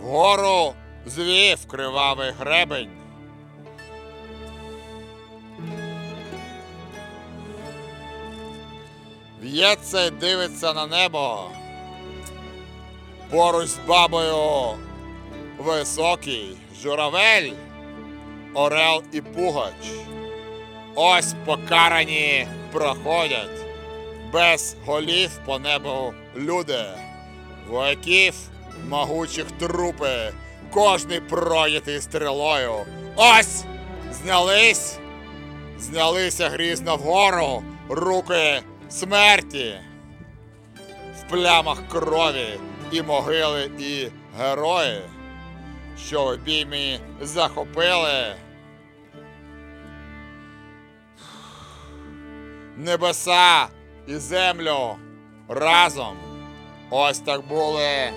вгору звів кривавий гребень. В'ється й дивиться на небо. Поруч з бабою високий журавель, орел і пугач. Ось покарані проходять. Без голів по небу люди, вояків могучих трупи, кожний пройнятий стрілою. Ось знялись, знялися грізно вгору руки смерті. В плямах крові і могили, і герої, що обіймі захопили. Небеса і землю разом. Ось так були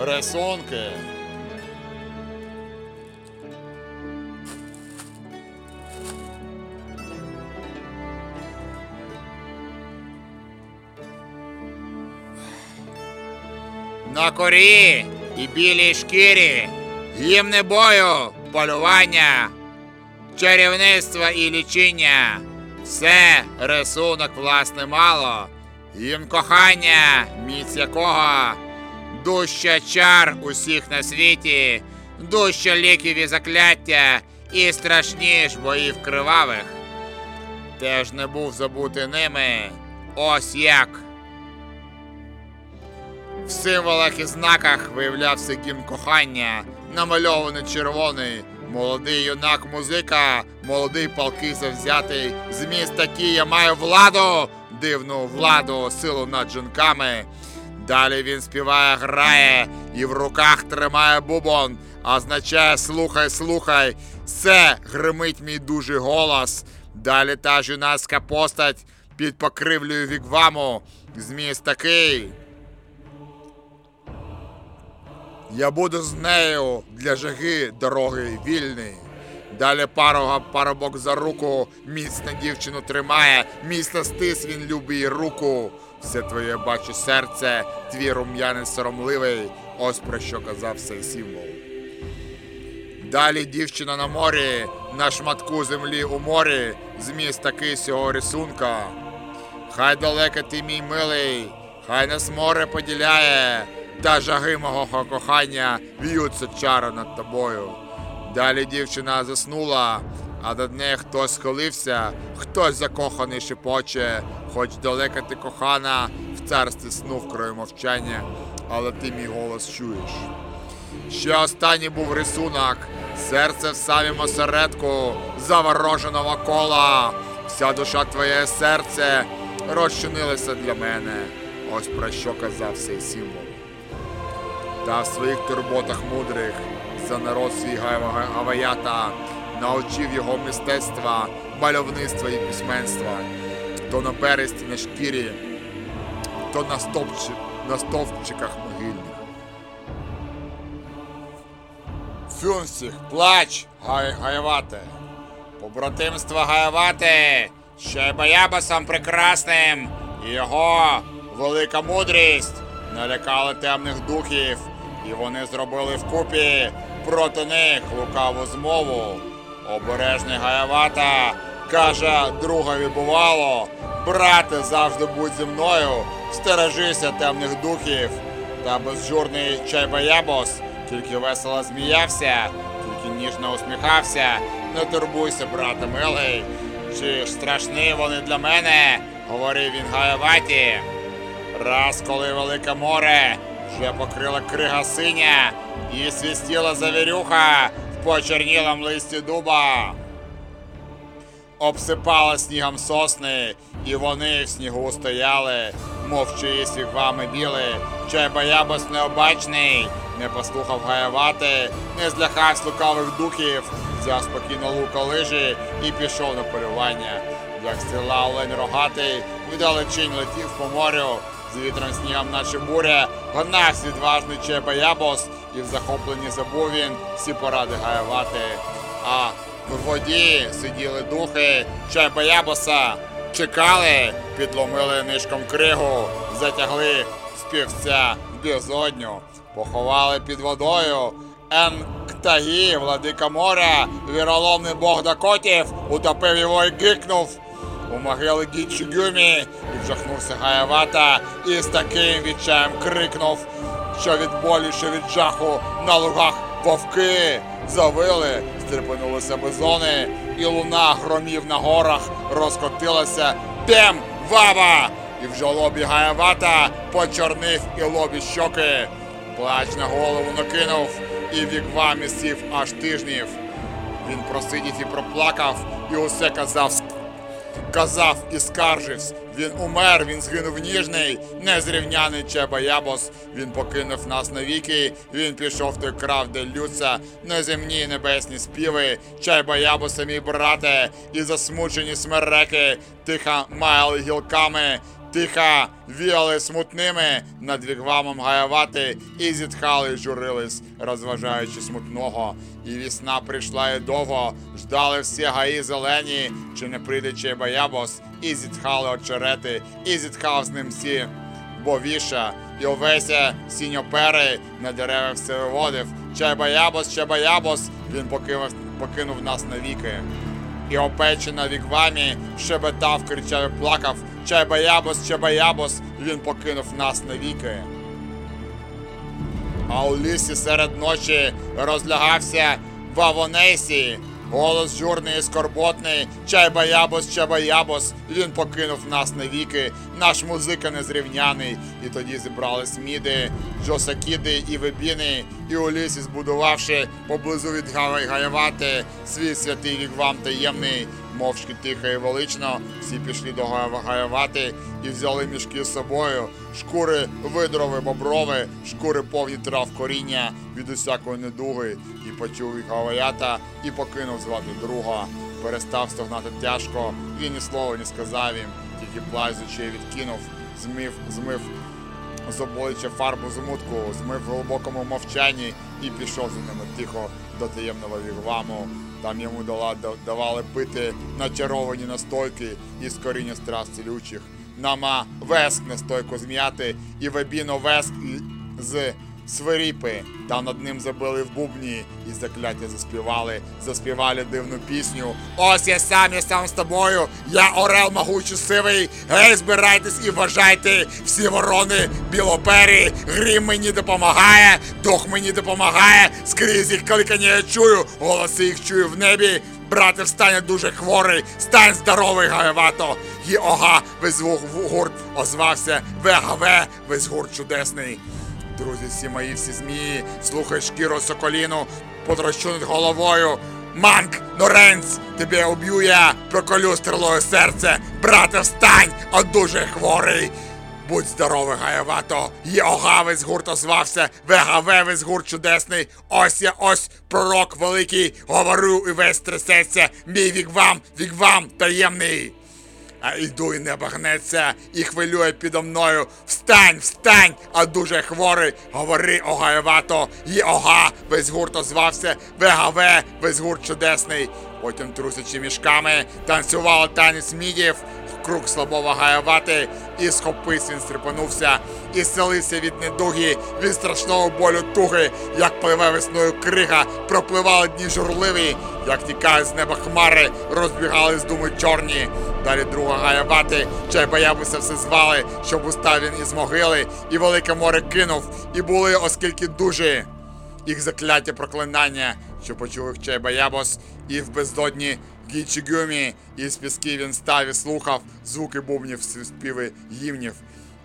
рисунки. На корі і білій шкірі, гімни бою, полювання, чарівництва і лічіння. Все рисунок власне мало. Їм кохання, міць якого дужча чар усіх на світі, дужча ліків і закляття, і страшніш боїв кривавих. Теж не був забутий ними. Ось як. В символах і знаках виявлявся гімн кохання, намальований червоний, молодий юнак музика, молодий палкий завзятий, зміст такий, я маю владу, дивну владу, силу над жінками. Далі він співає, грає і в руках тримає бубон, означає слухай, слухай, все гримить мій дужий голос. Далі та ж юнацька постать під покривлею вігваму. Зміст такий. Я буду з нею для жаги дороги вільний. Далі парога парубок за руку, міцно дівчину тримає, міцно стис він любить руку. Все твоє бачу серце, твій рум'янин соромливий, ось про що казав цей символ. Далі дівчина на морі, на шматку землі у морі, зміст такий сього рисунка. Хай далеко ти, мій милий, хай нас море поділяє, та жаги мого кохання в'ються чара над тобою. Далі дівчина заснула, а над нею хтось схилився, хтось закоханий шепоче, хоч далеко ти кохана, в царстві сну вкрою мовчання, але ти мій голос чуєш. Ще останній був рисунок, серце в самім осередку завороженого кола. Вся душа твоє серце розчинилася для мене. Ось про що казав цей символ. Та в своїх турботах мудрих за народ свій Гава- Гаваята научив його мистецтва, мальовництва і письменства. То на бересті на шкірі, то на, стовпчі, на стовпчиках могильних. Фюнсіх, плач, гай, гаявате. Побратимство гаявате, ще й Баябасом прекрасним, і його велика мудрість налякали темних духів, і вони зробили вкупі проти них лукаву змову. Обережний гаявата каже другові бувало, брате, завжди будь зі мною, стережися темних духів. Та безжурний Чайбаябос тільки весело зміявся, тільки ніжно усміхався. Не турбуйся, брате милий, чи ж страшні вони для мене, говорив він Гаяваті. Раз, коли велике море вже покрила крига синя і свістіла завірюха в почернілому листі дуба. Обсипала снігом сосни, і вони в снігу стояли, мов чиїсь вами біли. Чай боябос необачний, не послухав гаявати, не злякався лукавих духів, взяв спокійно лука лижі і пішов на полювання. Як стріла олень рогатий, вдалечінь летів по морю, з вітром снігом, наче буря, гнався відважний Чебаябос, і в захопленні забув він всі поради гаявати. А в воді сиділи духи Чайбаябоса, чекали, підломили нишком кригу, затягли співця в безодню, поховали під водою. Енктагі, владика моря, віроломний бог Дакотів, утопив його і гикнув могили Гічігюмі і вжахнувся Гаявата і з таким відчаєм крикнув, що від болі, що від жаху на лугах вовки завили, стрепенулися бизони, і луна громів на горах розкотилася Тем ваба! І в жолобі Гаявата почорнив і лобі щоки. Плач на голову накинув, і віква місів аж тижнів. Він просидів і проплакав, і усе казав казав і скаржився. Він умер, він згинув ніжний, незрівняний Чебаябос. Він покинув нас навіки, він пішов до крав, де лються, неземні небесні співи, Чебаябоса, мій брате, і засмучені смереки, тиха маяли гілками. Тиха віяли смутними над вігвамом гаявати, і зітхали, журились, розважаючи смутного. І вісна прийшла і довго, ждали всі гаї зелені, чи не прийде Чебаябос, і зітхали очерети, і зітхав з ним всі бовіша, і овеся сіньопери на дерева все виводив. Чайбаябос, Чайбаябос, він покинув, покинув нас навіки. І опечена вігвамі шебетав, кричав і плакав. Чайбаябос, Чайбаябос, він покинув нас навіки. А у лісі серед ночі розлягався в Авонесі. Голос журний і скорботний, Чайбаябос, Чайбаябос, він покинув нас навіки, наш музика незрівняний. І тоді зібрались міди, Джосакіди і Вебіни, і у лісі збудувавши поблизу від Гаявати свій святий вігвам таємний, мовчки тихо і велично, всі пішли до Гаявати і взяли мішки з собою, шкури видрови, боброви, шкури повні трав коріння від усякої недуги, і почув їх Гаваята, і покинув звати друга. Перестав стогнати тяжко, він ні слова не сказав їм, тільки плащ відкинув, змив, змив з обличчя фарбу змутку, змив в глибокому мовчанні і пішов за ними тихо до таємного вігваму. Там йому давали пити начаровані настойки із коріння страв цілючих. Нама веск настойку зм'яти і вебіно веск з свиріпи. Там над ним забили в бубні і закляття заспівали, заспівали дивну пісню. Ось я сам, я сам з тобою, я орел могучий сивий. Гей, збирайтесь і вважайте, всі ворони білопері. Грім мені допомагає, дух мені допомагає. Скрізь їх кликання я чую, голоси їх чую в небі. Брате, встань дуже хворий, стань здоровий, гаєвато. І ога, весь гурт озвався. Вегаве, весь гурт чудесний. Друзі, всі мої, всі змії, слухай шкіру соколіну, подрощу над головою. Манк, Норенц, тебе уб'ю я, проколю стрілою серце. Брате, встань, а дуже хворий. Будь здоровий, Гаявато, Єога весь гурт озвався, Вегаве весь гурт чудесний, ось я ось пророк великий, говорю і весь трясеться, мій вігвам, вігвам таємний. А йду і не гнеться, і хвилює підо мною. Встань, встань, а дуже хворий. Говори, огаєвато, і ога, весь гурт озвався, вегаве, весь гурт чудесний. Потім трусячи мішками, танцювала танець мідів, круг слабого гаявати, і схопився він стрепенувся, і селився від недуги, від страшного болю туги, як пливе весною крига, пропливали дні журливі, як тікають з неба хмари, розбігались думи чорні. Далі друга гаявати, чай боявся все звали, щоб устав він із могили, і велике море кинув, і були, оскільки дужі. Їх закляття проклинання, що почув їх Чайбаябос, і в бездодні Гічігюмі, і з пісків він став і слухав звуки бубнів, співи гімнів.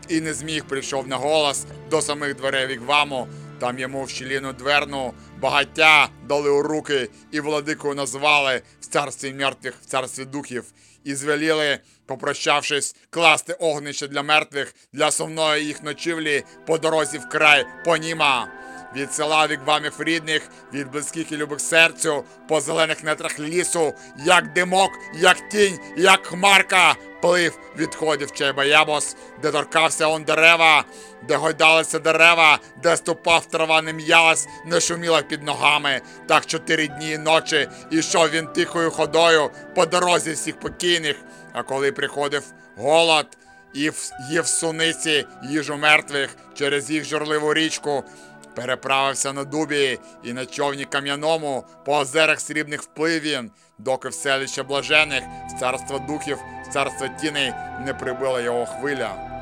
І не зміг прийшов на голос до самих дверей вігваму, там йому в щіліну дверну багаття дали у руки, і владику назвали в царстві мертвих, в царстві духів, і звеліли, попрощавшись, класти огнище для мертвих, для сумної їх ночівлі по дорозі в край поніма. Від села вігвамів рідних, від близьких і любих серцю, по зелених нетрах лісу, як димок, як тінь, як хмарка, плив відходів Чайбаябос, де торкався он дерева, де гойдалися дерева, де ступав трава не м'ялась, не шуміла під ногами. Так чотири дні і ночі ішов він тихою ходою по дорозі всіх покійних. А коли приходив голод, і їв суниці їжу мертвих через їх журливу річку, переправився на дубі і на човні кам'яному по озерах срібних вплив він, доки в селище блажених, в царство духів, в царство тіней не прибила його хвиля.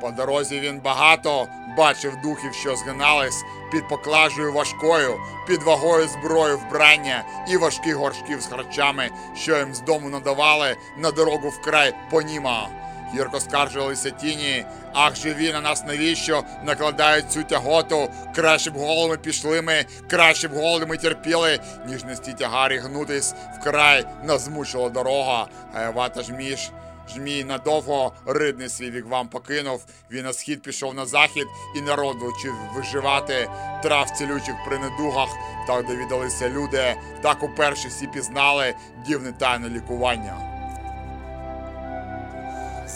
По дорозі він багато бачив духів, що згинались під поклажею важкою, під вагою зброю вбрання і важких горшків з харчами, що їм з дому надавали на дорогу вкрай поніма. Гірко скаржилися тіні, ах живі на нас навіщо накладають цю тяготу. Краще б голими пішли ми, краще б голими терпіли, ніж нести тягарі гнутись вкрай нас змучила дорога, а Явата ж між Жмій надовго ридний свій вігвам покинув, він на схід пішов на захід і народ вчив виживати. Трав цілючих при недугах, так довідалися люди, так уперше всі пізнали дівне тайне лікування.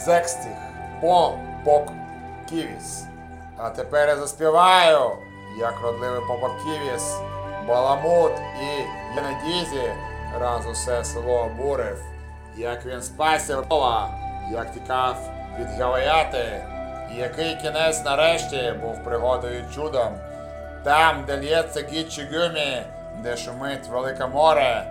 Секстих, по пок ківіс. А тепер я заспіваю, як родливий попок ківіс, баламут і Єнедізі раз усе село обурив. Як він спасся Львова, як тікав від Гаваяти, і який кінець нарешті був пригодою чудом. Там, де лється гічі гюмі, де шумить велике море,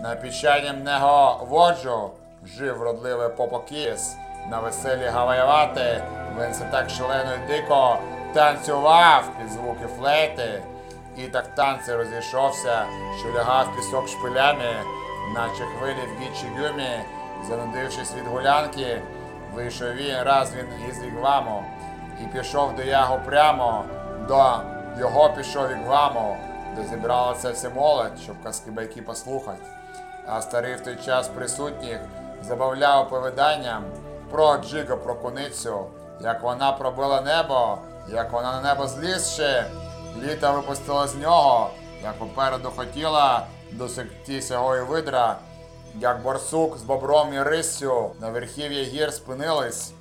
на піщанім него воджу жив родливий попокіс. На веселі гаваєвати він все так шалено й дико танцював під звуки флейти. І так танці розійшовся, що лягав пісок шпилями, наче хвилі в гічі гюмі, занудившись від гулянки, вийшов він раз він із вігваму і пішов до яго прямо, до його пішов вігваму, де зібралася вся молодь, щоб казки байки послухати. А старий в той час присутніх забавляв оповіданням про Джига про куницю, як вона пробила небо, як вона на небо злізши, літа випустила з нього, як попереду хотіла досягти сягої видра, як борсук з бобром і риссю на верхів'ї гір спинились,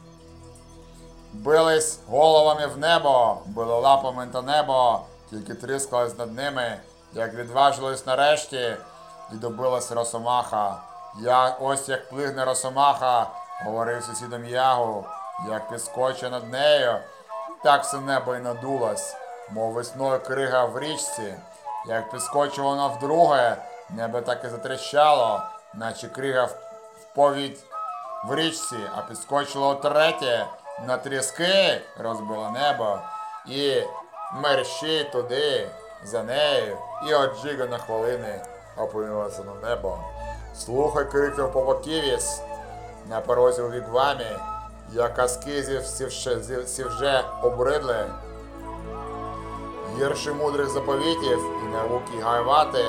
бились головами в небо, били лапами та небо, тільки тріскались над ними, як відважились нарешті, і добилась Росомаха. Я ось як плигне Росомаха, говорив сусідом Ягу, як підскоче над нею, так все небо й надулось, мов весною крига в річці. Як підскочило воно вдруге, небо так і затріщало, наче крига в повідь в річці, а підскочило третє на тріски, розбило небо, і мерщі туди, за нею, і от Джига на хвилини опинилося на небо. Слухай криків Попоківіс на порозі у вігвамі, як аскизів всі вже, обридли. Гірші мудрих заповітів і науки гайвати,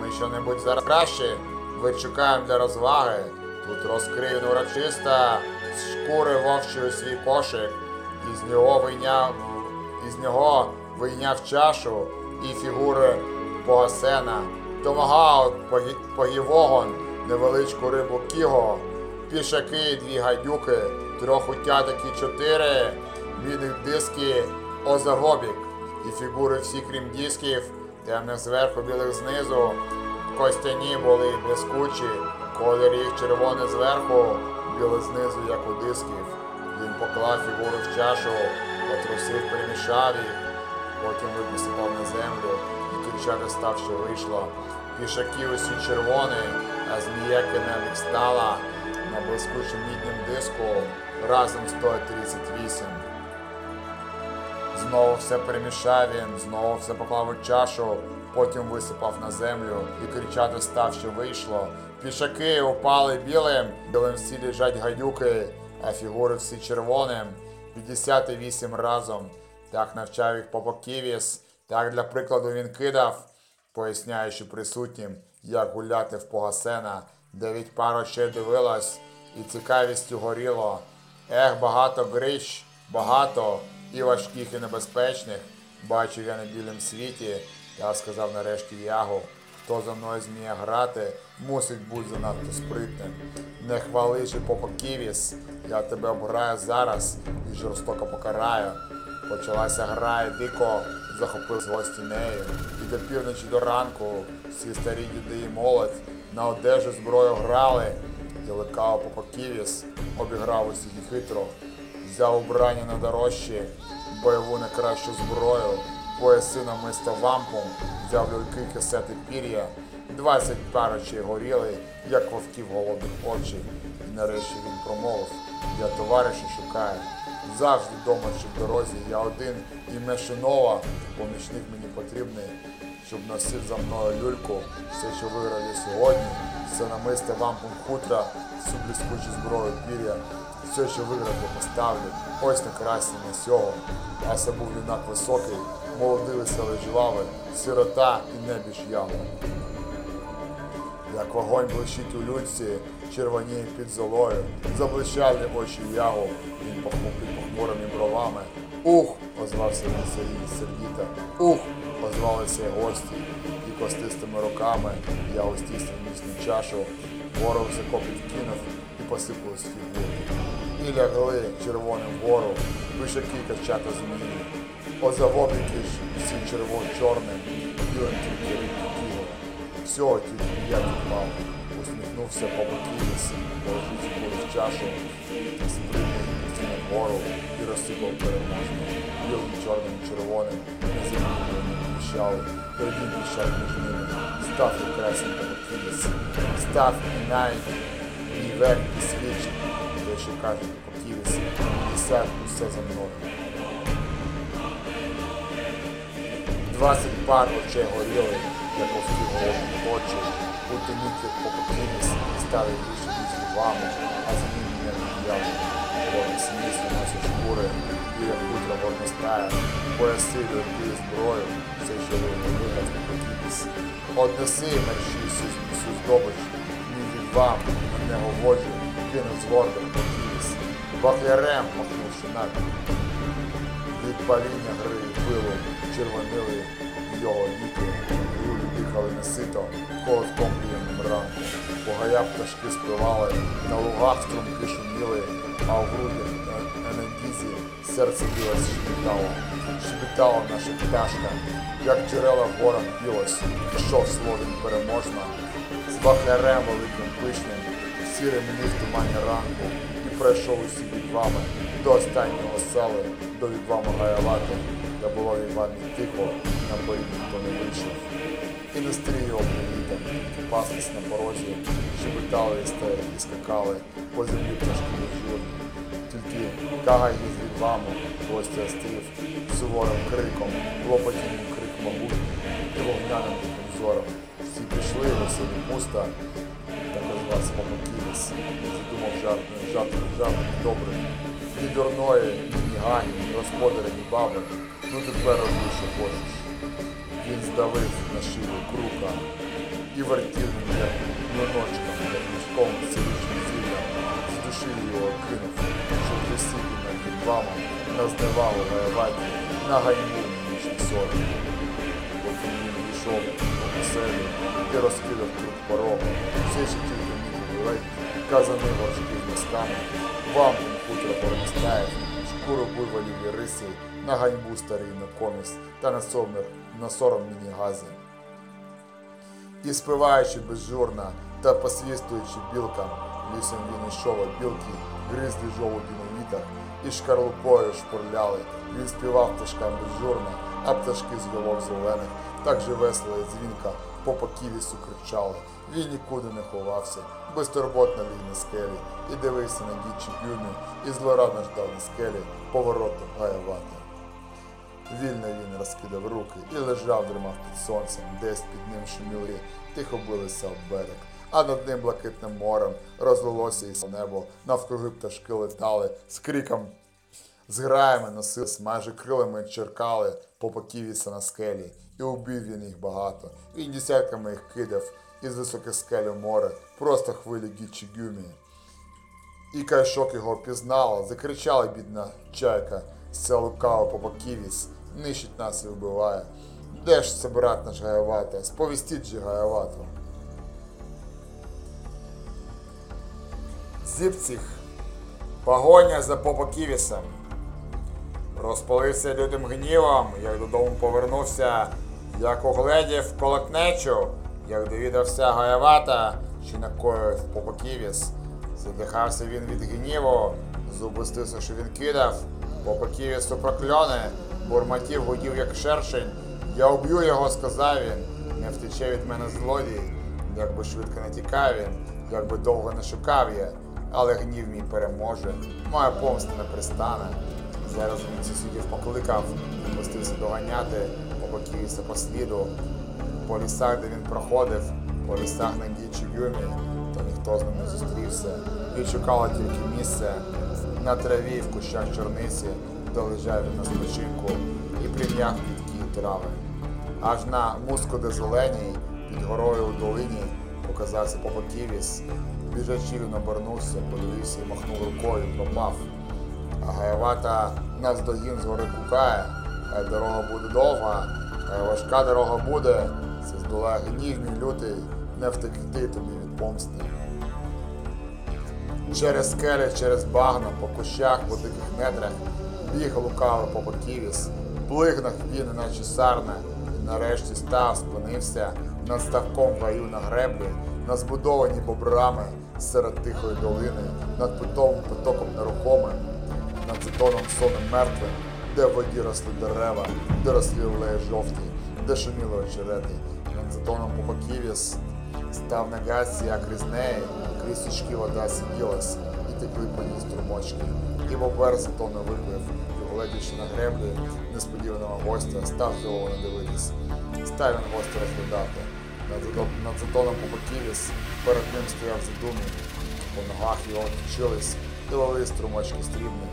ми що-небудь зараз краще вичукаємо для розваги. Тут розкриє урочиста з шкури вовчої свій кошик, і з нього вийняв, із нього вийняв чашу і фігури погасена, томагаут погі- погівогон, невеличку рибу кіго, пішаки, дві гадюки, трьох утяток і чотири, мідних диски озагобік, і фігури всі, крім дисків, темних зверху, білих знизу, костяні були блискучі, колір їх червоний зверху, білий знизу, як у дисків. Він поклав фігури в чашу, потрусив, перемішав їх, потім випустив на землю, і кричати став, що вийшло. Пішаки усі червоні, а зміяки навіть стала на блискучому міднім диску разом 138. Знову все перемішав він, знову все поклав у чашу, потім висипав на землю і кричати став, що вийшло. Пішаки упали білим, білим всі лежать гадюки, а фігури всі червоним. 58 разом. Так навчав їх Попоківіс, так для прикладу він кидав, поясняючи присутнім, як гуляти в Погасена. Дев'ять пар очей дивилась, і цікавістю горіло. Ех, багато грищ, багато і важких, і небезпечних. Бачив я на білім світі, я сказав нарешті Ягу. Хто за мною зміє грати, мусить бути занадто спритним. Не хваличи попоківіс, я тебе обграю зараз і жорстоко покараю. Почалася гра, і дико захопив з гості нею. І до півночі до ранку всі старі діди і молодь на одежу зброю грали. І лекав Попоківіс обіграв усіх хитро, взяв убрання на дорожчі, бойову найкращу зброю, пояси намисто вампом, взяв люльки, кисети пір'я, двадцять пар очей горіли, як вовків голодних очі. І нарешті він промовив, я товариша шукаю. Завжди дома чи в дорозі я один і Мешинова, помічник мені потрібний, щоб носив за мною люльку, все, що виграв я сьогодні, все намисте вампом хутра, всю блискучу зброю пір'я, все, що виграв, я поставлю, ось на красі на сього. А це був юнак високий, молодий веселий жвавий, сирота і небіж ява. Як вогонь блищить у люльці, червоніє під золою, заблищали очі ягу, він похмув під похмурими бровами. Ух! озвався серій сердіта. Ух! Озвалися й гості, і костистими руками я устіснив міцну чашу, ворог закопів кинув і посипалось фігури. І лягли червоним вгору, вишаки качата змії. Озаводники ж всі червоно-чорним, білим тільки тіло. Всього тільки я підпав, усміхнувся по боківіс, положив зброю в чашу, сприйняв ці на гору і розсипав переможно. Білим, чорним, червоним, на піщали, передім піщав між ними, став і красень по боківіс, став і най, і век, і свічі, те, що каже по боківіс, і сад усе за мною. Двадцять пар очей горіли, як овки голодні очі, будто ніки попокійність стали більше ніж вами, а за ними не віяли. Вони смісно носять шкури, біля хутра вогнестая, пояси і зброю, все, що ви виграв попокійність. Однеси мерщі всю, здобич, ні від вам, не говорю, кинув з гордо попокійність. Бахлярем махнувши напід. Від паління гри пилу червонили його віки, люди дихали несито, холодком приємним ранку. По гаях пташки спливали, на лугах струмки шуміли, а в грудях на Енедізі серце билось шепітало. Шепітала наша пташка, як джерела в горах білось, йшов словін переможно, з бахлярем великим пишним, сірим в тумані ранку, і пройшов усі від вами до останнього сели, до від вами гаявати, де було від вами тихо, на бої ніхто не вийшов. Не стріяв привітом, паслись на порозі, шебетали і стежки, і скакали, по землі пташки журні. Тільки кага їздить від вами, гостя стрів, суворим криком, лопотінним крик могутній і вогняним зором. Всі пішли, веселі пуста, так вас попокілись, задумав жарт, жарт, жарт добрий. Ні дурної, ні гані, ні господаря, ні баби. Ну тепер роби, що хочеш. Він здавив на шию крука і вертів мене ноночком, як мішком цілічним зіллям, з душі його кинув, щоб висіти над відвами, на зневагу воювати, на ганьбу нічний сором. Потім він війшов по оселі і розкидав круг порогу, все ще тільки міг ледь, казаний горшки з носками, вам хутро поростаєв, шкуру буйволів і риси, на ганьбу старий накомість та на сомір, на сором мені гази. І спиваючи безжурно та посвістуючи білкам, лісом він ішов а білки, гризли жолуді на вітах і шкарлупою шпурляли. Він співав пташкам безжурно, а пташки з голов зелених так же весело і дзвінка по поківісу кричали. Він нікуди не ховався, безтурботно ліг на скелі і дивився на дічі бюрни, і злорадно ждав на скелі повороту гаявати. Вільно він розкидав руки і лежав, дримав під сонцем, десь під ним шуміли, тихо билися об берег. А над ним блакитним морем розлилося і небо, навкруги пташки летали з криком з граями носились, майже крилами черкали по поківіса на скелі, і убив він їх багато. Він десятками їх кидав із високих скель у море, просто хвилі гічі гюмі. І кайшок його пізнала, закричала бідна чайка, з ця лукава по поківіс, нищить нас і вбиває. Де ж це брат наш Гаявата? Сповістіть же Гаявату. Зіпціх, погоня за Попоківісом. Розпалився лютим гнівом, як додому повернувся, як угледів колокнечу, як довідався Гаявата, що накоїв Попоківіс. Задихався він від гніву, зуби стиснув, що він кидав, Попоківісу прокльони, бурмотів гудів, як шершень. Я уб'ю його, сказав він, не втече від мене злодій, як би швидко не тікав він, як би довго не шукав я, але гнів мій переможе, моя помста не пристане. Зараз він сусідів покликав, пустився доганяти, побоківся по сліду. По лісах, де він проходив, по лісах на дічі юмі, то ніхто з ним не зустрівся. Відшукала тільки місце на траві в кущах чорниці, де лежав на спочинку і прийняв квіткі трави. Аж на мускуди зеленій, під горою у долині, показався Попоківіс. Біжачи він обернувся, подивився і махнув рукою, пропав. А Гаявата наздогін з гори кукає, хай дорога буде довга, хай важка дорога буде, це здолає гнів мій лютий, не втекти тобі від помсти. Через скелі, через багно, по кущах, по диких нетрах, біг лукавий по поківіс, плигнах він, наче сарна, і нарешті став, спинився над ставком в на греблі, на збудовані бобрами серед тихої долини, над питовим потоком нерухомим, над затоном сонним мертвим, де в воді росли дерева, де росли леї жовті, де шуміли очерети, над затоном Попоківіс став на гасі, як крізь неї, крізь січки вода сиділась, і текли по ній струмочки. Затону виплив, і глядячи на греблі несподіваного гостя, став здивовано дивитись. Став він гостя розглядати. Над, затоном Попоківіс перед ним стояв задумий. По ногах його точились, і ловили струмочки стрібні.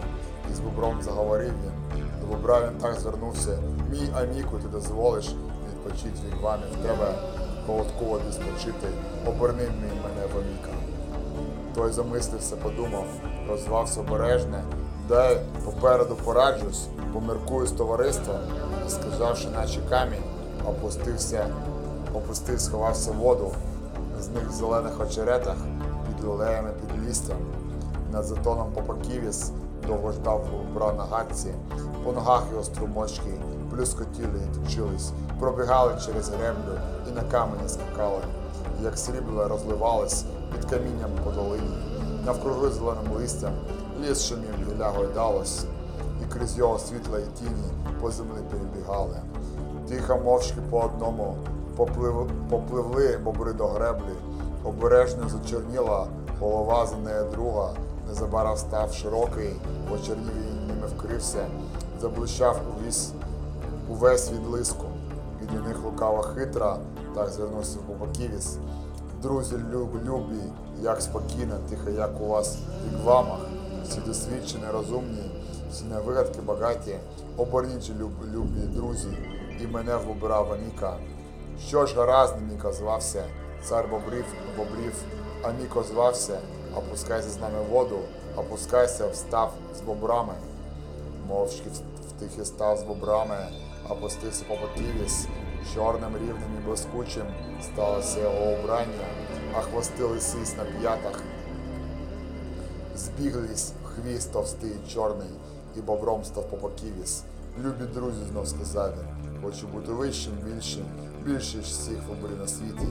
І з бобром заговорив він. До бобра він так звернувся. Мій Аміку, ти дозволиш відпочити від вами в тебе колодку води спочити, оберни мій мене в Аміка. Той замислився, подумав, розвався обережне, дай попереду пораджусь, поміркую з товариством, сказавши, наче камінь, опустився, опустив, сховався воду, зник в зелених очеретах, під лілеями під лістям. Над затоном Попаківіс довго ждав бра на гадці, по ногах його струмочки плюскотіли і точились, пробігали через греблю і на камені скакали, як срібло розливалось під камінням по долині. Навкруги зеленим листям ліс шумів гілля гойдалось, і крізь його світла і тіні по землі перебігали. Тихо мовчки по одному поплив, попливли бобри до греблі, обережно зачорніла голова за нею друга, незабаром став широкий, почернів і ними вкрився, заблищав увесь, увесь від лиску. Від них лукава хитра, так звернувся Попаківіс. Друзі люб, любі, як спокійно, тихо, як у вас вігвамах, всі досвідчені, розумні, всі на вигадки багаті, оберніть люб, любі друзі, і мене вибирав Аміка. Що ж гаразд, Аміка звався, цар бобрів, бобрів, Аміко звався, опускайся з нами в воду, опускайся, встав з бобрами. Мовчки втихи став з бобрами, опустився по поківіс, чорним рівним і блискучим сталося його убрання, а хвости лисись на п'ятах. Збіглись хвіст товстий і чорний, і бобром став по поківіс. Любі друзі, знов сказав він, хочу бути вищим, більшим, більше ж всіх бобрів на світі.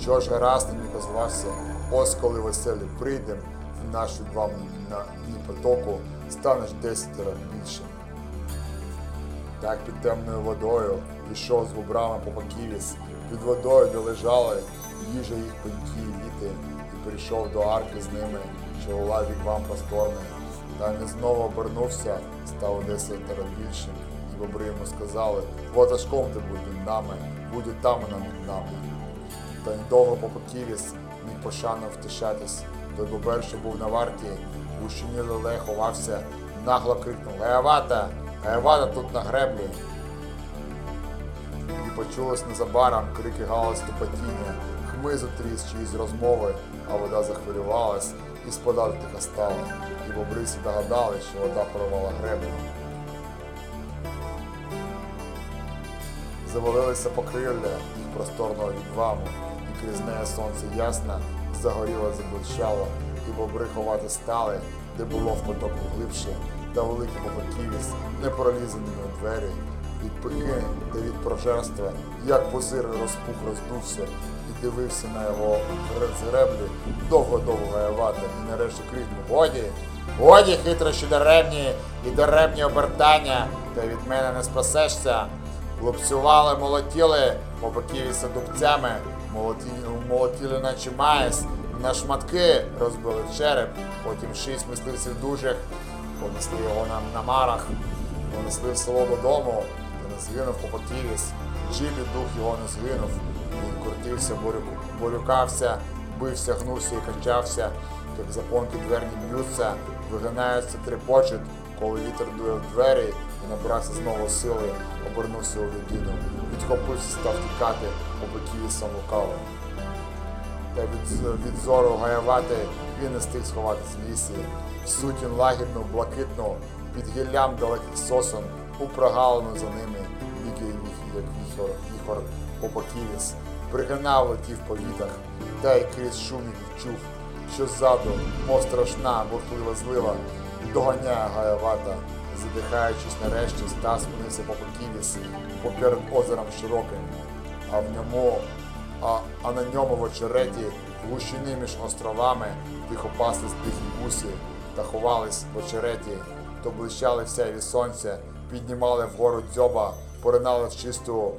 Що ж гаразд мені позвався, ось коли веселі прийдем в наш від вам на дні потоку, станеш десятеро більшим. Так під темною водою пішов з бобрами по Поківіс, під водою, де лежали їжа їх пеньки і віти, і прийшов до арки з ними, що вела від вам просторний. Та він знову обернувся, став десятеро більшим, і бобри йому сказали, ватажком ти будь нами, буде там над нами. Та недовго по Поківіс міг пошано втішатись. Той бобер, що був на варті, у щині леле ховався, нагло крикнув Гаявата! Гаявата тут на греблі. Почулось незабаром крики галас тупотіння, хмизу тріс чиїсь розмови, а вода захвилювалась і спадати тихо стала. І бобриці догадали, що вода порвала греблю. завалилися покрилля їх просторного вігваму, і крізь неї сонце ясно загоріло, заблищало, і бобри ховати стали, де було в потоку глибше, та великі попаківіс, не пролізаними у двері, пики та від прожерства, як позир розпух роздувся, і дивився на його гре- з греблі, довго-довго гаявати, і нарешті крикнув Годі! Годі, хитрощі даремні і даремні обертання, та від мене не спасешся. Лупцювали, молотіли, попаківіся дубцями, молотіли, молотіли наче маєс, на шматки розбили череп, потім шість мисливців дужих, понесли його на, на марах, понесли в село додому, згинув попаківіс. Джибі дух його не згинув. Він крутився, борю- борюкався, бився, гнувся і качався, як запонки дверні б'ються, вигинаються, трепочуть, коли вітер дує в двері і набрався знову сили, обернувся у людину, відхопився, став тікати, обиківісом лукавим. Та від, від зору гаявати він не стиг сховатись в лісі. Сутін лагідну, блакитну, під гіллям далеких сосен, у прогалину за ними, віки як віхор, віхор попоківіс, пригинав летів по вітах, та й крізь шум їх чув, що ззаду, мов страшна, бурхлива злива, доганяє гаявата, задихаючись нарешті, став спинився попоківіс поперед озером широким, а в ньому а, а на ньому в очереті в гущини між островами тихо паслись дикі гусі та ховались в очереті, то блищали в сяйві сонця, піднімали вгору дзьоба, поринали в чисту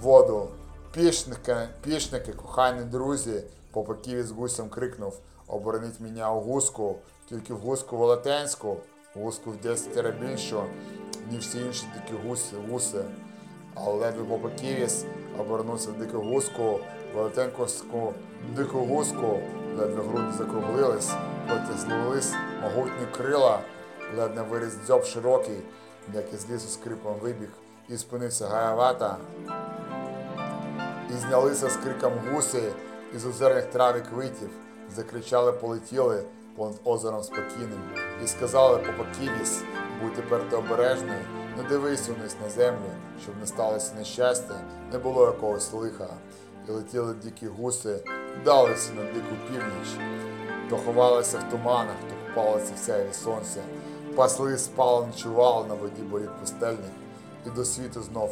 воду. Пішники, пішники, кохані друзі, попаків із гусем крикнув, обороніть мене у гуску, тільки в гуску велетенську, гуску в 10 більшу, ніж всі інші дикі гуси, гуси. А ледве Попаківіс обернувся в дику гуску, велетенковську дику гуску, ледве груди закруглились, потім злились могутні крила, ледве виріс дзьоб широкий, як із лісу скрипом вибіг, і спинився гаявата, і знялися з криком гуси із озерних трав квитів, закричали, полетіли понад озером спокійним, і сказали Попаківіс, будь тепер ти обережний, не дивись униз на землю, щоб не сталося нещастя, не було якогось лиха. І летіли дикі гуси, далися на дику північ, то ховалися в туманах, то купалися в сяйві сонця, пасли, спали, ночували на воді борід пустельних, і до світу знов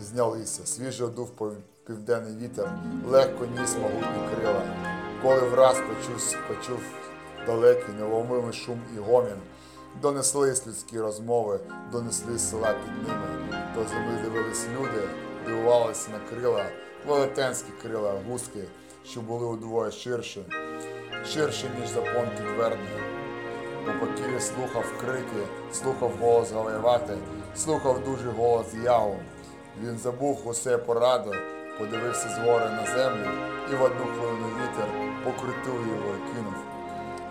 знялися. Свіжо дув пов- південний вітер, легко ніс могутні крила. Коли враз почув, почув далекий невломимий шум і гомін, донеслись людські розмови, донесли села під ними. До землі дивились люди, дивувалися на крила, велетенські крила, гуски, що були удвоє ширші, ширші, ніж запонки дверні. У покірі слухав крики, слухав голос галевати, слухав дуже голос ягу. Він забув усе поради, подивився згори на землю і в одну хвилину вітер покрутив його і кинув.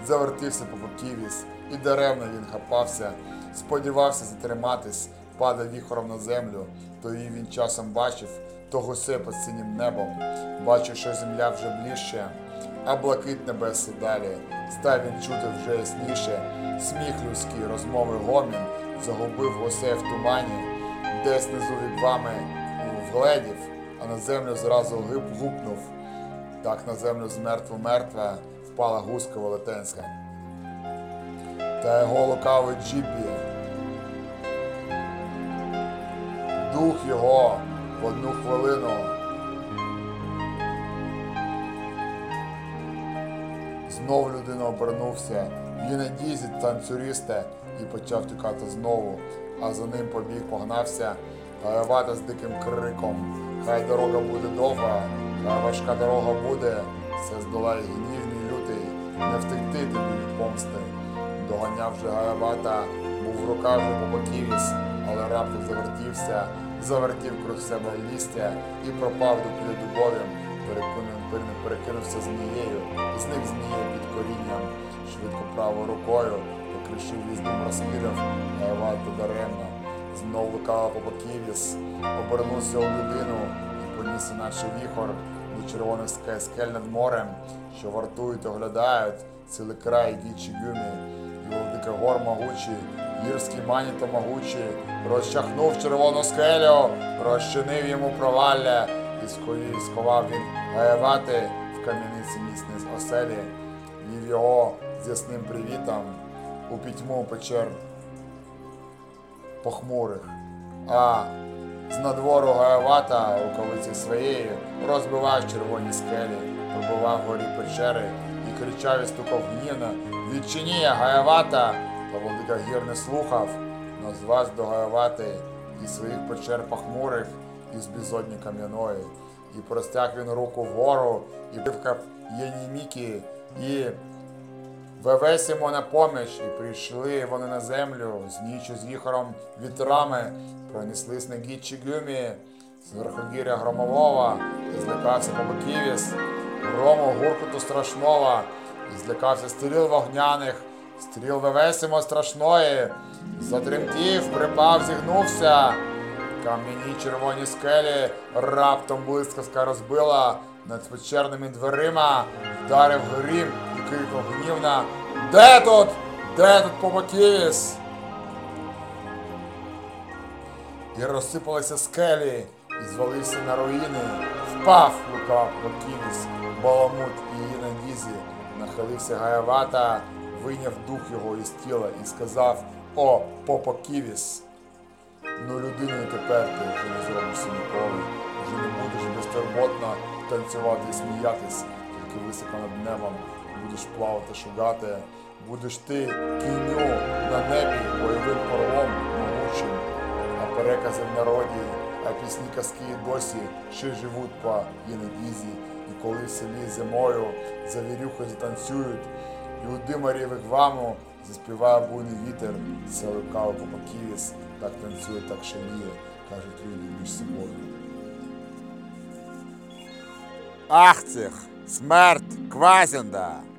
Завертився по поківіс, і даремно він хапався, сподівався затриматись, падав віхором на землю, то її він часом бачив, то гусе під синім небом, бачив, що земля вже ближче, а блакит небеси далі. Став він чути вже ясніше, сміх людський, розмови гомін, загубив гусей в тумані, десь внизу від вами вгледів, а на землю зразу гип гупнув. Так на землю змертво мертва впала гуска велетенська. Та його лукавий джіпі. Дух його в одну хвилину. Знов людина обернувся. Він не дізить танцюристе і почав тікати знову, а за ним побіг погнався, гаявата з диким криком. Хай дорога буде довга, хай важка дорога буде, все здолає гнівний лютий, не втекти тобі від помсти. Доганяв же гаявата, був в руках вже попоківіс, але раптом завертівся, завертів круг себе лістя і пропав до під дубовим, перекинувся змією, і зник змією під корінням, швидко правою рукою, покришив віздом розкидав, гаявата даремно. Знов лукава попоківіс, обернувся у людину і поніс наче віхор до червоних скель над морем, що вартують, оглядають, цілий край дічі гюмі, і велика гор могучий, гірський маніто могучий, розчахнув червону скелю, розчинив йому провалля, і сховав він гаявати в кам'яниці міцні з оселі, вів його з ясним привітом у пітьму печер похмурих. А з надвору Гаявата рукавиці своєї розбивав червоні скелі, пробивав горі печери і кричав і стукав гнівно. Відчиніє Гаявата, та владика гір не слухав, но з вас до Гаявати і своїх печер похмурих, і з безодні кам'яної. І простяг він руку вгору, і пивкав Єніміки, і Вевесь йому на поміч, і прийшли вони на землю з нічу з віхором вітрами, пронеслись на гідчі гюмі, з верхогіря громового, і злякався Побаківіс, грому гуркоту страшного, і злякався стріл вогняних, стріл Вевесимо страшної, затремтів, припав, зігнувся. Кам'яні червоні скелі раптом блискавка розбила над печерними дверима, вдарив грім і крикнув гнівно Де тут? Де тут Побаківіс? І розсипалися скелі, і звалився на руїни, впав Лука Побаківіс, баламут і її на нізі, нахилився Гаявата, вийняв дух його із тіла і сказав О, Попоківіс! Ну людиною тепер ти вже не зробишся ніколи. Вже не будеш безтурботно танцювати і сміятись, тільки високо над небом. Будеш плавати, шугати. Будеш ти кіню на небі бойовим орлом могучим. А перекази в народі, а пісні казки досі ще живуть по Єнедізі. І коли в селі зимою завірюхи затанцюють, і у димарі вигваму заспіває буйний вітер, село каву по так танцює, так шаліє, кажуть люди між собою. Ах цих, смерть Квазінда!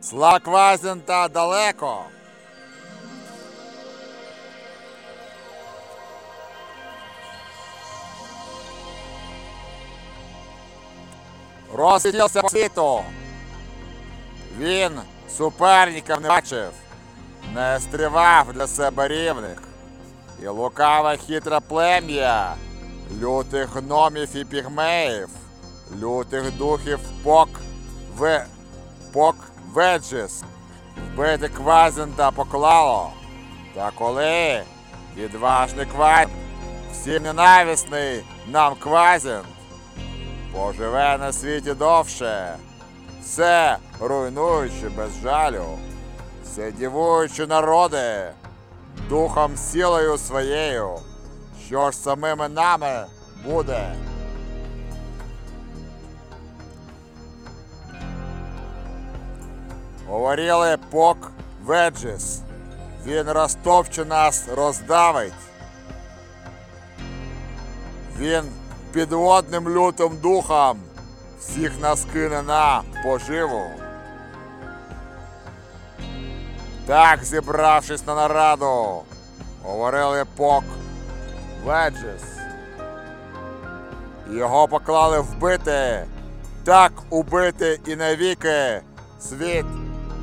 Слава Квазінда далеко! Розсвітився по світу. Він суперників не бачив, не стривав для себе рівних. І лукаве хитре плем'я, лютих гномів і пігмеїв, лютих духів пок в пок Веджес, вбити Квазінта поклало. Та коли відважний Квазін, всім ненависний нам Квазінт, поживе на світі довше, все руйнуючи без жалю, все дівуючи народи, духом сілою своєю, що ж самими нами буде. Говорили пок Веджес. Він розтопче нас, роздавить. Він підводним лютим духом всіх нас кине на поживу. Так, зібравшись на нараду, говорили пок Веджес. Його поклали вбити, так убити і навіки світ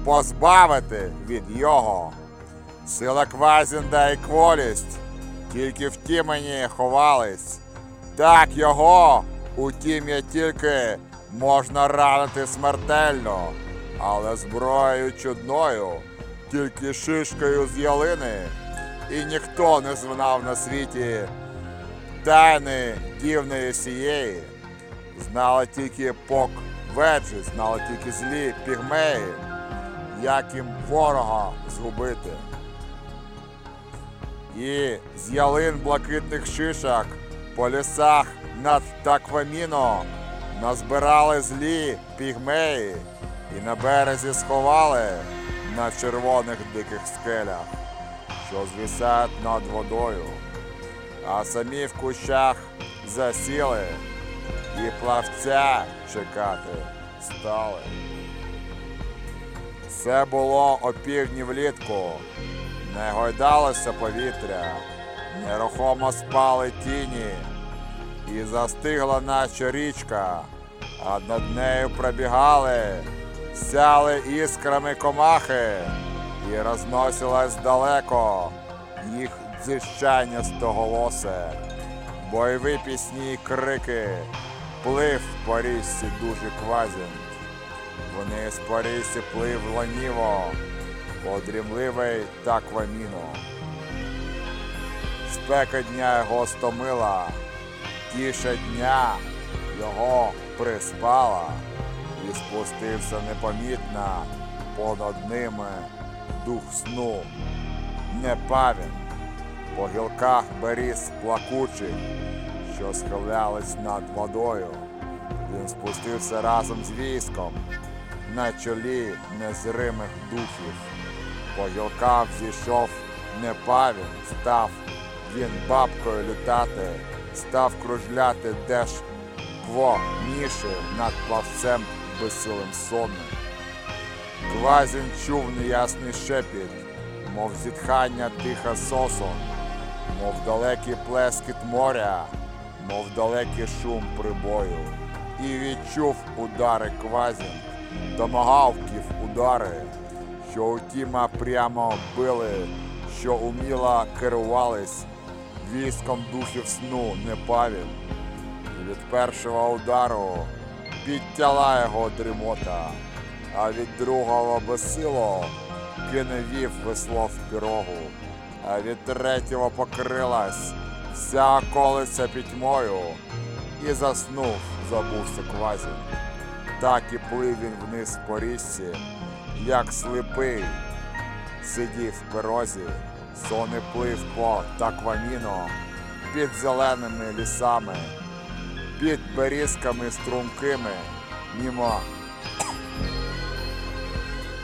позбавити від його. Сила Квазінда і кволість тільки в тімені ховались. Так його у тім'я тільки можна ранити смертельно, але зброєю чудною, тільки шишкою з ялини, і ніхто не знав на світі тайни дівної сієї. Знали тільки пок веджі, знали тільки злі пігмеї, як їм ворога згубити. І з ялин блакитних шишок по лісах над Такваміно назбирали злі пігмеї і на березі сховали на червоних диких скелях, що звисають над водою, а самі в кущах засіли і плавця чекати стали. Це було опівдні влітку, не гойдалося повітря, нерухомо спали тіні, і застигла наче річка, а над нею пробігали, сяли іскрами комахи, і розносилась далеко їх дзищання стоголосе, бойові пісні й крики, плив по річці дуже квазін. Вони з плив ланіво, подрімливий та кваміно. Спека дня його стомила, тіша дня його приспала і спустився непомітно понад ними дух сну. Не павін по гілках беріз плакучих, що схилялись над водою. Він спустився разом з військом на чолі незримих духів. По гілках зійшов непавін, став він бабкою літати, став кружляти де ж кво нішив над плавцем безсилим сонним. Квазін чув неясний шепіт, мов зітхання тиха сосон, мов далекий плескіт моря, мов далекий шум прибою. І відчув удари квазін, домагавків удари, що утіма прямо били, що уміло керувались військом духів сну непавін. І від першого удару підтяла його дрімота, а від другого безсило киневів весло в пірогу, а від третього покрилась вся околиця пітьмою і заснув, забувся квазін. Так і плив він вниз по річці, як сліпий, сидів в пирозі, сон і плив по такваміно під зеленими лісами, під берізками стрункими, мімо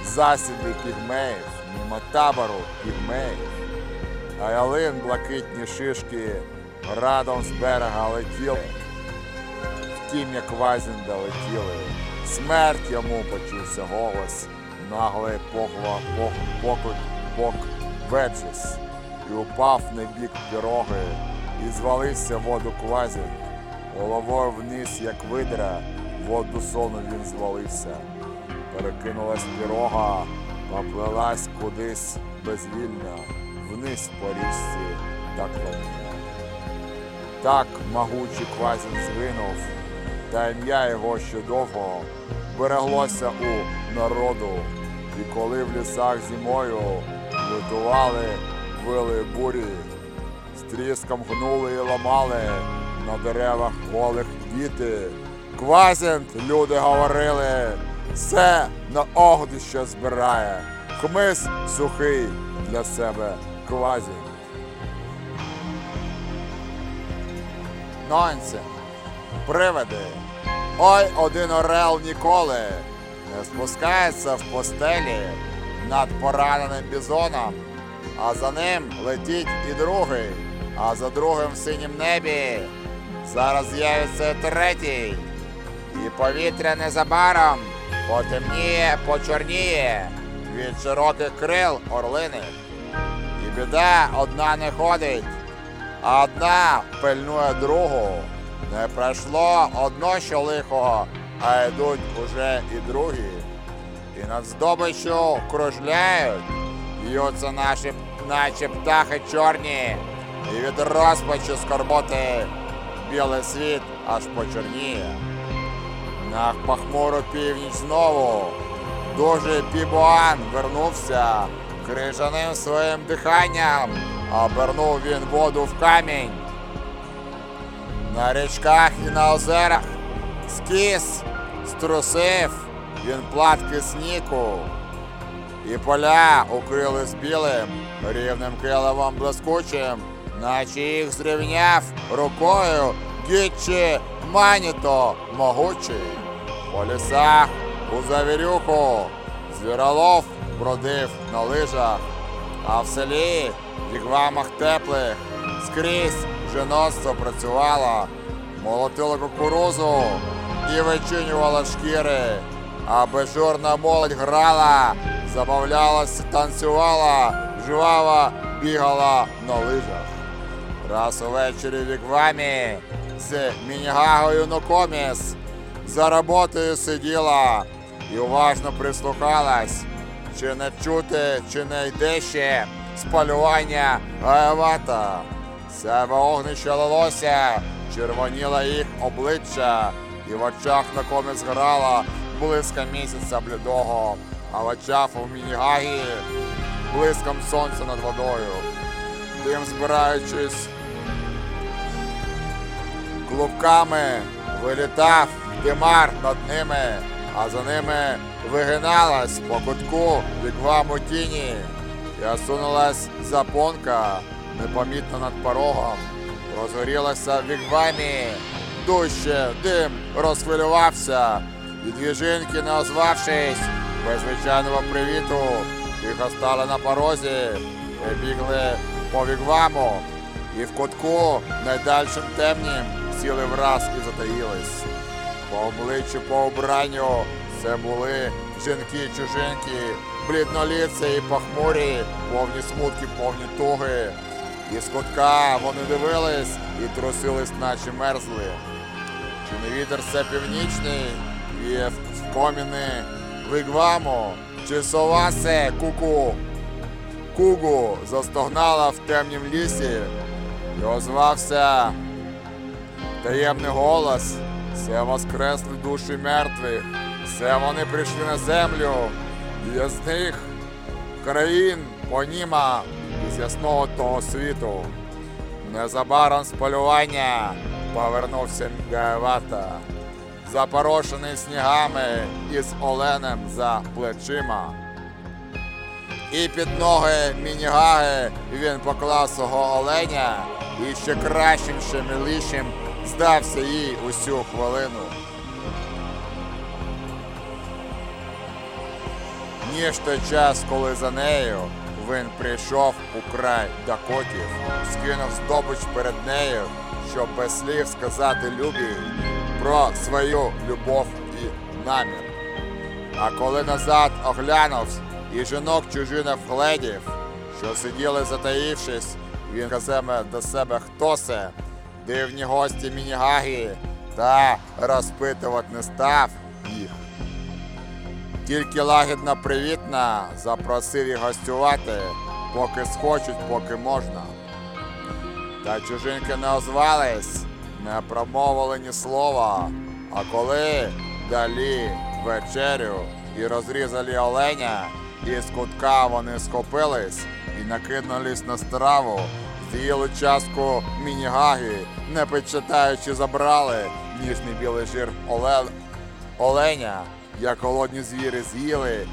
засіди пігмеїв, мімо табору пігмеїв, а ялин блакитні шишки радом з берега летіли, втім, як вазін долетіли. Смерть йому почувся голос, наглий похва, пох, покут, пок, вечіс, і упав на бік піроги, і звалився воду квазін. Головою вниз, як видра, воду сону він звалився. Перекинулась пірога, поплелась кудись безвільно, вниз по річці так лавіна. Так могучий квазін звинув, та ім'я його ще довго береглося у народу. І коли в лісах зимою лютували вили бурі, з тріском гнули і ламали на деревах голих діти. Квазінт, люди говорили, все на огнище збирає. Хмис сухий для себе квазінт. Нонсен, привиди. Ой, один орел ніколи не спускається в постелі над пораненим бізоном, а за ним летить і другий, а за другим в синім небі. Зараз з'явиться третій, і повітря незабаром потемніє, почорніє від широких крил орлини. І біда одна не ходить, а одна пильнує другу. Не пройшло одно що лихого, а йдуть уже і другі. І над здобиччю кружляють, б'ються наші, наче птахи чорні, і від розпачу скорботи білий світ аж почорніє. На похмуру північ знову дуже пібуан вернувся крижаним своїм диханням, обернув він воду в камінь. На річках і на озерах скіс струсив він платки сніку, і поля укрились білим рівним килимом блискучим, наче їх зрівняв рукою гіччі маніто могучий. По лісах у завірюху звіролов бродив на лижах, а в селі в вігвамах теплих скрізь женоцтво працювало, молотило кукурузу і вичинювало шкіри, а безжурна молодь грала, забавлялась, танцювала, жваво бігала на лижах. Раз увечері в вігвамі з мінігагою Нокоміс за роботою сиділа і уважно прислухалась, чи не чути, чи не йде ще спалювання Гаявата. Себе огнище лилося, червоніла їх обличчя, і в очах на комі згорала близька місяця блідого, а в очах у мінігагі блиском сонця над водою. Дим збираючись клубками, вилітав димар над ними, а за ними вигиналась по кутку вікваму тіні. І осунулась запонка непомітно над порогом. Розгорілася в віквамі, дужче дим розхвилювався, і дві жінки, не озвавшись, без звичайного привіту, тихо стали на порозі, прибігли по вікваму, і в кутку найдальшим темнім сіли враз і затаїлись. По обличчю, по убранню це були жінки-чужинки, блідноліці і похмурі, повні смутки, повні туги. І з кутка вони дивились і трусились, наче мерзли. Чи не вітер це північний, віяв в коміни вигваму, чи сова це куку, кугу застогнала в темнім лісі. І озвався таємний голос. Це воскресли душі мертвих, це вони прийшли на землю, і з них країн поніма із ясного того світу. Незабаром з полювання повернувся Гаєвата, запорошений снігами із оленем за плечима. І під ноги мінігаги він поклав свого оленя і ще кращим, ще милішим здався їй усю хвилину. Ніж той час, коли за нею він прийшов у край Дакотів, скинув здобич перед нею, щоб без слів сказати любій про свою любов і намір. А коли назад оглянувся і жінок чужина вгледів, що сиділи затаївшись, він каземе до себе хто це, дивні гості мінігагі, та розпитувати не став їх. Тільки лагідна привітна запросив їх гостювати, поки схочуть, поки можна. Та чужинки не озвались, не промовили ні слова, а коли далі вечерю і розрізали оленя, і з кутка вони схопились і накинулись на страву, з'їли частку мінігаги, не підчитаючи забрали ніжний білий жир оле... оленя, як холодні звіри з'їли,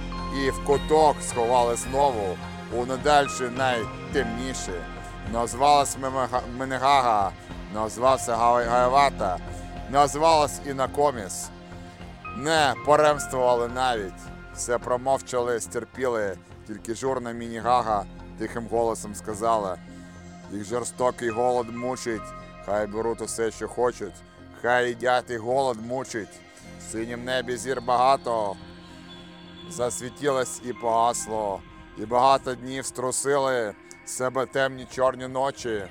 і в куток сховали знову у недальший найтемніший. Назвалась Менегага, назвався Гай- Гайвата, назвалась і Накоміс. Не поремствували навіть, все промовчали, стерпіли, тільки журна мінігага тихим голосом сказала. Їх жорстокий голод мучить, хай беруть усе, що хочуть, хай їдять і голод мучить. Синім небі зір багато, засвітілось і погасло, і багато днів струсили себе темні чорні ночі,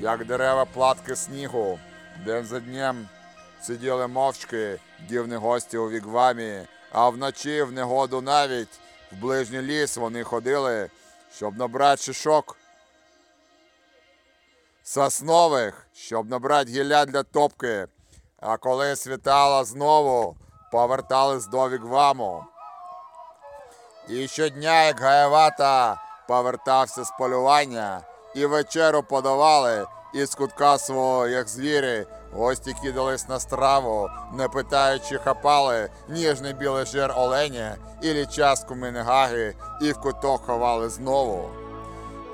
як дерева платки снігу, день за днем сиділи мовчки, дівні гості у вігвамі, а вночі в негоду навіть в ближній ліс вони ходили, щоб набрати шишок соснових, щоб набрати гілля для топки. А коли світало знову, повертались до вігваму. І щодня, як гаєвата, повертався з полювання, і вечеру подавали, і з кутка свого, як звірі, гості кидались на страву, не питаючи, хапали ніжний білий жир оленя і частку минегаги, і в куток ховали знову.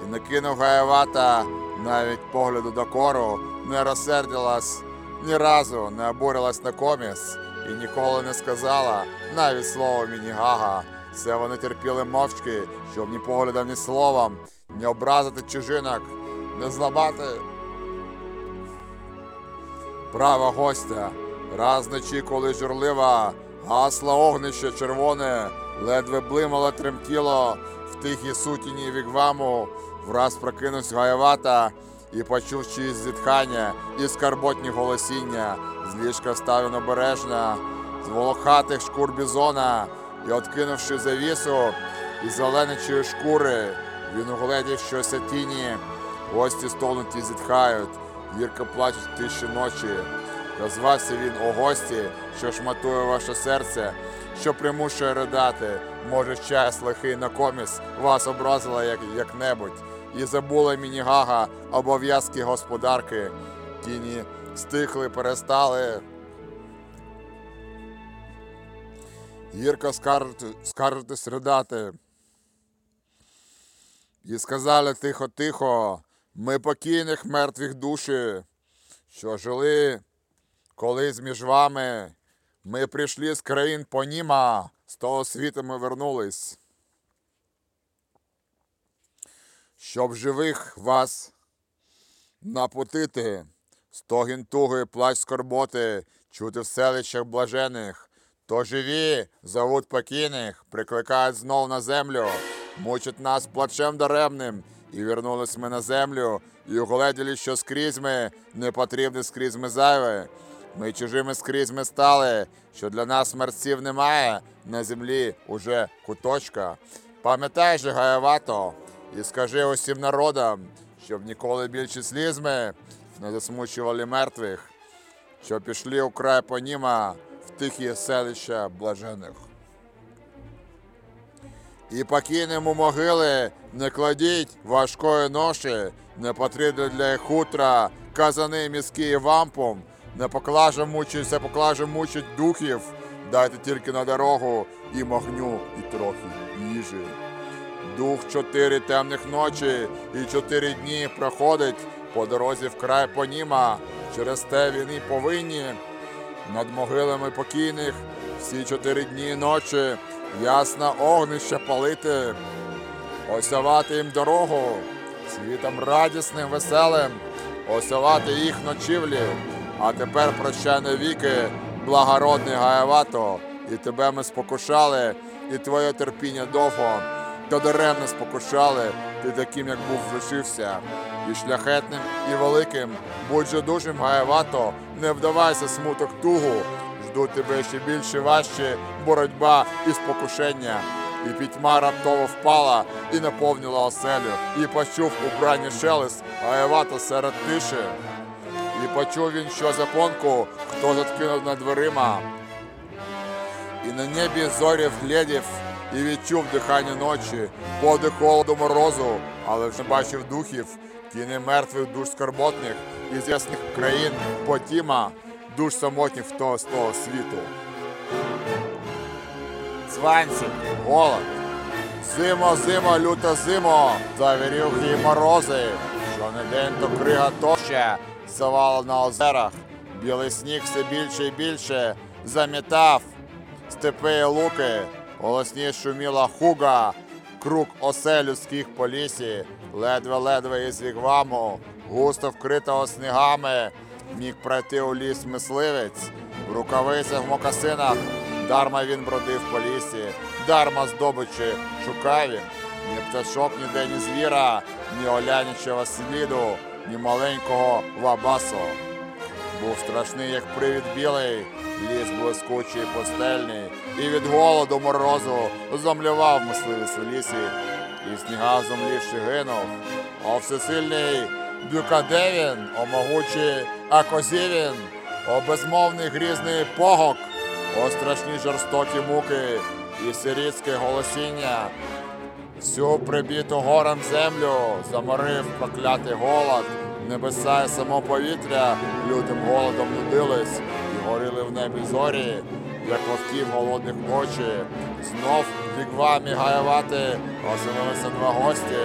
І не кинув Гаєвата навіть погляду до кору, не розсердилась ні разу, не обурилась на коміс і ніколи не сказала навіть слово мінігага. Все вони терпіли мовчки, щоб ні поглядом, ні словом, не образити чужинок, не зламати права гостя. Раз вночі, коли журлива, гасло огнище червоне, ледве блимало тремтіло в тихій сутіні вігваму, враз прокинувся гаєвата і почув чиїсь зітхання і скарботні голосіння. З ліжка встав він обережно, з волохатих шкур бізона, і, откинувши завісу із зеленичої шкури, Він угледів, що ся тіні, гості стогнуть і зітхають, гірко плачуть тиші ночі. Розвався він о гості, що шматує ваше серце, що примушує ридати. Може, час лихий на коміс вас образила як, як-небудь. І забула міні-гага обов'язки господарки. Тіні стихли, перестали. Гірко скаржити, скаржитись. І сказали тихо-тихо, ми покійних мертвих душі, що жили колись між вами. Ми прийшли з країн Поніма, з того світу ми вернулись. Щоб живих вас напутити, стогін туги, плач скорботи, чути в селищах блажених. То живі, зовуть покійних, прикликають знов на землю, мучать нас плачем даремним, і вернулись ми на землю, і угледіли, що скрізь ми не потрібні скрізь ми зайве. Ми чужими скрізь ми стали, що для нас мерців немає, на землі уже куточка. Пам'ятай же, Гаявато, і скажи усім народам, щоб ніколи більше сліз ми не засмучували мертвих, що пішли у край поніма в тихі селища блажених. І покинем у могили, не кладіть важкої ноші, не потрібно для їх хутра, казани міські вампом, не поклаже мучить, все поклаже мучить духів, дайте тільки на дорогу і огню, і трохи їжі. Дух чотири темних ночі і чотири дні проходить по дорозі в край поніма. Через те він і повинні над могилами покійних всі чотири дні і ночі ясно огнище палити, осявати їм дорогу світом радісним, веселим, осявати їх ночівлі. А тепер прощай навіки, благородний Гаявато, і тебе ми спокушали, і твоє терпіння довго. Та даремно спокушали, ти таким, як був, лишився, і шляхетним, і великим, будь же дужим гаявато, не вдавайся смуток тугу, ждуть тебе ще більше важче боротьба і спокушення. І пітьма раптово впала і наповнила оселю, і почув убрання шелест, гаявато серед тиші. І почув він, що запонку, хто заткинув над дверима. І на небі зорі вгледів, і відчув дихання ночі, подих холоду морозу, але вже бачив духів, тіни мертвих душ скорботних із ясних країн Потіма, душ самотніх того з того світу. Цванці, голод. Зимо, зимо, люта зимо, завірюхи і морози, що не день то крига тоща, завала на озерах, білий сніг все більше і більше замітав степи і луки, голосні шуміла хуга, круг осель людських по лісі, ледве-ледве із вігваму, густо вкритого снігами, міг пройти у ліс мисливець, в рукавицях в мокасинах, дарма він бродив по лісі, дарма здобичі шукав він, ні пташок, ніде ні звіра, ні олянічого сліду, ні маленького вабасу. Був страшний, як привід білий, ліс блискучий, пустельний, і від голоду морозу зомлював мисливець у лісі, і сніга зомлівши гинув. О всесильний Бюкадевін, о могучий Акозівін, о безмовний грізний погок, о страшні жорстокі муки і сирітське голосіння. Всю прибіту горем землю заморив проклятий голод, небеса і само повітря лютим голодом нудились, і горіли в небі зорі, як вовків голодних очі. Знов вігвамі гаявати оселилися два гості,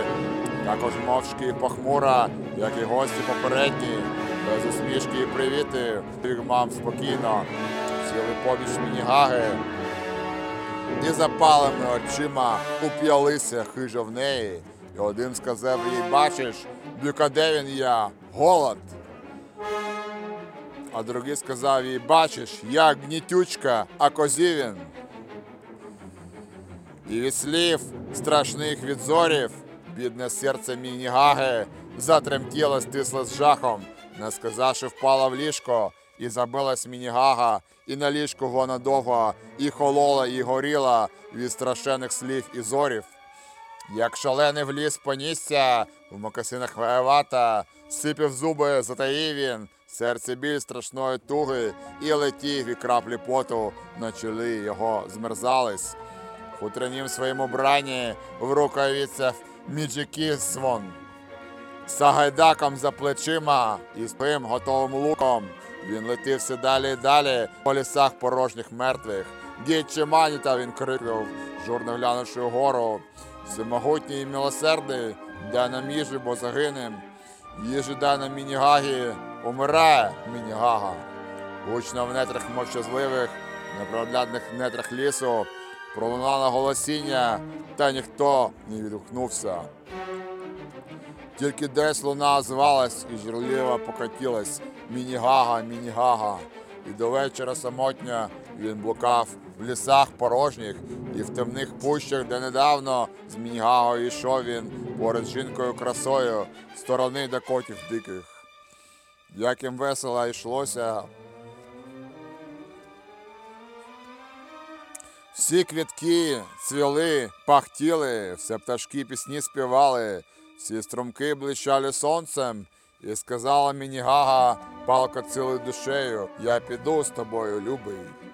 також мовчки і похмура, як і гості попередні, без усмішки і привіти, вігмам спокійно, сіли побіч мінігаги, і запалими очима уп'ялися хижо в неї. І один сказав їй, бачиш, бюкаде він я, голод. А другий сказав їй, бачиш, я гнітючка, а козі він. І від слів страшних відзорів, бідне серце мінігаги, затремтіло, стисло з жахом, не сказавши, впала в ліжко, і забилась мінігага, і на ліжку вона довго, і холола, і горіла від страшенних слів і зорів. Як шалений вліз понісся, в мокасинах воювата, сипів зуби, затаїв він, серце біль страшної туги, і летів, і краплі поту на чолі його змерзались. В хутрянім своїм убранні в рукавицях міджики свон. Сагайдаком за плечима і своїм готовим луком. Він летів все далі і далі по лісах порожніх мертвих. Гетче маніта він крикнув, журно глянувши вгору. Всемогутній і милосердний, дай нам їжі, бо загинем. Їжі дай нам мінігагі, умирає мінігага. Гучно в нетрах мовчазливих, непроглядних нетрах лісу, пролунало голосіння, та ніхто не відгукнувся. Тільки десь луна звалась і журливо покатілась. Мінігага, мінігага. І до вечора самотня він блукав в лісах порожніх і в темних пущах, де недавно з мінігагою йшов він поряд з жінкою красою, сторони до котів диких. Як їм весело йшлося. Всі квітки цвіли, пахтіли, все пташки пісні співали, всі струмки блищали сонцем, і сказала мені Гага, палко цілою душею, я піду з тобою, любий.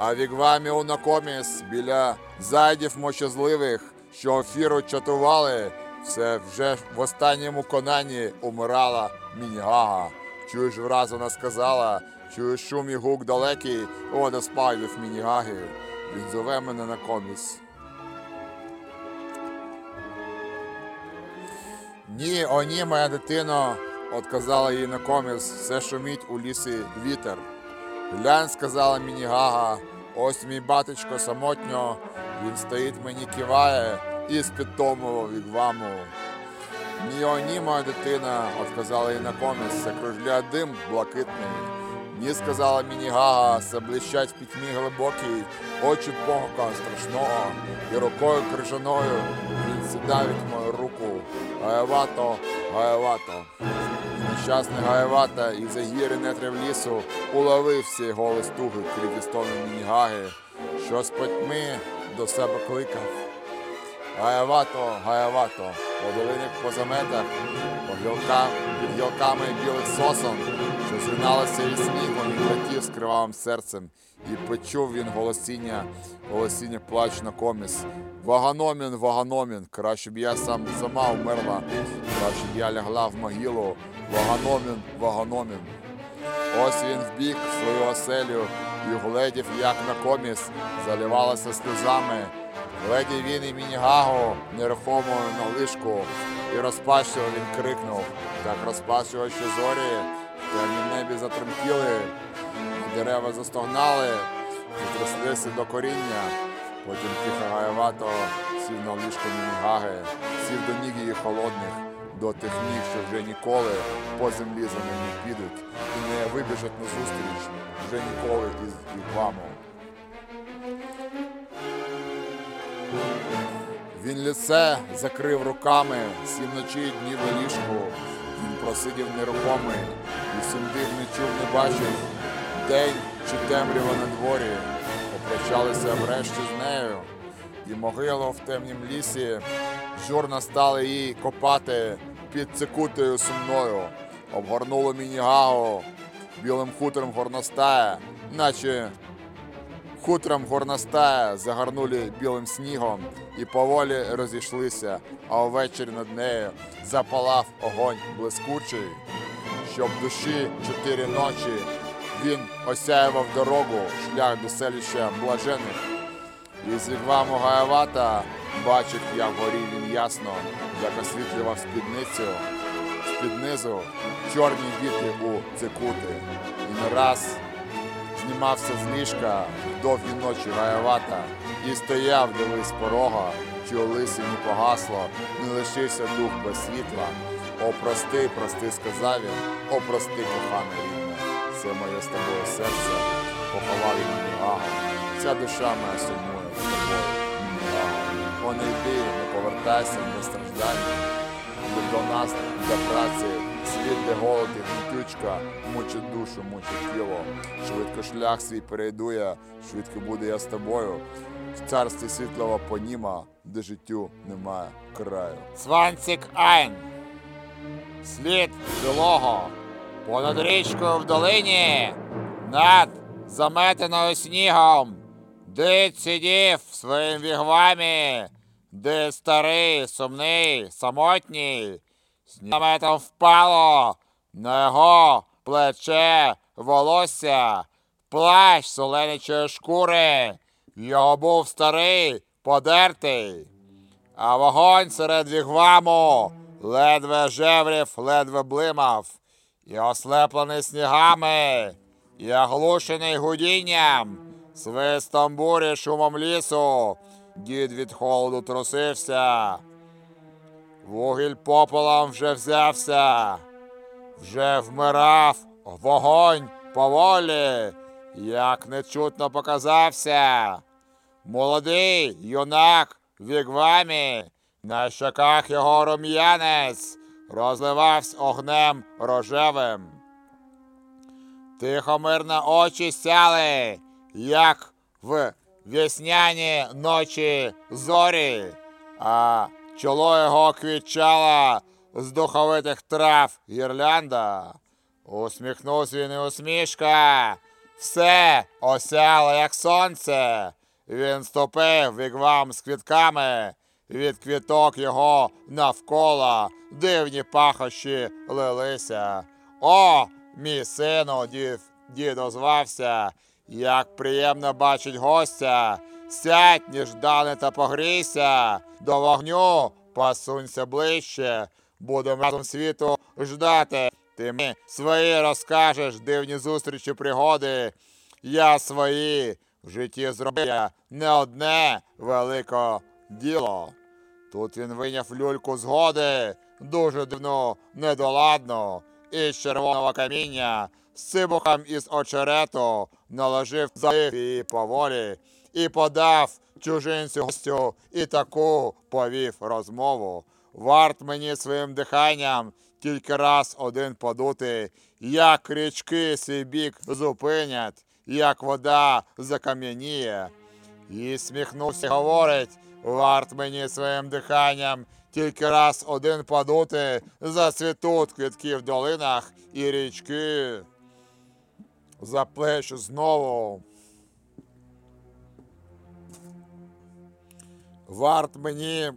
А вігвамі унакоміс біля зайдів мочезливих, що офіру чатували, все вже в останньому конанні умирала мінігага. Чуєш, враз вона сказала, чуєш шум і гук далекий, о, до спайдів мінігаги. Він зове мене на коміс. Ні, о ні, моя дитино, отказала їй на коміс, все шумить у лісі вітер. Глянь, сказала мені Гага, ось мій батечко самотньо, він стоїть мені киває і з-під тому вігваму. Ні, о ні, моя дитина, отказала їй на коміс, це кружля дим блакитний. Ні, сказала мені Гага, це блищать в пітьмі глибокій, очі Бога страшного, і рукою крижаною він сідавить мою руку. Гаєвато, гаєвато. Нещасний Гаєвата і за гіри нетрів лісу уловив всі туги, крики стону мінігаги, що з потьми до себе кликав. Гаявато, гаявато, по долинях по заметах, по гілкам, під гілками білих сосон, що зриналося від снігу, він летів з кривавим серцем, і почув він голосіння, голосіння плач на коміс. Ваганомін, ваганомін, краще б я сам сама вмерла, краще б я лягла в могилу. Ваганомін, ваганомін. Ось він вбіг в свою оселю і гледів, як на коміс, заливалася сльозами. Гледів він і мінігагу нерухомо на лишку, і розпачливо він крикнув, так розпачливо, що зорі в темнім небі затремтіли, дерева застогнали, затряслися до коріння. Потім тихо гаєвато сів на ліжко мінігаги, сів до ніг її холодних, до тих ніг, що вже ніколи по землі за ним не підуть і не вибіжать назустріч вже ніколи із вікваму. Він лице закрив руками, сім ночі днів на ліжку. Він просидів нерухомий, і сім див не чув, не бачив. День чи темрява на дворі, попрощалися врешті з нею, і могилу в темнім лісі журна стали їй копати під цикутою сумною. Обгорнуло мінігагу білим хутором горностая, наче Хутром горностая загорнули білим снігом і поволі розійшлися, а увечері над нею запалав огонь блискучий, щоб душі чотири ночі він осяював дорогу, шлях до селища блажених. І з вігваму Гаявата бачив я вгорі він ясно, як освітлював спідницю, з-під чорні віти у цикути. І не раз знімався з ліжка довгі ночі гаявата і стояв, дивись порога, чи у лисі не погасло, не лишився дух без світла. О, прости, прости, сказав він, о, прости, кохана рідна, це моє з тобою серце, поховав він Мігагу. Ця душа моя сумує з тобою. О, не йди, повертайся, не страждання. До нас для праці світ, де голод і гнітючка, мучить душу, мучить тіло. Швидко шлях свій перейду я, швидко буду я з тобою. В царстві світлого поніма, де життю немає краю. Сванцік Айн. Слід білого. Понад річкою в долині, над заметеною снігом. Дид сидів в своїм вігвамі, де старий, сумний, самотній. Сніметом впало на його плече волосся, плащ соленичої шкури. Його був старий, подертий. А вогонь серед вігваму ледве жеврів, ледве блимав, і ослеплений снігами, і оглушений гудінням, свистом бурі, шумом лісу, дід від холоду трусився. Вугіль пополом вже взявся, вже вмирав вогонь поволі, як нечутно показався. Молодий юнак вігвамі, на щоках його рум'янець розливався огнем рожевим. Тихо мирно очі сяли, як в весняні ночі зорі, а чоло його квітчала з духовитих трав гірлянда. Усміхнувся він і усмішка, все осяло, як сонце. Він ступив вігвам з квітками, від квіток його навколо дивні пахощі лилися. О, мій сину, дід, дід озвався, як приємно бачить гостя. Сядь, ніждане та погрійся, до вогню посунься ближче, будемо разом світу ждати. Ти мені свої розкажеш дивні зустрічі пригоди. Я свої в житті зробив не одне велике діло. Тут він виняв люльку згоди, дуже дивну, недоладну, із червоного каміння, з цибухом із очерету, наложив залив її поволі і подав чужинцю гостю і таку повів розмову. Варт мені своїм диханням тільки раз один подути, як річки свій бік зупинять, як вода закам'яніє. І сміхнувся, говорить, варт мені своїм диханням тільки раз один подути, зацвітуть квітки в долинах і річки. Заплещу знову. Варт мені.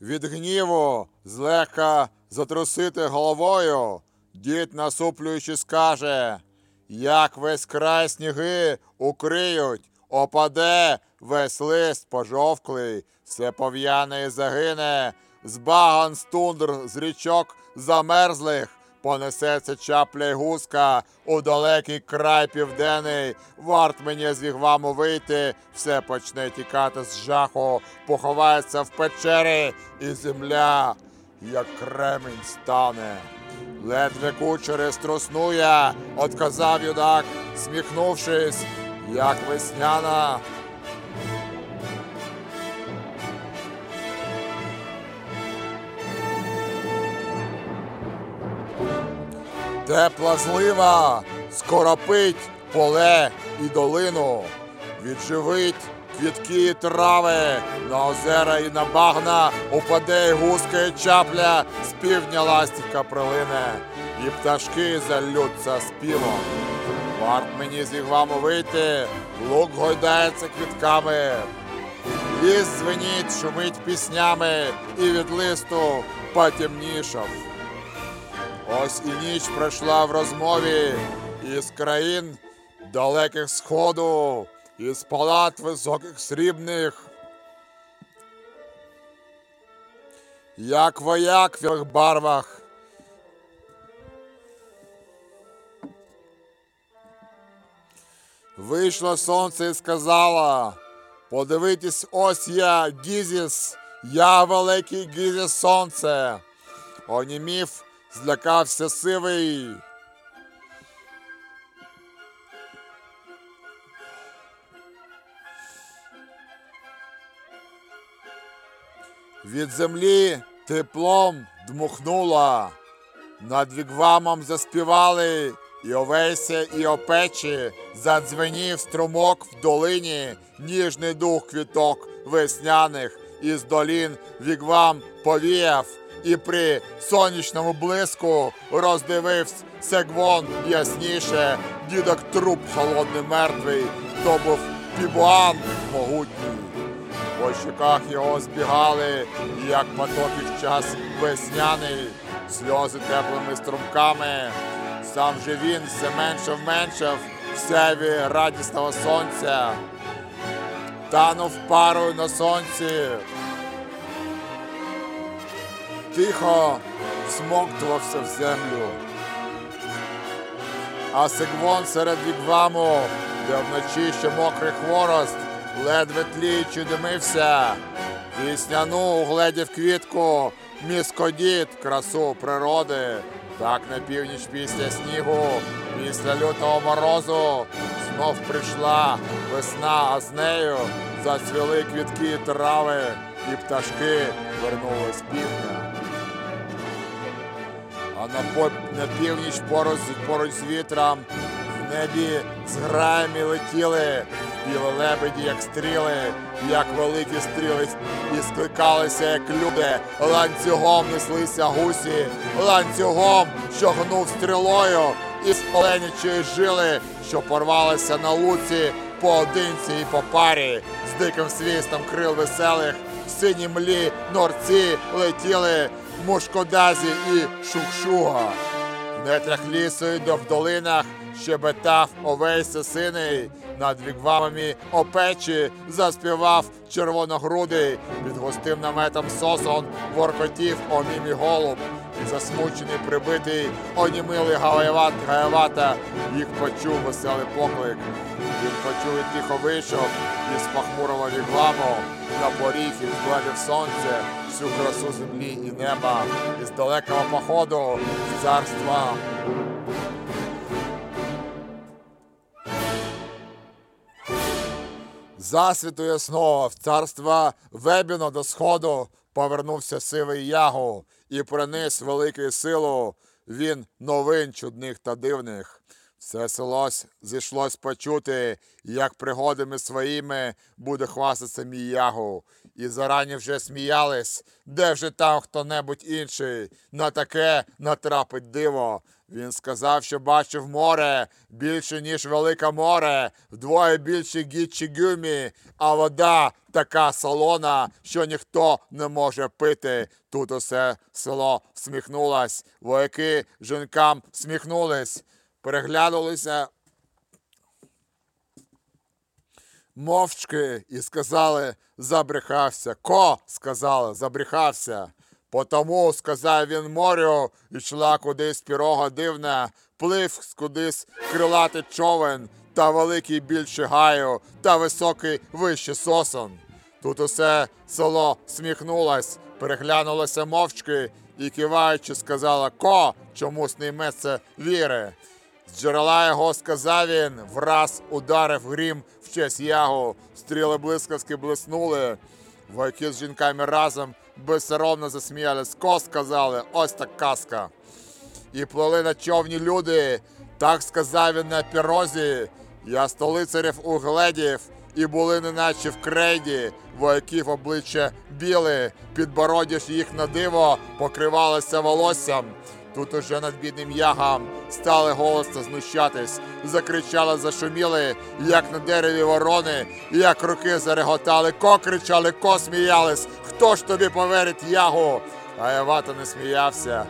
Від гніву злегка затрусити головою, дід, насуплюючи, скаже, як весь край сніги укриють, опаде весь лист пожовклий, все пов'яне і загине, з баган з тундр, з річок замерзлих, понесеться чапля й гуска у далекий край південний. Варт мені з вігваму вийти, все почне тікати з жаху, поховається в печері, і земля, як кремінь стане. Ледве кучери струснує, отказав юнак, сміхнувшись, як весняна. Тепла злива скоропить поле і долину, відживить квітки і трави, на озера і на багна упаде й гуска і чапля, з півдня ластівка прилине, і пташки залються співом. Варт мені з вігваму вийти, лук гойдається квітками, ліс звеніть, шумить піснями, і від листу потемнішав. Ось і ніч пройшла в розмові із країн далеких сходу, із палат високих срібних. Як вояк в їх барвах. Вийшло сонце і сказала, подивитись, ось я, Гізіс, я великий Гізіс сонце. Онімів злякався сивий. Від землі теплом дмухнула. Над вігвамом заспівали і овеся, і опечі, задзвенів струмок в долині, ніжний дух квіток весняних, із долін вігвам повіяв, і при сонячному блиску роздивився сегвон ясніше, дідок труп холодний мертвий, то був пібуан могутній. По щоках його збігали, як потоки в час весняний, сльози теплими струмками. Сам же він все менше меншав в севі радісного сонця. Танув парою на сонці. Тихо смоктувався в землю. А Сегвон серед вігваму, де вночі ще мокрий хворост, ледве тліючи димився. Вісняну угледів квітку, міскодід, красу природи. Так на північ після снігу, після лютого морозу, знов прийшла весна, а з нею зацвіли квітки трави, і пташки вернулись півдня. А на, на північ поруч, з- поруч з вітром в небі з граями летіли білі лебеді, як стріли, як великі стріли, і скликалися, як люди, ланцюгом неслися гусі, ланцюгом, що гнув стрілою, із оленячої жили, що порвалися на луці поодинці і по парі, з диким свістом крил веселих, в синій млі норці летіли мушкодазі і шукшуга. В нетрях лісу й до долинах щебетав овейся синий, над вігвамами опечі заспівав червоногрудий, під густим наметом сосон воркотів омімі голуб, засмучений прибитий, онімилий гаяват, гаявата, їх почув веселий поклик. Він почув і тихо вийшов із похмурого вігваму, на поріг і згладив сонце, всю красу землі і неба, із далекого походу з царства. Засвіту ясного в царства Вебіно до сходу повернувся сивий ягу і приніс велику силу. Він новин чудних та дивних. Все село зійшлось почути, як пригодами своїми буде хвастатися мій ягу. І зарані вже сміялись, де вже там хто-небудь інший. На таке натрапить диво. Він сказав, що бачив море більше, ніж велике море, вдвоє більше гічі гюмі, а вода така солона, що ніхто не може пити. Тут усе село сміхнулось, вояки жінкам сміхнулись, переглянулися мовчки і сказали, забрехався. Ко, сказали, забрехався. Потому, сказав він морю, йшла кудись пірога дивна, плив кудись крилатий човен, та великий більше гаю, та високий вище сосон. Тут усе село сміхнулось, переглянулося мовчки і киваючи, сказала Ко, чомусь не йме це віри. З джерела його сказав він, враз ударив грім в честь ягу, стріли блискавки блиснули. Вояки з жінками разом безсоромно засміялись. Ко сказали, ось так казка. І плели на човні люди, так сказав він на пірозі. Я столицарів угледів, і були неначе в крейді, вояків обличчя біле, підбородя ж їх на диво покривалося волоссям. Тут уже над бідним ягам стали голосно знущатись, закричали, зашуміли, як на дереві ворони, як руки зареготали, ко кричали, ко сміялись. Хто ж тобі поверить ягу? А Явата не сміявся.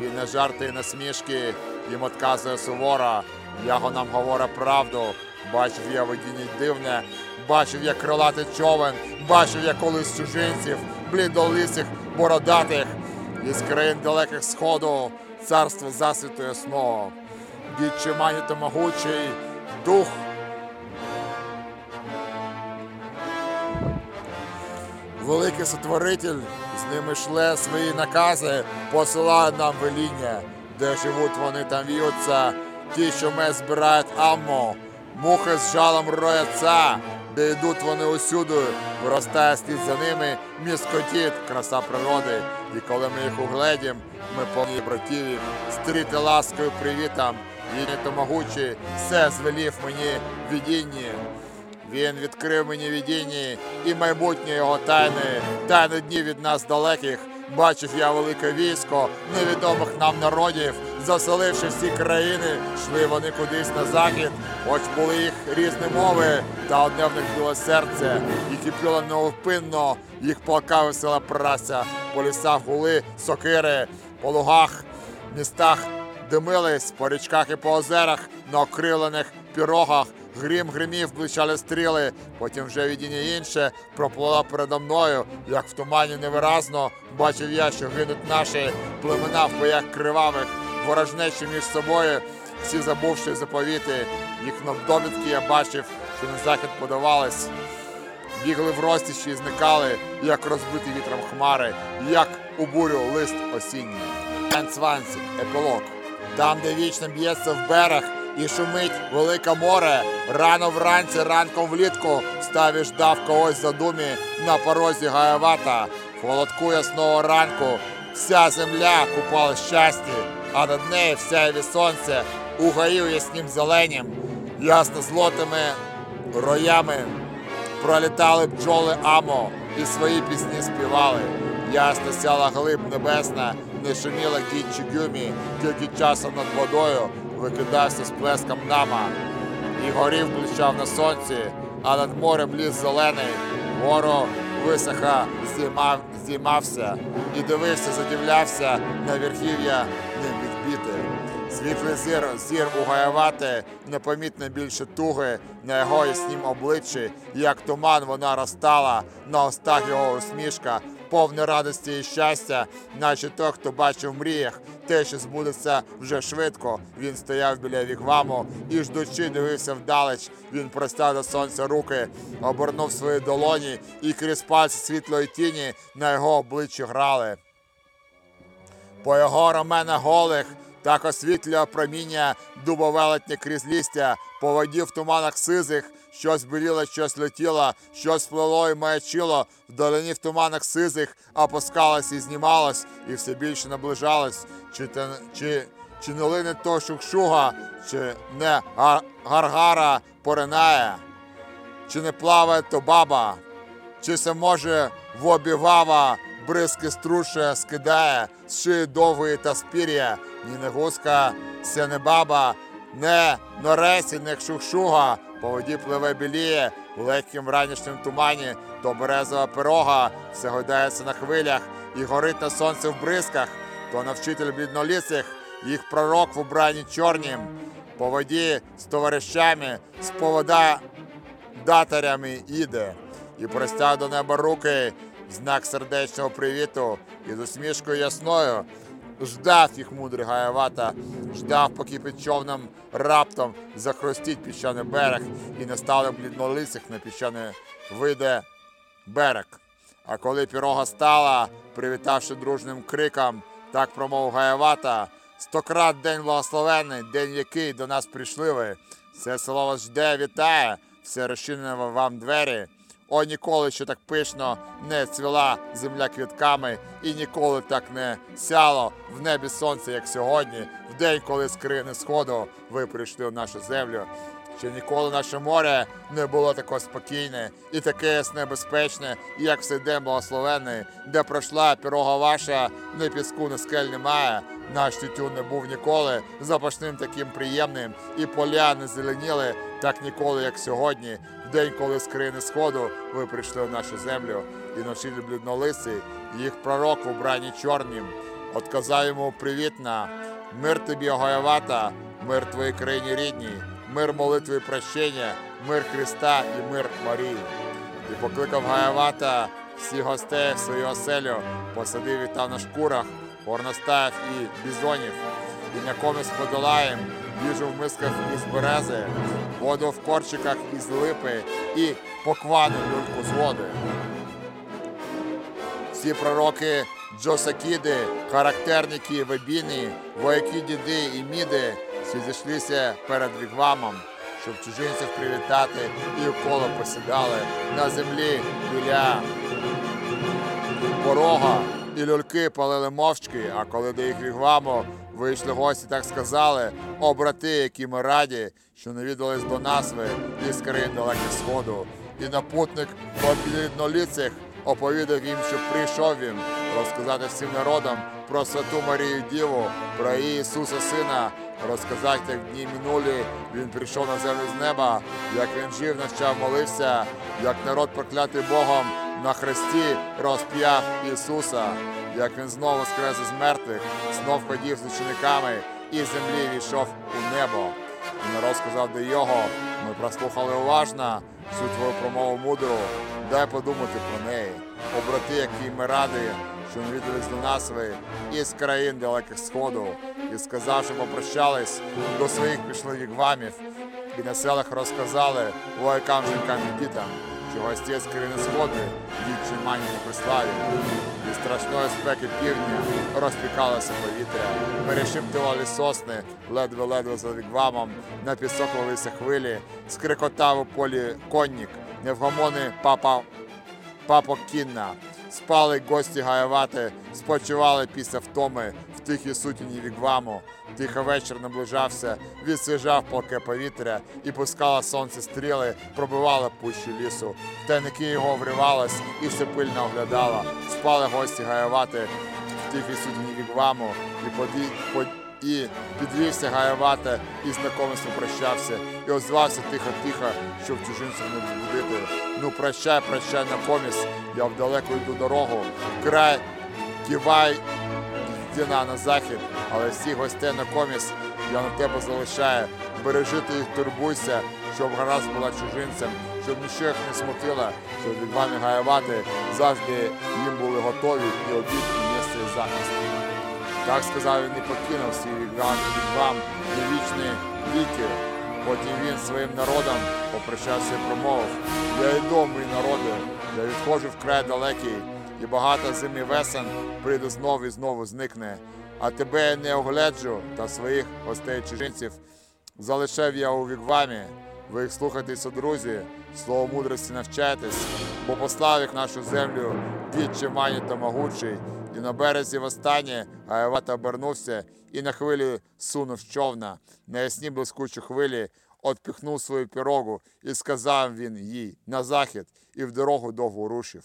Він не жарти і насмішки, їм отказує сувора. Яго нам говорить правду. Бачив я видіння дивне, бачив я крилатий човен, бачив я колись чужинців, блідолисих, бородатих, із країн далеких сходу, царство засвіту ясного. Дід чимані та могучий, дух Великий сотворитель з ними шле свої накази, посилає нам веління, де живуть вони там в'ються, ті, що ми збирають аммо, мухи з жалом рояться, де йдуть вони усюди, виростає слід за ними, міскотіт, краса природи. І коли ми їх угледім, ми повні братів стріти ласкою привітам, він то могучий, все звелів мені в видінні. Він відкрив мені видінні і майбутнє його тайни, тайни днів від нас далеких. Бачив я велике військо невідомих нам народів, заселивши всі країни, йшли вони кудись на захід, хоч були їх різні мови, та одне в них було серце, і кипіло невпинно, їх плака весела праця, по лісах гули сокири, по лугах, містах димились, по річках і по озерах, на окрилених пірогах, грім гримів, блищали стріли, потім вже відіння інше проплила передо мною, як в тумані невиразно бачив я, що гинуть наші племена в боях кривавих, ворожнечі між собою, всі забувши заповіти, їх навдобітки я бачив, що на захід подавались. Бігли в розтічі і зникали, як розбиті вітром хмари, як у бурю лист осінній. Енцванці, епілог. Там, де вічно б'ється в берег і шумить велике море, рано вранці, ранком влітку став і ждав когось задумі на порозі гаявата. Холодку ясного ранку вся земля купала в щасті, а над нею всяєві сонце у гаїв яснім зеленім, ясно злотими роями пролітали бджоли Амо і свої пісні співали. Ясно сяла глиб небесна, не шуміла кінчі гюмі, тільки часом над водою викидався з плеском нама. І горів блищав на сонці, а над морем ліс зелений, гору висоха здіймав, здіймався і дивився, задивлявся на верхів'я ним відбіти. Світлий зір, зір у гаявати, непомітно більше туги на його яснім обличчі, як туман вона розтала, на устах його усмішка, повна радості і щастя, наче той, хто бачив в мріях, те, що збудеться вже швидко. Він стояв біля вігваму і ждучи дивився вдалеч. Він простяг до сонця руки, обернув свої долоні, і крізь пальці світлої тіні на його обличчі грали. По його раменах голих так освітлює проміння дубовелетня крізь лістя, по воді в туманах сизих, Щось біліло, щось летіло, щось плило і маячило, вдалині в туманах сизих опускалось і знімалось, і все більше наближалось, чи те, чи, чи не лине то шукшуга, чи не гар гаргара поринає, чи не плаває то баба, чи се може в обівава бризки струше, скидає, з шиї довгої та спір'я, ні не гуска, ся не баба не норесі, не шухшуга, по воді пливе біліє, в легкім ранішнім тумані, то березова пирога, все гойдається на хвилях і горить на сонці в бризках, то навчитель бліднолісих, їх пророк в убранні чорнім, по воді з товаришами, з повода датарями іде. І простяг до неба руки, в знак сердечного привіту, і з усмішкою ясною ждав їх мудрий Гаявата, ждав, поки під човном раптом захрустіть піщаний берег і не стали бліднолисих на піщаний вийде берег. А коли пірога стала, привітавши дружним криком, так промовив Гаявата, стократ день благословенний, день який до нас прийшли ви. Все село вас жде, вітає, все розчинене вам двері. О, ніколи ще так пишно не цвіла земля квітками, і ніколи так не сяло в небі сонце, як сьогодні, в день, коли з крини сходу ви прийшли в нашу землю. Ще ніколи наше море не було таке спокійне і таке ясне безпечне, як все день благословенний, де пройшла пірога ваша, ні піску, ні скель немає. Наш тютюн не був ніколи запашним таким приємним, і поля не зеленіли так ніколи, як сьогодні, день, коли з країни сходу ви прийшли в нашу землю, і носили бліднолисий, і їх пророк в убранні чорнім. Отказав йому привітна, мир тобі, Огоявата, мир твоїй країні рідній, мир молитви прощення, мир Христа і мир Марії. І покликав Гаявата всіх гостей в свою оселю, посадив і там на шкурах, горностаїв і бізонів, і якомусь подолаєм, їжу в мисках із берези, воду в корчиках із липи і поквану люльку з води. Всі пророки Джосакіди, характерники Вебіни, вояки діди і міди всі зійшлися перед вігвамом, щоб чужинців привітати і коло посідали на землі біля порога. І люльки палили мовчки, а коли до їх вігваму вийшли гості, так сказали, о брати, які ми раді, що навідались до нас ви далеких сходу. І напутник по блідноліцях оповідав їм, що прийшов він розказати всім народам про святу Марію Діву, про її Ісуса Сина, розказати, як в дні минулі він прийшов на землю з неба, як він жив, навчав, молився, як народ проклятий Богом на хресті розп'яв Ісуса, як він знову скрес із мертвих, знов ходів з учениками і з землі війшов у небо. І народ сказав до його, ми прослухали уважно всю твою промову мудру, дай подумати про неї. О брати, які ми раді, що навідались до нас ви із країн далеких сходу, і сказавши, попрощались, до своїх пішли вігвамів, і на селах розказали воякам, жінкам і дітям, що гості з країни сходу дід мані не приславі. І страшної спеки півдня розпікалося повітря, перешіптували сосни, ледве-ледве за вігвамом, на пісок хвилі, скрикотав у полі коннік, невгомони папа папа кінна. Спали гості гаявати, спочивали після втоми в тихій сутіні вігваму. Тихо вечір наближався, відсвіжав полке повітря і пускало сонце стріли, пробивало пущі лісу. В тайники його вривалось і все пильно оглядало. Спали гості гаявати в тихій сутіні вігваму і поді... под- і підвівся гаявати, і знакомство прощався, і озвався тихо-тихо, щоб чужинців не збудити. Ну, прощай, прощай на поміс, я в далеку йду дорогу, край, кивай, йдина на захід, але всіх гостей на коміс я на тебе залишаю. Бережи ти їх, турбуйся, щоб гаразд була чужинцем, щоб нічого їх не смутило, щоб від вами гаявати завжди їм були готові і обід, і місце, і захист. Так сказав він і покинув свій вігвам, вігвам на вічні віки. Потім він своїм народом попрощався і промовив. Я йду, мій народи, я відходжу в край далекий, і багато зим весен прийде знов і знову зникне. А тебе я не огляджу та своїх гостей чужинців залишав я у вігвамі. Ви їх слухайтеся, друзі, слово мудрості навчайтесь, бо послав їх нашу землю дід Чимані та могучий, і на березі востаннє Гаявата обернувся і на хвилі сунув човна. На ясні блискучі хвилі отпіхнув свою пірогу, і сказав він їй на захід, і в дорогу довго рушив.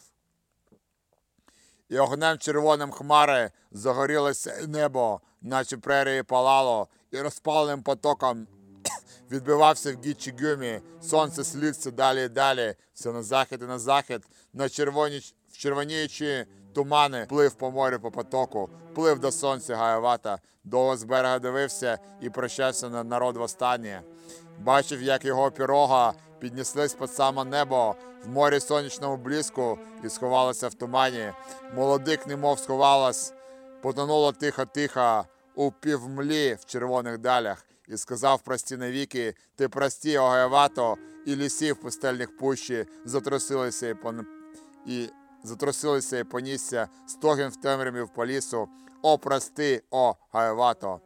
І огнем червоним хмари загорілося небо, наче прерії палало, і розпаленим потоком відбивався в гічі гюмі, сонце слідся далі і далі, все на захід і на захід, на червоні, в червоніючі тумани плив по морю по потоку, плив до сонця гаявата, довго з берега дивився і прощався на народ востаннє. Бачив, як його пірога піднеслись під саме небо в морі сонячному бліску і сховалося в тумані. Молодик, немов сховалась, потонуло тихо-тихо у півмлі в червоних далях і сказав прості навіки, ти прості, огаявато, і лісів пустельних пущі затрусилися і, пон... і затрусилися і понісся, стогін в темряві в по лісу. О, прости, о, гаявато.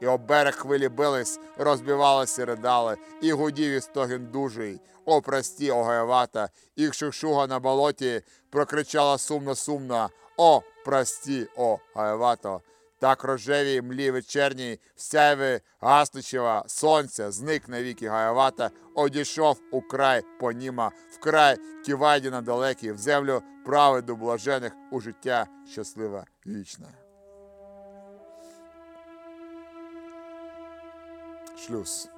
І об берег хвилі бились, розбивалися, ридали, і гудів і стогін дужий. О, прості, о, гаявата, і шукшуга на болоті прокричала сумно-сумно. О, прості, о, гаявато. Так рожевій млі вечерній, всяйви гаснучого сонця, зник навіки гаявата, одійшов у край поніма, в край Ківайдіна далекий, в землю праведу блажених у життя щаслива вічна. Schluss.